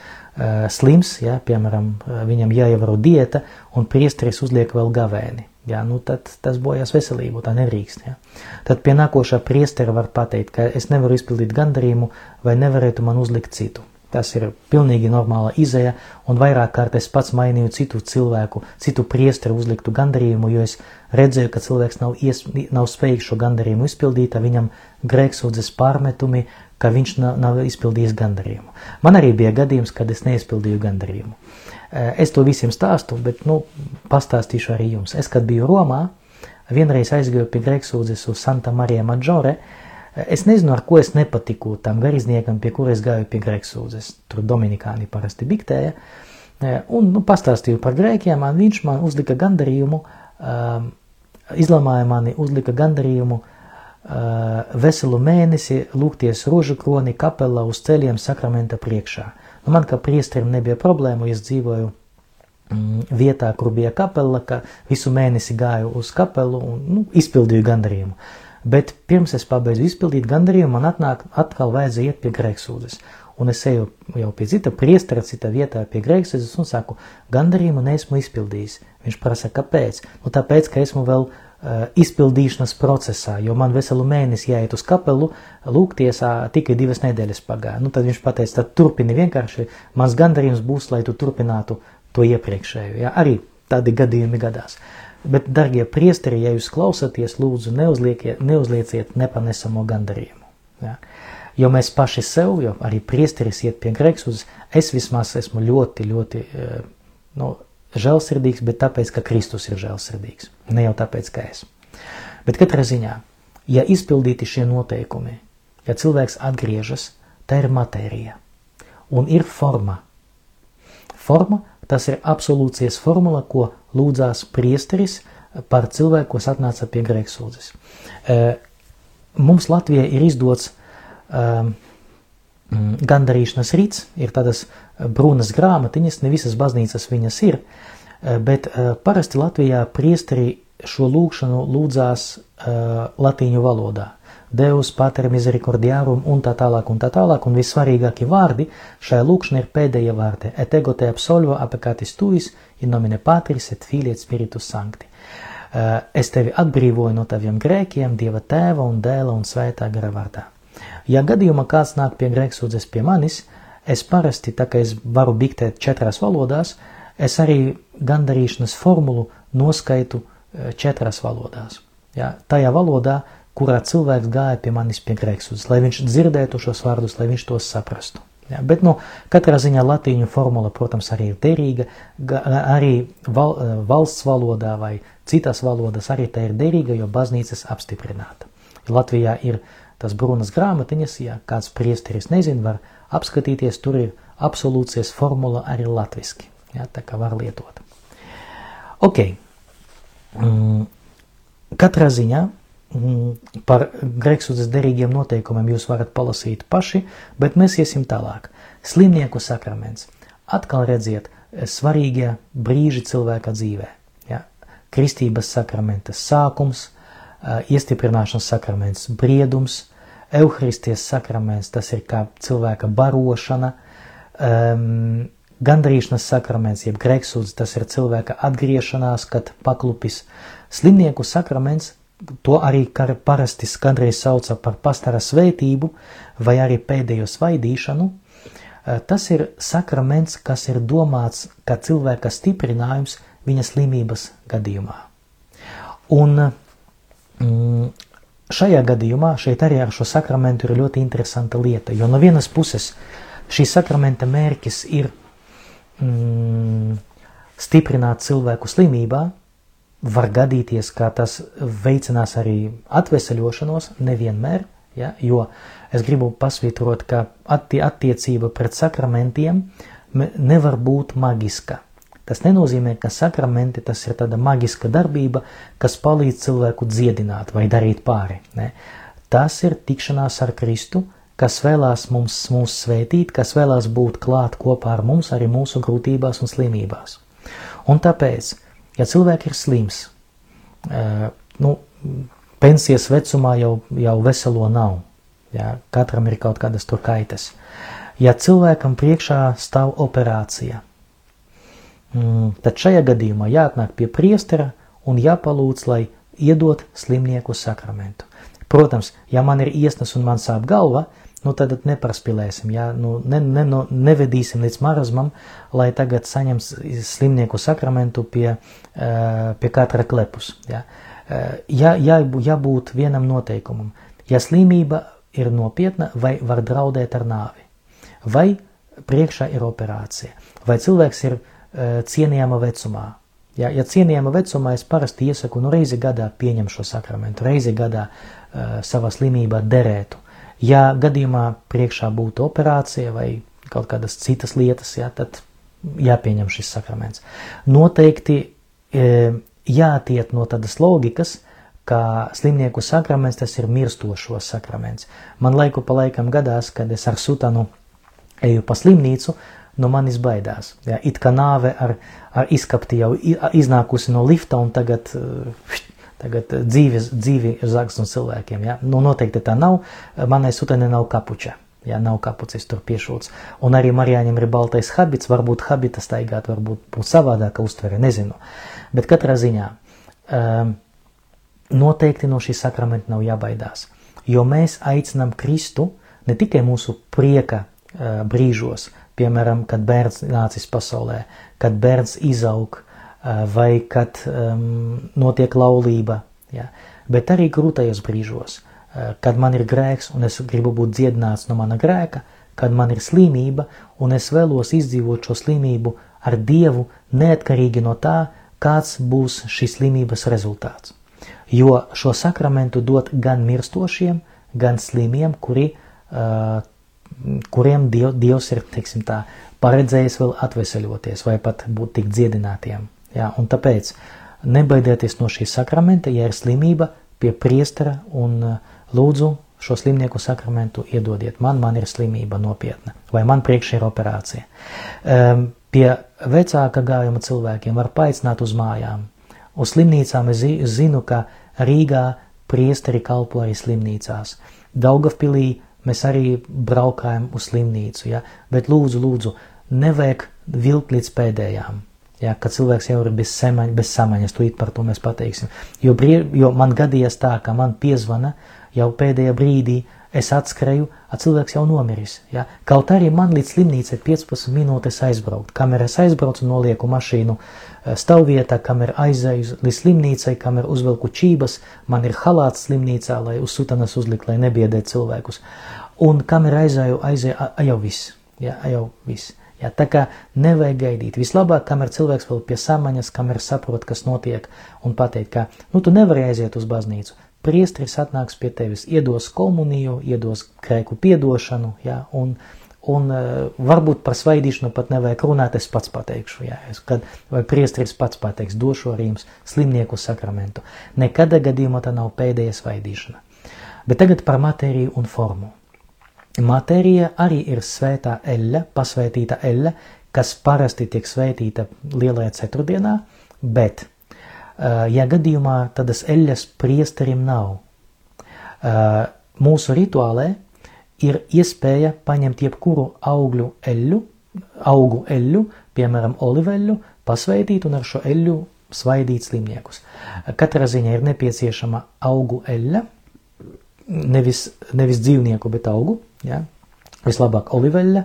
slims, ja? piemēram, viņam jāievēro diēta, un priesteris uzliek vēl gavēni. Ja? Nu, tad tas bojās veselību, tā nedrīkst. Ja? Tad pie nākošā priestera var pateikt, ka es nevaru izpildīt gandarījumu, vai nevarētu man uzlikt citu. Tas ir pilnīgi normāla izēja, un vairāk kārt es pats mainīju citu cilvēku, citu priesteru uzliktu gandarījumu, jo es redzēju, ka cilvēks nav, ies, nav spējīgs šo gandarījumu izpildīt, viņam grēksūdzes pārmetumi, ka viņš nav, nav izpildījis gandarījumu. Man arī bija gadījums, kad es neizpildīju gandarījumu. Eh, es to visiem stāstu, bet, nu, pastāstīšu arī jums. Es, kad biju Romā, vienreiz aizgāju pie grēksūdzes uz Santa Marija Maggiore, Es nezinu, ar ko es nepatiku tam garīdzniekam, pie kuras gāju pie grēksūdzes. Tur Dominikāni parasti diktēja. E, un nu, pastāstīju par grēkiem, un viņš man uzlika gandarījumu, um, izlamāja mani, uzlika gandarījumu uh, veselu mēnesi lūgties rožu kroni kapelā uz ceļiem sakramenta priekšā. Nu, man kā priestrim nebija problēmu, es dzīvoju mm, vietā, kur bija kapela, ka visu mēnesi gāju uz kapelu un nu, izpildīju gandarījumu. Bet pirms es pabeidzu izpildīt gandarījumu, man atnāk, atkal vajadzēja iet pie grēksūdzes. un es eju jau pie cita priestera, cita vietā pie grēksēdzes un saku, gandarījumu neesmu izpildījis. Viņš prasa, kāpēc? Nu, tāpēc, ka esmu vēl uh, izpildīšanas procesā, jo man veselu mēnesi jāiet uz kapelu, lūgties, tikai divas nedēļas pagāja. Nu, tad viņš pateica, tad turpini vienkārši, mans gandarījums būs, lai tu turpinātu to iepriekšējo. Ja? Arī tādi gadījumi gadās. Bet, darbie priesteri, ja jūs klausāties, lūdzu, neuzlieciet nepanesamo gandarījumu. Ja? Jo mēs paši sev, jo arī priesteris iet pie grēksūdzes, es vismaz esmu ļoti, ļoti eh, nu, žēlsirdīgs, bet tāpēc, ka Kristus ir žēlsirdīgs, ne jau tāpēc, ka es. Bet katrā ziņā, ja izpildīti šie noteikumi, ja cilvēks atgriežas, tā ir matērija un ir forma. Forma tas ir absolūcijas formula, ko lūdzās priesteris par cilvēku, kas atnāca pie grēksūdzes. Eh, mums Latvijai ir izdots um, gandarīšanas rīts, ir tādas brūnas grāmatiņas, ne visas baznīcas viņas ir, uh, bet uh, parasti Latvijā priesteri šo lūgšanu lūdzās latīņu valodā. Deus, Pater, Misericordiarum un tā tālāk un tā tālāk, un vissvarīgākie vārdi šajā lūkšanā ir pēdējie vārdi – et ego te absolvo apecatis tuis, in nomine Patris et Filii et Spiritus Sancti. Uh, es tevi atbrīvoju no taviem grēkiem, Dieva tēva un dēla un svētā gara vārdā. Ja gadījumā kāds nāk pie grēksūdzes pie manis, es parasti, tā kā es varu diktēt četrās valodās, es arī gandarīšanas formulu noskaitu e, četrās valodās. Ja, tajā valodā, kurā cilvēks gāja pie manis pie grēksūdzes, lai viņš dzirdētu šos vārdus, lai viņš tos saprastu. Ja, bet nu, katrā ziņā latīņu formula, protams, arī ir derīga, arī val, valsts valodā vai citās valodās arī tā ir derīga, jo baznīcas apstiprināta. Latvijā ir tas brunas grāmatiņas, ja kāds priesteris nezin, var apskatīties, tur ir absolūcijas formula arī latviski, ja, tā kā var lietot. Ok, mm, katrā ziņā par grēksūdzes derīgiem noteikumiem jūs varat palasīt paši, bet mēs iesim tālāk. Slimnieku sakraments. Atkal redziet, svarīgie brīži cilvēka dzīvē. Ja? Kristības sakramenta sākums, iestiprināšanas sakraments, briedums, Euharistijas sakraments, tas ir kā cilvēka barošana, um, gandrīšanas sakraments, jeb grēksūdz, tas ir cilvēka atgriešanās, kad paklupis. Slimnieku sakraments, to arī parasti kādreiz sauca par pastara svētību vai arī pēdējo svaidīšanu, eh, tas ir sakraments, kas ir domāts kā cilvēka stiprinājums viņa slimības gadījumā. Un mm, Šajā gadījumā šeit arī ar šo sakramentu ir ļoti interesanta lieta, jo no vienas puses šī sakramenta mērķis ir mm, stiprināt cilvēku slimībā, var gadīties, ka tas veicinās arī atveseļošanos, nevienmēr, ja, jo es gribu pasvītrot, ka attie, attiecība pret sakramentiem nevar būt magiska. Tas nenozīmē, ka sakramenti tas ir tāda maģiska darbība, kas palīdz cilvēku dziedināt vai darīt pāri. Ne? Tas ir tikšanās ar Kristu, kas vēlās mums, mūs svētīt, kas vēlās būt klāt kopā ar mums arī mūsu grūtībās un slimībās. Un tāpēc, ja cilvēks ir slims, nu, pensijas vecumā jau, jau veselo nav, ja, katram ir kaut kādas tur kaitas. Ja cilvēkam priekšā stāv operācija, Mm, tad šajā gadījumā jāatnāk pie priestera un jāpalūdz, lai iedot slimnieku sakramentu. Protams, ja man ir iesnas un man sāp galva, nu tad nepraspilēsim, ja? nu, ne, ne, nu, nevedīsim līdz marazmam, lai tagad saņem slimnieku sakramentu pie, pie katra klepus. Ja? Jā, jā, jābūt vienam noteikumam. Ja slimība ir nopietna vai var draudēt ar nāvi, vai priekšā ir operācija, vai cilvēks ir Eh, cienījama vecumā. Ja, ja cienījama vecumā es parasti iesaku nu reizi gadā pieņem šo sakramentu, reizi gadā uh, savā slimībā derētu. Ja gadījumā priekšā būtu operācija vai kaut kādas citas lietas, ja, tad jāpieņem šis sakraments. Noteikti e, jātiet no tādas logikas, ka slimnieku sakraments tas ir mirstošo sakraments. Man laiku pa laikam gadās, kad es ar sutanu eju pa slimnīcu, no manis baidās. Ja, it kā nāve ar, ar izkapti jau iznākusi no lifta un tagad, eh, tagad dzīves, dzīvi ir zags no cilvēkiem. Ja. Nu, noteikti tā nav, manai sutenē nav kapuča. Ja nav kapucis tur piešūts. Un arī Marijāņam ir baltais habits, varbūt habita staigāt, varbūt būs savādāka uztvere, nezinu. Bet katrā ziņā um, noteikti no šī sakramenta nav jābaidās, jo mēs aicinām Kristu ne tikai mūsu prieka uh, brīžos, piemēram, kad bērns nācis pasaulē, kad bērns izaug uh, vai kad um, notiek laulība, ja, bet arī grūtajos brīžos – Eh, kad man ir grēks un es gribu būt dziedināts no mana grēka, kad man ir slimība un es vēlos izdzīvot šo slimību ar Dievu neatkarīgi no tā, kāds būs šīs slimības rezultāts. Jo šo sakramentu dot gan mirstošiem, gan slimiem, kuri, uh, kuriem diev, Dievs ir teiksim, tā, paredzējis vēl atveseļoties vai pat būt tik dziedinātiem. Ja? Un tāpēc nebaidieties no šī sakramenta, ja ir slimība, pie priestera un uh, Lūdzu, šo slimnieku sakramentu iedodiet man, man ir slimība nopietna, vai man priekš ir operācija. Um, pie vecāka gājuma cilvēkiem var paaicināt uz mājām. Uz slimnīcām es zinu, ka Rīgā priesteri kalpo arī slimnīcās. Daugavpilī mēs arī braukājam uz slimnīcu, ja? bet lūdzu, lūdzu, nevajag vilkt līdz pēdējām. Ja, kad cilvēks jau ir bez, semaņa, bez samaņas, tūlīt par to mēs pateiksim. Jo, brie, jo man gadījās tā, ka man piezvana jau pēdējā brīdī es atskrēju, a cilvēks jau nomiris. Ja? Kaut arī man līdz slimnīcai 15 minūtes aizbraukt. Kamēr es aizbraucu, nolieku mašīnu eh, stāvvietā, kamēr aizēju līdz slimnīcai, kamēr uzvelku čības, man ir halāts slimnīcā, lai uz sutanas uzlikt, lai nebiedē cilvēkus. Un kamēr aizēju, aizēju, a, a, jau viss. Ja, jau viss. Ja, tā kā nevajag gaidīt. Vislabāk, kamēr cilvēks vēl pie samaņas, kamēr saprot, kas notiek, un pateikt, ka, nu, tu nevari aiziet uz baznīcu priesteris atnāks pie tevis, iedos komuniju, iedos grēku piedošanu, ja, un, un uh, varbūt par svaidīšanu pat nevajag runāt, es pats pateikšu, ja, es, kad, vai priesteris pats pateiks, došu arī jums slimnieku sakramentu. Nekādā gadījumā tā nav pēdējā svaidīšana. Bet tagad par matēriju un formu. Matērija arī ir svētā eļļa, pasvētīta eļļa, kas parasti tiek svētīta lielajā ceturtdienā, bet ja gadījumā tādas eļas priesterim nav. Mūsu rituālē ir iespēja paņemt jebkuru augļu eļļu, augu eļļu, piemēram, oliveļu, pasveidīt un ar šo eļļu svaidīt slimniekus. Katrā ziņā ir nepieciešama augu eļļa, nevis, nevis dzīvnieku, bet augu, ja? vislabāk oliveļa,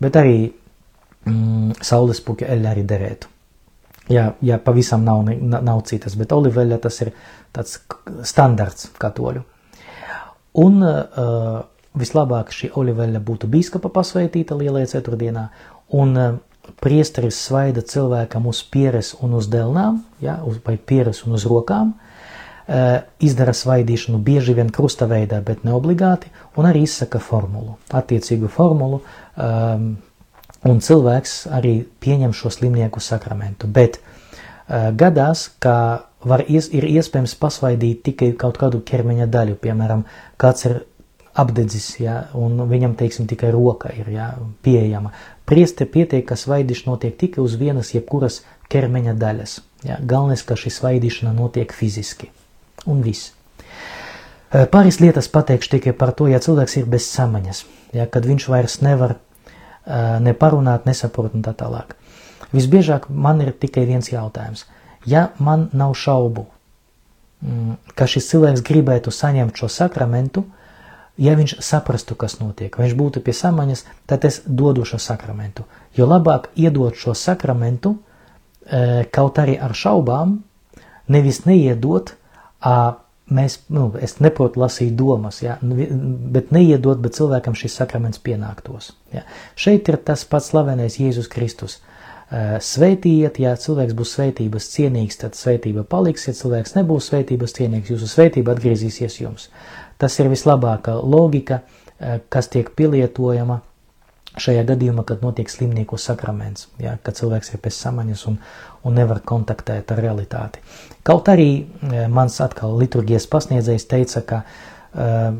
bet arī mm, saules puķa eļļa arī derētu ja, ja pavisam nav, nav citas, bet oliveļa tas ir tāds standarts katoļu. Un uh, vislabāk šī oliveļa būtu bīskapa pasveitīta lielajā ceturtdienā, un uh, priesteris svaida cilvēkam uz pieres un uz delnām, ja, uz, vai pieres un uz rokām, uh, izdara svaidīšanu bieži vien krusta veidā, bet ne obligāti, un arī izsaka formulu, attiecīgu formulu, um, un cilvēks arī pieņem šo slimnieku sakramentu. Bet uh, gadās, ka var ies, ir iespējams pasvaidīt tikai kaut kādu ķermeņa daļu, piemēram, kāds ir apdedzis, ja, un viņam, teiksim, tikai roka ir ja, pieejama. Prieste pietiek, ka svaidīšana notiek tikai uz vienas jebkuras ķermeņa daļas. Ja. Galvenais, ka šī svaidīšana notiek fiziski. Un viss. Pāris lietas pateikšu tikai par to, ja cilvēks ir bez samaņas, ja, kad viņš vairs nevar neparunāt, nesaprot un tā tālāk. Visbiežāk man ir tikai viens jautājums. Ja man nav šaubu, mm, ka šis cilvēks gribētu saņemt šo sakramentu, ja viņš saprastu, kas notiek, viņš būtu pie samaņas, tad es dodu šo sakramentu. Jo labāk iedot šo sakramentu, kaut arī ar šaubām, nevis neiedot, mēs, nu, es neprotu lasīt domas, ja, nu, bet neiedot, bet cilvēkam šis sakraments pienāktos. Ja. Šeit ir tas pats slavenais Jēzus Kristus. Svētījiet, ja cilvēks būs svētības cienīgs, tad svētība paliks, ja cilvēks nebūs svētības cienīgs, jūsu svētība atgriezīsies jums. Tas ir vislabākā logika, kas tiek pielietojama šajā gadījumā, kad notiek slimnieku sakraments, ja, kad cilvēks ir bez samaņas un, un nevar kontaktēt ar realitāti. Kaut arī e, mans atkal liturgijas pasniedzējs teica, ka uh,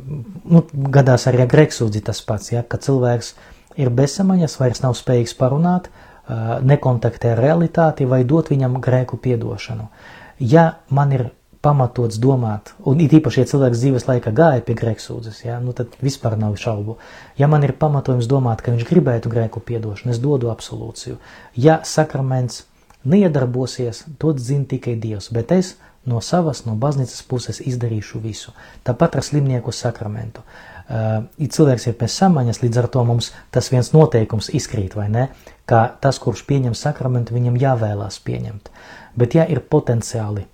nu, gadās arī ar greksūdzi tas pats, ja, ka cilvēks ir bez samaņas, vairs nav spējīgs parunāt, uh, nekontaktē ar realitāti vai dot viņam grēku piedošanu. Ja man ir pamatots domāt, un it īpaši, ja cilvēks dzīves laikā gāja pie grēksūdzes, ja, nu tad vispār nav šaubu. Ja man ir pamatojums domāt, ka viņš gribētu grēku piedošanu, es dodu absolūciju. Ja sakraments neiedarbosies, to zina tikai Dievs, bet es no savas, no baznīcas puses izdarīšu visu. Tāpat ar slimnieku sakramentu. Uh, cilvēks ir pēc samaņas, līdz ar to mums tas viens noteikums izkrīt, vai ne? Ka tas, kurš pieņem sakramentu, viņam jāvēlās pieņemt. Bet ja ir potenciāli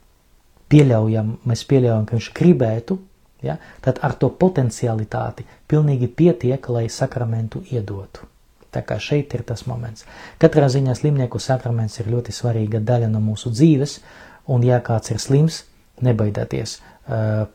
pieļaujam, mēs pieļaujam, ka viņš gribētu, ja, tad ar to potencialitāti pilnīgi pietiek, lai sakramentu iedotu. Tā kā šeit ir tas moments. Katrā ziņā slimnieku sakraments ir ļoti svarīga daļa no mūsu dzīves, un ja kāds ir slims, nebaidieties.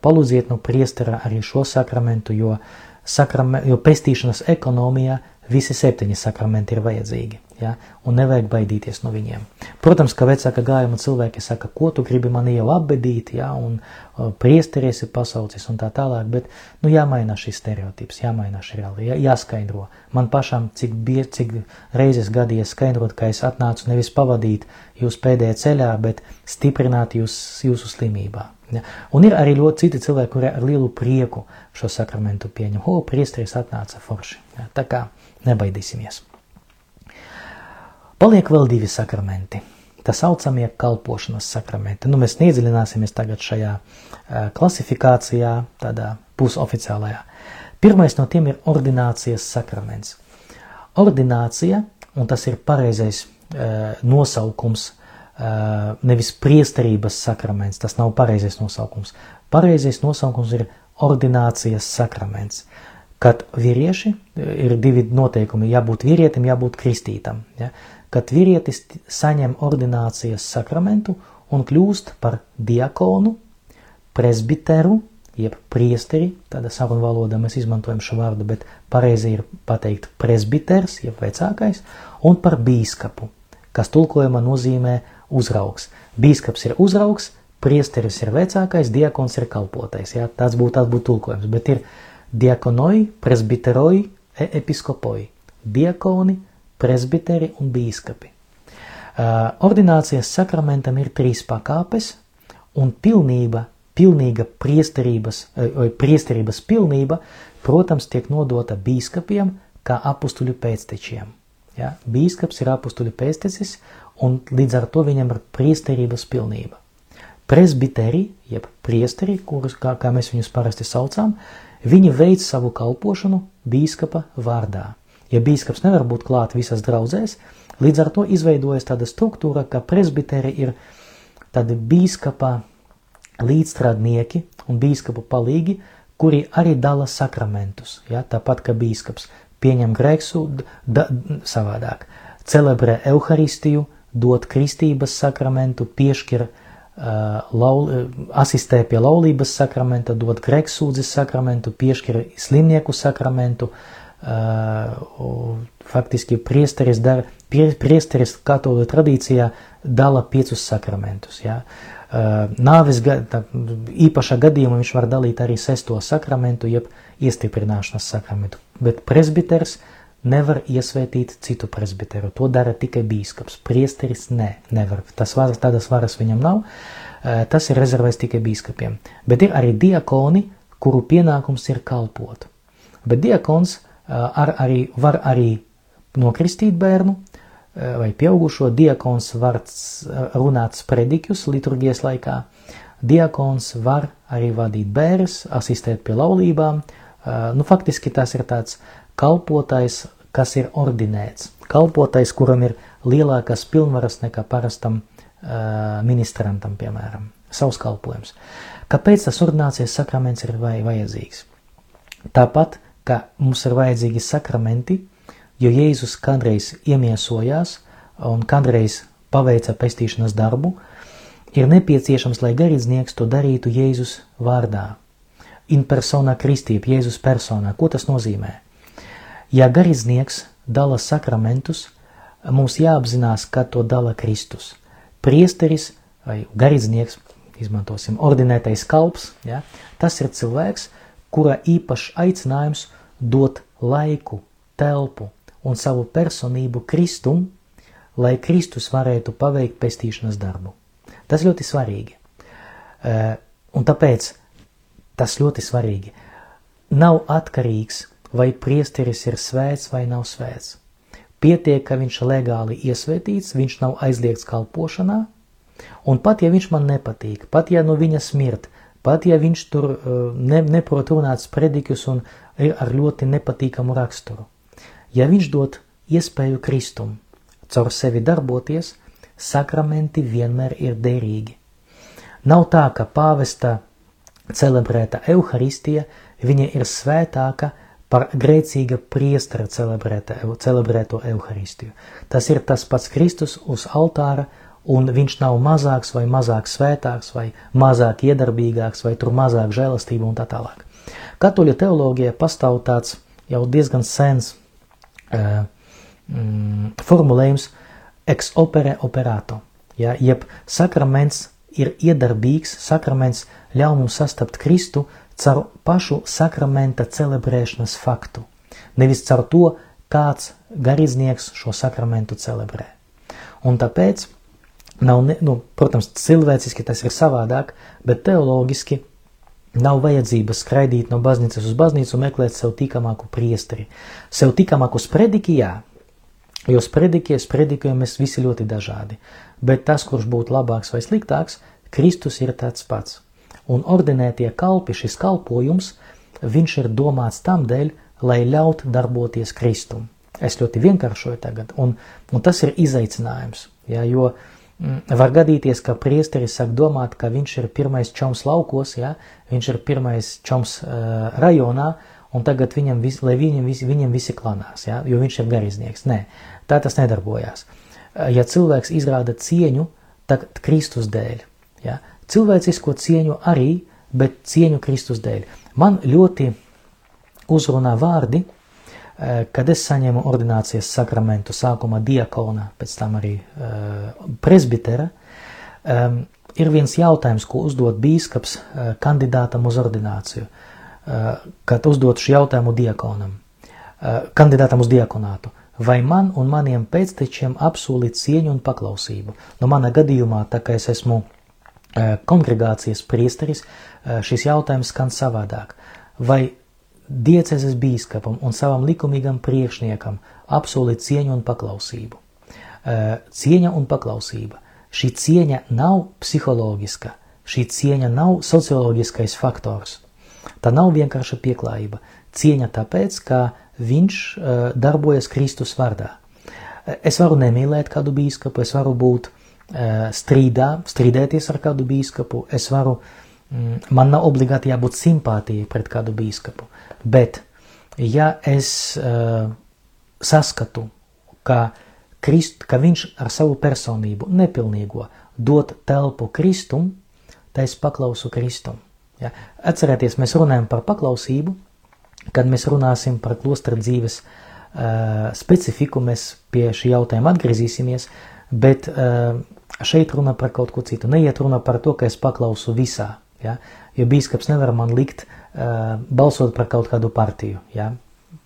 Palūdziet no priestera arī šo sakramentu, jo, sakrame, jo pestīšanas ekonomijā visi septiņi sakramenti ir vajadzīgi ja? un nevajag baidīties no viņiem. Protams, ka vecāka gājuma cilvēki saka, ko tu gribi mani jau apbedīt, ja? un uh, priesteries ir pasaucis un tā tālāk, bet nu, jāmaina šis stereotips, jāmaina šī reāli, jā, jāskaidro. Man pašam, cik, bie, cik reizes gadījies skaidrot, ka es atnācu nevis pavadīt jūs pēdējā ceļā, bet stiprināt jūs, jūsu slimībā. Ja? Un ir arī ļoti citi cilvēki, kuri ar lielu prieku šo sakramentu pieņem. O, priesteris atnāca forši. Ja? Tā kā nebaidīsimies. Paliek vēl divi sakramenti. Tā saucamie kalpošanas sakramenti. Nu, mēs neiedziļināsimies tagad šajā klasifikācijā, tādā pusoficiālajā. Pirmais no tiem ir ordinācijas sakraments. Ordinācija, un tas ir pareizais nosaukums, nevis priesterības sakraments, tas nav pareizais nosaukums. Pareizais nosaukums ir ordinācijas sakraments kad vīrieši ir divi noteikumi, jābūt vīrietim, jābūt kristītam. Ja? Kad vīrietis saņem ordinācijas sakramentu un kļūst par diakonu, presbiteru, jeb priesteri, tāda sarunu valodā mēs izmantojam šo vārdu, bet pareizi ir pateikt presbiters, jeb vecākais, un par bīskapu, kas tulkojumā nozīmē uzraugs. Bīskaps ir uzraugs, priesteris ir vecākais, diakons ir kalpotais, jā, tāds būtu, tāds būtu tulkojums, bet ir diakonoi, presbiteroi, e episkopoi, diakoni, presbiteri un bīskapi. Ordinācijas sakramentam ir trīs pakāpes, un pilnība, pilnīga priesterības, priesterības pilnība, protams, tiek nodota bīskapiem kā apustuļu pēctečiem. Ja? Bīskaps ir apustuļu pēctecis, un līdz ar to viņam ir priesterības pilnība. Presbiteri, jeb priesteri, kurus, kā, kā mēs viņus parasti saucam, viņi veic savu kalpošanu bīskapa vārdā ja bīskaps nevar būt klāt visas draudzēs, līdz ar to izveidojas tāda struktūra, ka presbiteri ir tādi bīskapa līdzstrādnieki un bīskapu palīgi, kuri arī dala sakramentus, ja, tāpat kā bīskaps pieņem grēksu da, savādāk, celebrē euharistiju, dod kristības sakramentu, piešķir uh, laul, asistē pie laulības sakramenta, dod grēksūdzes sakramentu, piešķir slimnieku sakramentu, uh, faktiski priesteris, dara, priesteris katoļu tradīcijā dala piecus sakramentus. Ja? Nāves tā, īpašā gadījumā viņš var dalīt arī sesto sakramentu, jeb iestiprināšanas sakramentu, bet presbiters nevar iesvētīt citu presbiteru. To dara tikai bīskaps. Priesteris ne, nevar. Tas var, tādas varas viņam nav. Tas ir rezervēts tikai bīskapiem. Bet ir arī diakoni, kuru pienākums ir kalpot. Bet diakons ar arī, var arī nokristīt bērnu vai pieaugušo. Diakons var runāt sprediķus liturgijas laikā. Diakons var arī vadīt bērns, asistēt pie laulībām. Nu, faktiski tas ir tāds kalpotais, kas ir ordinēts. Kalpotais, kuram ir lielākas pilnvaras nekā parastam ministrantam, piemēram, savs kalpojums. Kāpēc tas ordinācijas sakraments ir vajadzīgs? Tāpat ka mums ir vajadzīgi sakramenti, jo Jēzus kādreiz iemiesojās un kādreiz paveica pestīšanas darbu, ir nepieciešams, lai garīdznieks to darītu Jēzus vārdā. In persona kristība, Jēzus personā. Ko tas nozīmē? Ja garīdznieks dala sakramentus, mums jāapzinās, ka to dala Kristus. Priesteris vai garīdznieks, izmantosim ordinētais kalps, ja, tas ir cilvēks, kura īpašs aicinājums dot laiku, telpu un savu personību Kristum, lai Kristus varētu paveikt pestīšanas darbu. Tas ļoti svarīgi. Un tāpēc tas ļoti svarīgi. Nav atkarīgs, vai priesteris ir svēts vai nav svēts. Pietiek, ka viņš legāli iesvētīts, viņš nav aizliegts kalpošanā, un pat ja viņš man nepatīk, pat ja no viņa smirt, pat ja viņš tur ne, neprot runāt spredikus un ir ar ļoti nepatīkamu raksturu, ja viņš dod iespēju kristum caur sevi darboties, sakramenti vienmēr ir derīgi. Nav tā, ka pāvesta celebrēta evaharistija, viņa ir svētāka par grēcīga priestara celebrēto evaharistiju. Tas ir tas pats Kristus uz altāra, un viņš nav mazāks vai mazāk svētāks vai mazāk iedarbīgāks vai tur mazāk žēlastība un tā tālāk. Katoļu teoloģijā pastāv tāds jau diezgan sens uh, mm, formulējums ex opere operato, ja, jeb sakraments ir iedarbīgs, sakraments ļauj mums sastapt Kristu caur pašu sakramenta celebrēšanas faktu, nevis caur to, kāds garīdznieks šo sakramentu celebrē. Un tāpēc, nav, ne, nu, protams, cilvēciski tas ir savādāk, bet teoloģiski nav vajadzības skraidīt no baznīcas uz baznīcu un meklēt sev tikamāku priesteri. Sev tikamāku sprediķi, jā, jo sprediķie, sprediķiem mēs visi ļoti dažādi, bet tas, kurš būtu labāks vai sliktāks, Kristus ir tāds pats un ordinētie kalpi, šis kalpojums, viņš ir domāts tam dēļ, lai ļaut darboties Kristum. Es ļoti vienkāršoju tagad, un, un tas ir izaicinājums, ja, jo mm, var gadīties, ka priesteris sāk domāt, ka viņš ir pirmais čoms laukos, ja, viņš ir pirmais čoms uh, rajonā, un tagad viņam, vis, lai viņam, vis, viņam visi klanās, ja, jo viņš ir gariznieks. Nē, tā tas nedarbojās. Ja cilvēks izrāda cieņu, tad Kristus dēļ, ja, cilvēcisko cieņu arī, bet cieņu Kristus dēļ. Man ļoti uzrunā vārdi, eh, kad es saņēmu ordinācijas sakramentu, sākumā diakona, pēc tam arī uh, presbitera, ir viens jautājums, ko uzdod bīskaps uh, kandidātam uz ordināciju, kad uzdod šo jautājumu diakonam, kandidātam uz diakonātu. Vai man un maniem pēctečiem apsolīt cieņu un paklausību? No nu, mana gadījumā, tā kā es esmu kongregācijas priesteris, šis jautājums skan savādāk. Vai diecezes bīskapam un savam likumīgam priekšniekam apsolīt cieņu un paklausību? Cieņa un paklausība. Šī cieņa nav psiholoģiska, šī cieņa nav socioloģiskais faktors. Tā nav vienkārša pieklājība. Cieņa tāpēc, ka viņš darbojas Kristus vārdā. Es varu nemīlēt kādu bīskapu, es varu būt strīdā, strīdēties ar kādu bīskapu, es varu, mm, man nav obligāti jābūt simpātijai pret kādu bīskapu, bet ja es uh, saskatu, ka, Krist, ka viņš ar savu personību nepilnīgo dot telpu Kristum, tad es paklausu Kristum. Ja? Atcerieties, mēs runājam par paklausību, kad mēs runāsim par klostra dzīves uh, specifiku, mēs pie šī jautājuma atgriezīsimies, bet uh, šeit runa par kaut ko citu. Neiet runa par to, ka es paklausu visā, ja? jo bīskaps nevar man likt uh, balsot par kaut kādu partiju. Ja?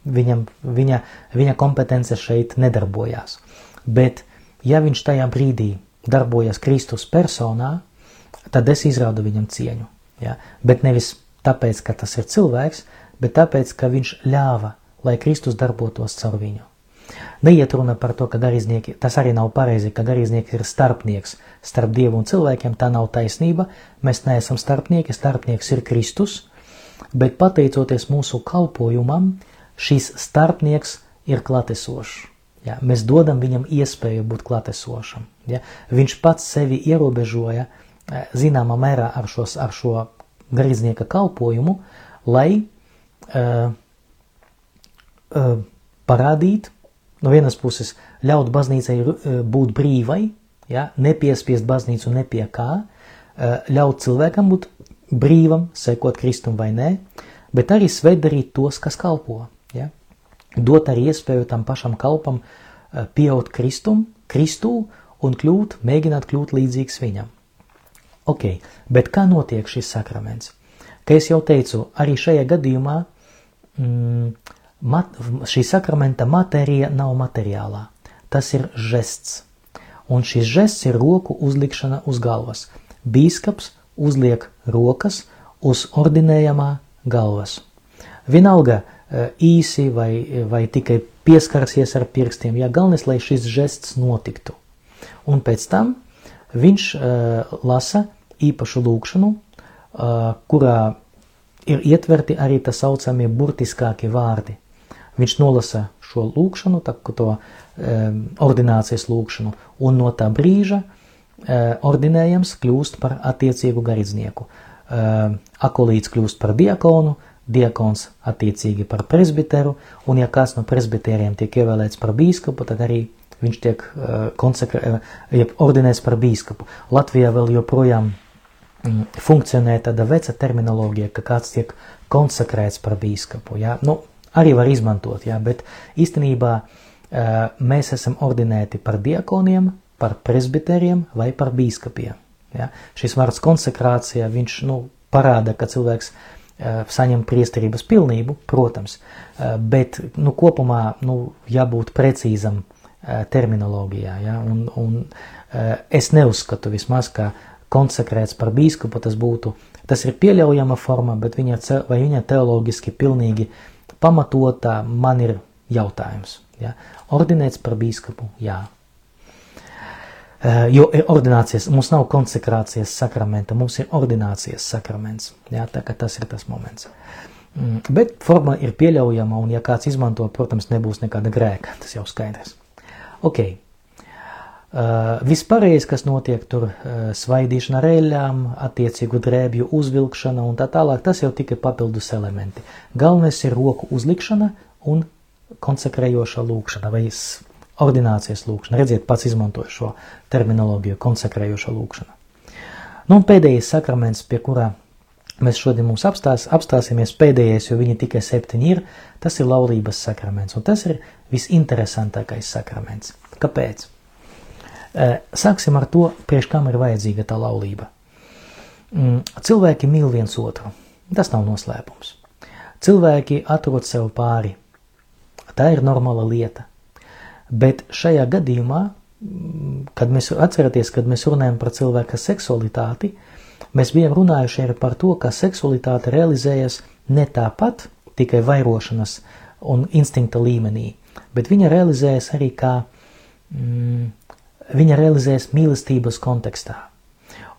Viņam, viņa, viņa kompetence šeit nedarbojās. Bet, ja viņš tajā brīdī darbojas Kristus personā, tad es izrādu viņam cieņu. Ja? Bet nevis tāpēc, ka tas ir cilvēks, bet tāpēc, ka viņš ļāva, lai Kristus darbotos caur viņu. Neiet runa par to, ka garīdznieki, tas arī nav pareizi, ka garīdznieks ir starpnieks starp Dievu un cilvēkiem, tā nav taisnība, mēs neesam starpnieki, starpnieks ir Kristus, bet pateicoties mūsu kalpojumam, šis starpnieks ir klatesošs. Ja, mēs dodam viņam iespēju būt klatesošam. Ja. Viņš pats sevi ierobežoja eh, zināmā mērā ar, šos, ar šo garīdznieka kalpojumu, lai uh, uh, parādītu, no vienas puses ļaut baznīcai eh, būt brīvai, ja, nepiespiest baznīcu ne pie kā, ļaut cilvēkam būt brīvam, sekot Kristum vai nē, bet arī svētdarīt tos, kas kalpo. Ja. Dot arī iespēju tam pašam kalpam eh, pieaut Kristum, Kristū un kļūt, mēģināt kļūt līdzīgs viņam. Ok, bet kā notiek šis sakraments? Kā es jau teicu, arī šajā gadījumā mm, mat, šī sakramenta matērija nav materiālā. Tas ir žests. Un šis žests ir roku uzlikšana uz galvas. Bīskaps uzliek rokas uz ordinējamā galvas. Vienalga īsi vai, vai tikai pieskarsies ar pirkstiem, ja galvenais, lai šis žests notiktu. Un pēc tam viņš uh, lasa īpašu lūkšanu, uh, kurā ir ietverti arī tā saucamie burtiskākie vārdi. Viņš nolasa šo lūkšanu, tā, to um, ordinācijas lūkšanu, un no tā brīža uh, ordinējams kļūst par attiecīgu garīdznieku. Akolīts kļūst par diakonu, diakons attiecīgi par presbiteru, un ja kāds no presbiteriem tiek ievēlēts par bīskapu, tad arī viņš tiek konsekrē, uh, ordinēts par bīskapu. Latvijā vēl joprojām funkcionē tāda veca terminoloģija, ka kāds tiek konsekrēts par bīskapu. Ja? Nu, arī var izmantot, ja? bet īstenībā mēs esam ordinēti par diakoniem, par presbiteriem vai par bīskapiem. Ja? Šis vārds konsekrācija, viņš nu, parāda, ka cilvēks Eh, saņem priesterības pilnību, protams, eh, bet nu, kopumā nu, jābūt precīzam eh, terminoloģijā. Ja? Un, un es neuzskatu vismaz, ka konsekrēts par bīskapu tas būtu, tas ir pieļaujama forma, bet viņa, vai viņa teoloģiski pilnīgi pamatotā man ir jautājums. Ja? Ordinēts par bīskapu, jā. Eh, jo ordinācijas, mums nav konsekrācijas sakramenta, mums ir ordinācijas sakraments. Jā, tā kā tas ir tas moments. Mm, bet forma ir pieļaujama, un ja kāds izmanto, protams, nebūs nekāda grēka, tas jau skaidrs. Ok. Uh, vispārējais, kas notiek tur, uh, svaidīšana ar eļļām, attiecīgu drēbju uzvilkšana un tā tālāk, tas jau tikai papildus elementi. Galvenais ir roku uzlikšana un konsekrējoša lūkšana vai ordinācijas lūkšana. Redziet, pats izmantoju šo terminoloģiju, konsekrējoša lūkšana. Nu, un pēdējais sakraments, pie kurā mēs šodien mums apstās, apstāsimies, pēdējais, jo viņi tikai septiņi ir, tas ir laulības sakraments. Un tas ir visinteresantākais sakraments. Kāpēc? Sāksim ar to, priekš kam ir vajadzīga tā laulība. Mm, cilvēki mīl viens otru. Tas nav noslēpums. Cilvēki atrod sev pāri. Tā ir normāla lieta. Bet šajā gadījumā, kad mēs atceramies, kad mēs runājam par cilvēka seksualitāti, mēs bijām runājuši arī par to, ka seksualitāte realizējas ne tāpat tikai vairošanas un instinkta līmenī, bet viņa realizējas arī kā, mm, viņa realizējas mīlestības kontekstā.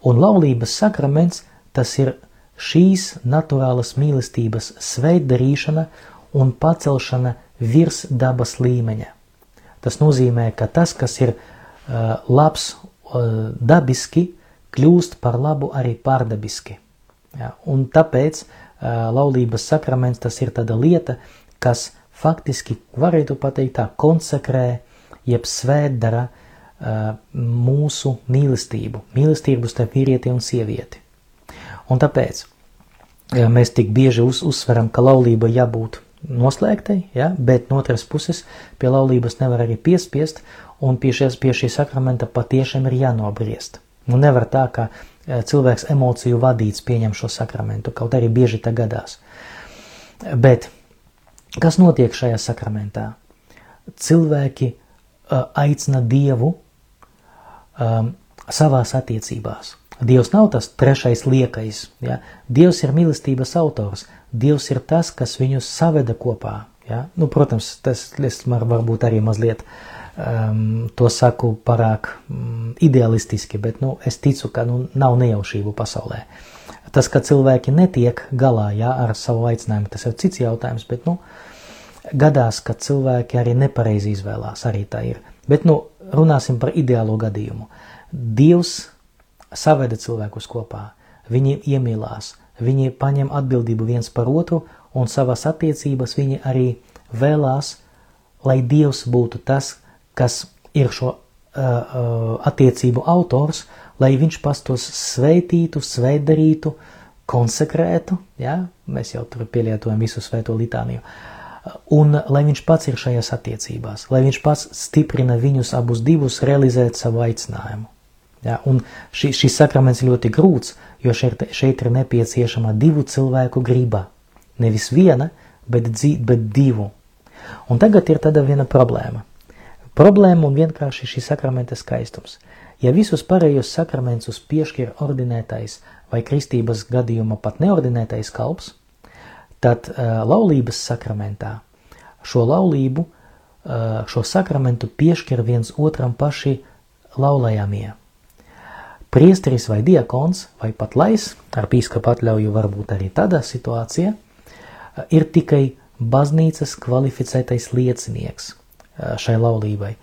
Un laulības sakraments tas ir šīs naturālas mīlestības sveiddarīšana un pacelšana virs dabas līmeņa. Tas nozīmē, ka tas, kas ir uh, labs uh, dabiski, kļūst par labu arī pārdabiski. Ja? Un tāpēc uh, laulības sakraments tas ir tāda lieta, kas faktiski, varētu pateikt tā, konsekrē, jeb svētdara mūsu mīlestību, mīlestību starp vīrieti un sievieti. Un tāpēc mēs tik bieži uz, uzsveram, ka laulība jābūt noslēgtai, ja, bet no otras puses pie laulības nevar arī piespiest, un pie, šies, pie šī sakramenta patiešām ir jānobriest. Nu, nevar tā, ka e, cilvēks emociju vadīts pieņem šo sakramentu, kaut arī bieži tā gadās. Bet kas notiek šajā sakramentā? Cilvēki uh, aicina Dievu um, savās attiecībās. Dievs nav tas trešais liekais. Ja? Dievs ir mīlestības autors. Dievs ir tas, kas viņus saveda kopā. Ja? Nu, protams, tas var, varbūt arī mazliet um, to saku pārāk um, idealistiski, bet nu, es ticu, ka nu, nav nejaušību pasaulē. Tas, ka cilvēki netiek galā ja, ar savu aicinājumu, tas ir cits jautājums, bet nu, gadās, ka cilvēki arī nepareizi izvēlās, arī tā ir. Bet nu, runāsim par ideālo gadījumu. Dievs saveda cilvēkus kopā, viņi iemīlās, Viņi paņem atbildību viens par otru, un savas attiecības viņi arī vēlās, lai Dievs būtu tas, kas ir šo uh, uh, attiecību autors, lai viņš pats tos sveitītu, sveitdarītu, konsekrētu, ja? mēs jau tur pielietojam visu svēto litāniju, un lai viņš pats ir šajās attiecībās, lai viņš pats stiprina viņus abus divus realizēt savu aicinājumu. Ja? Un šī, šis sakraments ļoti grūts, jo šeit, šeit ir nepieciešama divu cilvēku griba. Nevis viena, bet, dzī, bet divu. Un tagad ir tāda viena problēma. Problēma un vienkārši šī sakramenta skaistums. Ja visus pārējos sakramentus piešķir ordinētais vai kristības gadījumā pat neordinētais kalps, tad uh, laulības sakramentā šo laulību, uh, šo sakramentu piešķir viens otram paši laulējamie. Priesteris vai diakons vai pat lais, ar pīskapa atļauju varbūt arī tādā situācijā, ir tikai baznīcas kvalificētais liecinieks uh, šai laulībai.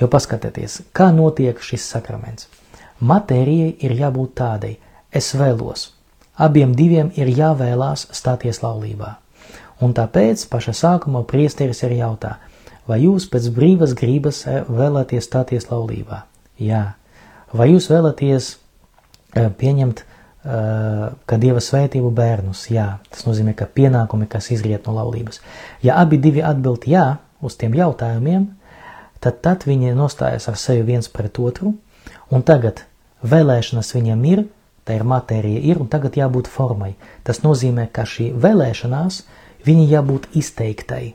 Jo paskatieties, kā notiek šis sakraments. Matērijai ir jābūt tādai, es vēlos. Abiem diviem ir jāvēlās stāties laulībā. Un tāpēc paša sākumā priesteris ir jautā, vai jūs pēc brīvas gribas eh, vēlaties stāties laulībā? Jā. Vai jūs vēlaties eh, pieņemt uh, kā dieva svētību bērnus? Jā. Tas nozīmē, ka pienākumi, kas izriet no laulības. Ja abi divi atbild jā uz tiem jautājumiem, tad, tad viņi nostājas ar sevi viens pret otru, un tagad vēlēšanas viņam ir, tā ir matērija ir, un tagad jābūt formai. Tas nozīmē, ka šī vēlēšanās, viņa jābūt izteiktai,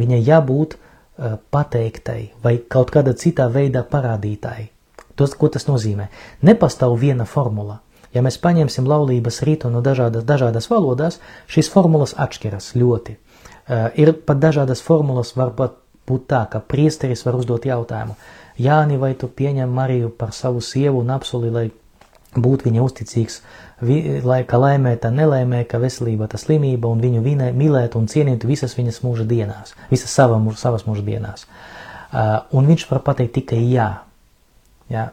viņa jābūt uh, pateiktai vai kaut kādā citā veidā parādītai. Tos, ko tas nozīmē? Nepastāv viena formula. Ja mēs paņemsim laulības rītu no dažādas, dažādas valodās, šīs formulas atšķiras ļoti. Uh, ir pat dažādas formulas, var pat būt tā, ka priesteris var uzdot jautājumu, Jāni, vai tu pieņem Mariju par savu sievu un apsoli, lai būt viņa uzticīgs, vi, lai, ka laimēta, nelaimēta veselība, tā slimība un viņu vinē, mīlēt un cienīt visas viņas mūža dienās, visas sava, savas mūža dienās. Uh, un viņš var pateikt tikai jā, jā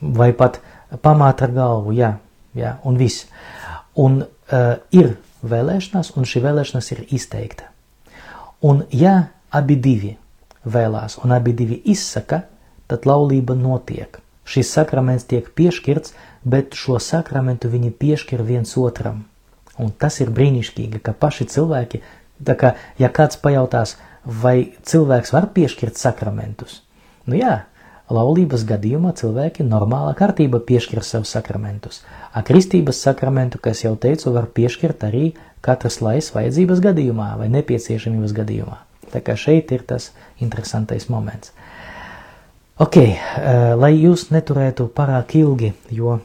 vai pat pamāt ar galvu, jā, jā un viss. Un uh, ir vēlēšanās, un šī vēlēšanās ir izteikta. Un ja abi divi vēlās un abi divi izsaka, tad laulība notiek. Šis sakraments tiek piešķirts, bet šo sakramentu viņi piešķir viens otram. Un tas ir brīnišķīgi, ka paši cilvēki, tā kā, ja kāds pajautās, vai cilvēks var piešķirt sakramentus, nu jā, laulības gadījumā cilvēki normālā kārtība piešķir sev sakramentus. A kristības sakramentu, kas jau teicu, var piešķirt arī katras lais vajadzības gadījumā vai nepieciešamības gadījumā. Tā kā šeit ir tas interesantais moments. Ok, uh, lai jūs neturētu pārāk ilgi, jo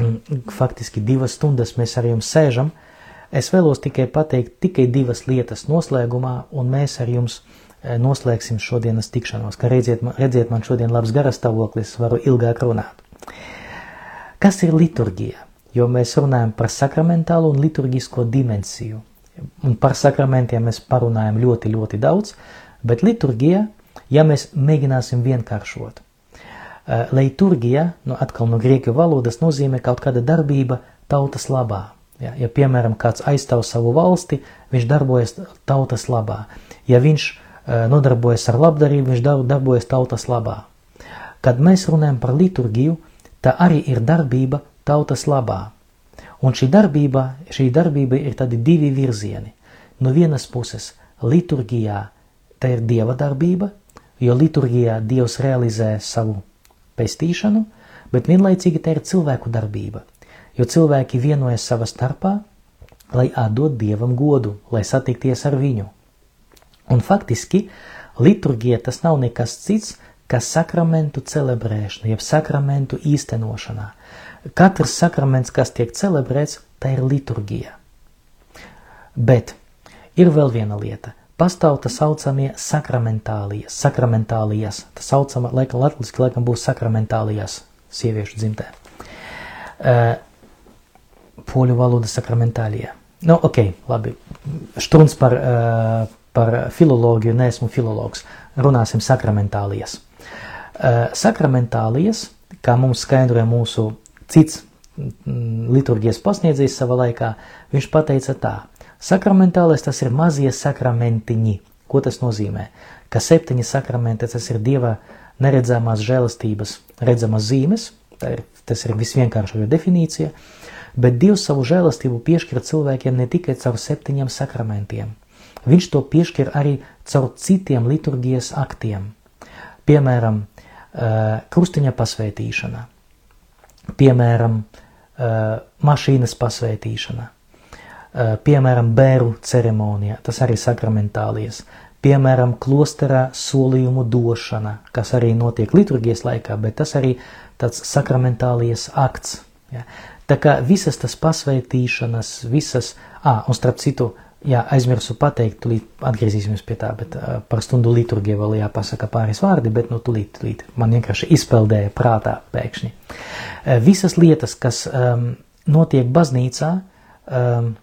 Mm, faktiski divas stundas mēs ar jums sēžam. Es vēlos tikai pateikt tikai divas lietas noslēgumā, un mēs ar jums eh, noslēgsim šodienas tikšanos. Kā redziet, redziet, man šodien labs garastāvoklis, varu ilgāk runāt. Kas ir liturgija? Jo mēs runājam par sakramentālo un liturgisko dimensiju. Un par sakramentiem mēs parunājam ļoti, ļoti daudz, bet liturgija, ja mēs mēģināsim vienkāršot, Eh, Leiturgija, nu atkal no grieķu valodas, nozīmē kaut kāda darbība tautas labā. Ja, ja piemēram kāds aizstāv savu valsti, viņš darbojas tautas labā. Ja viņš uh, nodarbojas ar labdarību, viņš darbojas tautas labā. Kad mēs runājam par liturgiju, tā arī ir darbība tautas labā. Un šī darbība, šī darbība ir tādi divi virzieni. No vienas puses, liturgijā tā ir dieva darbība, jo liturgijā Dievs realizē savu pestīšanu, bet vienlaicīgi tā ir cilvēku darbība, jo cilvēki vienojas savā starpā, lai atdod Dievam godu, lai satikties ar viņu. Un faktiski liturgija tas nav nekas cits, kā sakramentu celebrēšana, jeb sakramentu īstenošanā. Katrs sakraments, kas tiek celebrēts, tā ir liturgija. Bet ir vēl viena lieta pastāv tā saucamie sakramentālijas, sakramentālijas, tā saucama, laikam latviski laikam būs sakramentālijas sieviešu dzimtē. Uh, poļu valoda sakramentālija. Nu, ok, labi. Štuns par, uh, par filologiju, neesmu filologs. Runāsim sakramentālijas. Uh, sakramentālijas, kā mums skaidroja mūsu cits liturgijas pasniedzējs savā laikā, viņš pateica tā – Sakramentālais tas ir mazie sakramentiņi. Ko tas nozīmē? Ka septiņi sakramenti tas ir Dieva neredzamās žēlastības redzamas zīmes, ir, tas ir visvienkāršākā definīcija, bet Dievs savu žēlastību piešķir cilvēkiem ne tikai caur septiņiem sakramentiem. Viņš to piešķir arī caur citiem liturgijas aktiem. Piemēram, krustiņa pasvētīšana, piemēram, mašīnas pasvētīšana, piemēram, bēru ceremonijā, tas arī sakramentālijas, piemēram, klosterā solījumu došana, kas arī notiek liturgijas laikā, bet tas arī tāds sakramentālies akts. Ja. Tā kā visas tas pasveitīšanas, visas, ah, un starp citu, jā, aizmirsu pateikt, tūlīt atgriezīsimies pie tā, bet uh, par stundu liturgiju vēl jāpasaka pāris vārdi, bet nu tūlīt, tūlīt man vienkārši izpeldēja prātā pēkšņi. Uh, visas lietas, kas um, notiek baznīcā, um,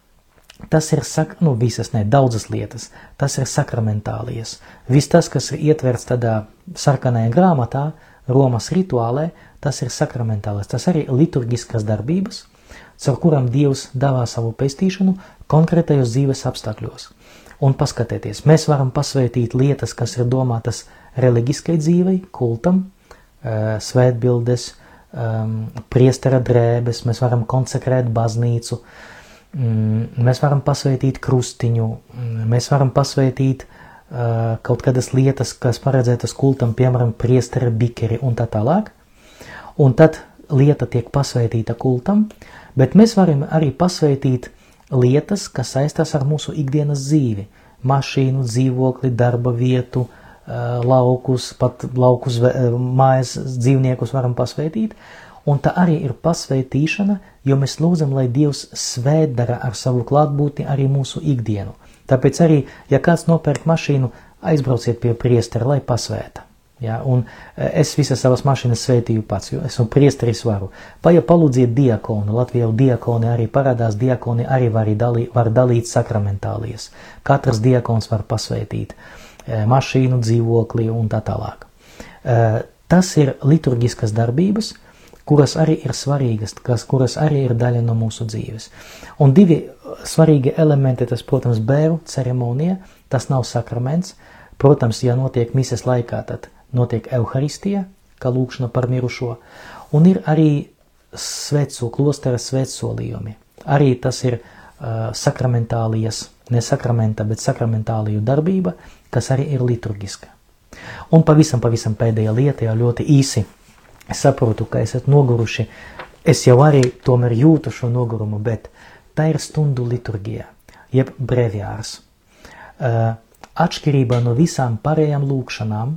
Tas ir, sak, nu, visas, ne, daudzas lietas, tas ir sakramentālies. Viss tas, kas ir ietverts tādā sarkanajā grāmatā, Romas rituālē, tas ir sakramentālis, tas arī liturgiskas darbības, caur kurām Dievs davā savu pestīšanu konkrētajos dzīves apstākļos. Un paskatieties, mēs varam pasvētīt lietas, kas ir domātas reliģiskai dzīvei, kultam, svētbildes, priestera drēbes, mēs varam konsekrēt baznīcu, Mm, mēs varam pasvētīt krustiņu, mm, mēs varam pasvētīt uh, kaut kādas lietas, kas paredzētas kultam, piemēram, priestera bikeri un tā tālāk. Un tad lieta tiek pasvētīta kultam, bet mēs varam arī pasvētīt lietas, kas saistās ar mūsu ikdienas dzīvi - mašīnu, dzīvokli, darba vietu, uh, laukus, pat laukus, mājas dzīvniekus varam pasvētīt. Un tā arī ir pasveitīšana, jo mēs lūdzam, lai Dievs svētdara ar savu klātbūtni arī mūsu ikdienu. Tāpēc arī, ja kāds nopērk mašīnu, aizbrauciet pie priestera, lai pasvēta. Ja, un e, es visas savas mašīnas svētīju pats, jo esmu priesteris varu. Paja palūdziet diakonu, Latvijā jau diakoni arī parādās, diakoni arī var, dalī, var dalīt sakramentālies. Katrs diakons var pasvētīt e, mašīnu, dzīvokli un tā tālāk. E, tas ir liturgiskas darbības, kuras arī ir svarīgas, kas, kuras arī ir daļa no mūsu dzīves. Un divi svarīgi elementi, tas, protams, bēru ceremonija, tas nav sakraments. Protams, ja notiek mises laikā, tad notiek evaharistija, kā lūkšana par mirušo, un ir arī svecu, klostera svētsolījumi. Arī tas ir uh, sakramentālijas, ne sakramenta, bet sakramentāliju darbība, kas arī ir liturgiska. Un pavisam, pavisam pēdējā lieta, jau ļoti īsi Es saprotu, ka esat noguruši. Es jau arī tomēr jūtu šo nogurumu, bet tā ir stundu liturgija, jeb breviārs. Uh, atšķirībā no visām pārējām lūkšanām,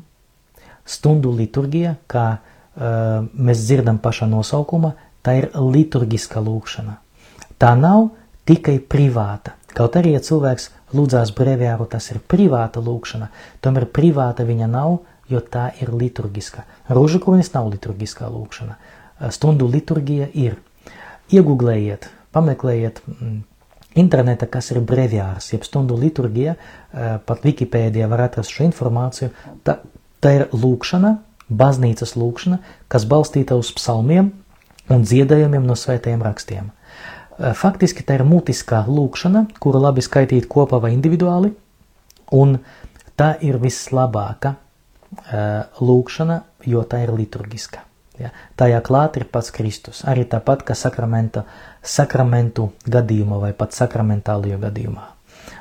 stundu liturgija, kā uh, mēs dzirdam pašā nosaukumā, tā ir liturgiska lūkšana. Tā nav tikai privāta. Kaut arī, ja cilvēks lūdzās breviāru, tas ir privāta lūkšana, tomēr privāta viņa nav, jo tā ir liturgiska. Rožakronis nav liturgiskā lūkšana. Stundu liturgija ir. Iegūglējiet, pameklējiet mm, internetā, kas ir breviārs, jeb stundu liturgija, pat Wikipēdijā var atrast šo informāciju. Tā, tā ir lūkšana, baznīcas lūkšana, kas balstīta uz psalmiem un dziedājumiem no svētajiem rakstiem. Faktiski tā ir mutiskā lūkšana, kuru labi skaitīt kopā vai individuāli, un tā ir vislabākā lūkšana, jo tā ir liturgiska. Ja? Tajā klāt ir pats Kristus, arī tāpat kā sakramentu gadījumā vai pat sakramentālajā gadījumā.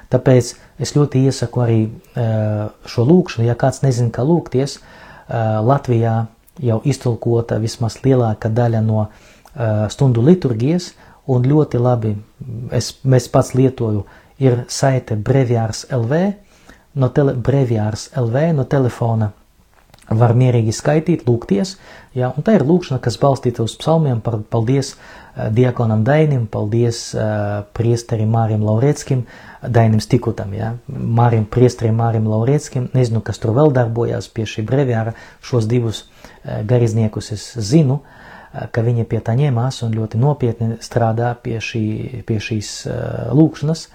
Tāpēc es ļoti iesaku arī šo lūkšanu, ja kāds nezina, kā lūgties, Latvijā jau iztulkota vismaz lielākā daļa no stundu liturgijas, un ļoti labi, es, mēs pats lietoju, ir saite breviārs LV, no tele, breviārs LV, no telefona var mierīgi skaitīt, lūgties, ja, un tā ir lūkšana, kas balstīta uz psalmiem par paldies uh, diakonam Dainim, paldies uh, priesterim Mārim Laureckim, Dainim Stikutam, ja, Mārim priesterim Mārim Laureckim, nezinu, kas tur vēl darbojās pie šī breviāra, šos divus garizniekus es zinu, ka viņi pie tā ņēmās un ļoti nopietni strādā pie, šī, pie šīs lūkšanas,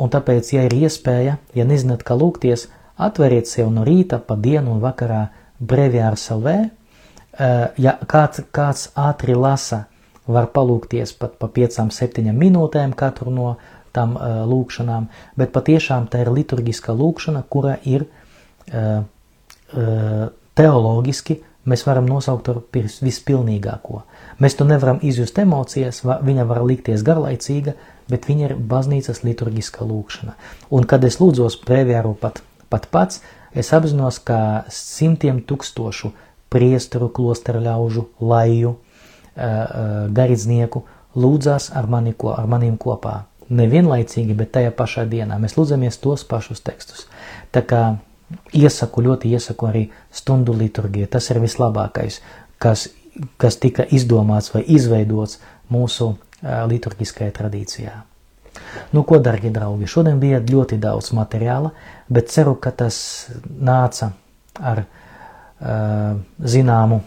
un tāpēc, ja ir iespēja, ja nezināt, kā lūgties, atveriet sev no rīta, pa dienu un vakarā breviārs LV, eh, ja kāds, kāds ātri lasa, var palūkties pat pa 5-7 minūtēm katru no tām uh, lūkšanām, bet patiešām tā ir liturgiska lūkšana, kura ir uh, uh, teoloģiski, mēs varam nosaukt par vispilnīgāko. Mēs to nevaram izjust emocijas, va, viņa var likties garlaicīga, bet viņa ir baznīcas liturgiska lūkšana. Un kad es lūdzos breviāru pat, pat pats, Es apzinos, ka simtiem tūkstošu priesteru, klosteru ļaužu, laju, garīdznieku lūdzās ar, mani, ar maniem kopā. Nevienlaicīgi, bet tajā pašā dienā. Mēs lūdzamies tos pašus tekstus. Tā kā iesaku, ļoti iesaku arī stundu liturgiju. Tas ir vislabākais, kas, kas tika izdomāts vai izveidots mūsu uh, liturgiskajā tradīcijā. Nu, ko, darbie draugi, šodien bija ļoti daudz materiāla, bet ceru, ka tas nāca ar uh, zināmu,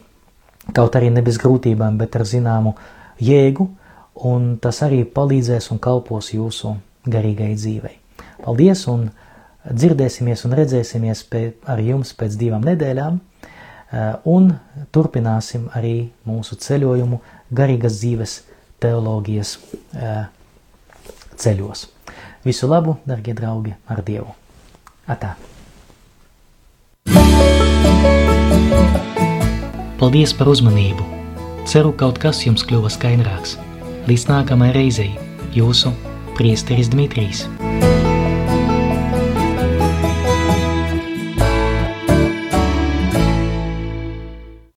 kaut arī ne bez grūtībām, bet ar zināmu jēgu, un tas arī palīdzēs un kalpos jūsu garīgai dzīvei. Paldies, un dzirdēsimies un redzēsimies pie, ar jums pēc divām nedēļām, uh, un turpināsim arī mūsu ceļojumu garīgas dzīves teoloģijas uh, ceļos. Visu labu, darbie draugi, ar Dievu! Atā! Paldies par uzmanību! Ceru, kaut kas jums kļuva skaidrāks. Līdz nākamajai reizei, jūsu priesteris Dmitrijs.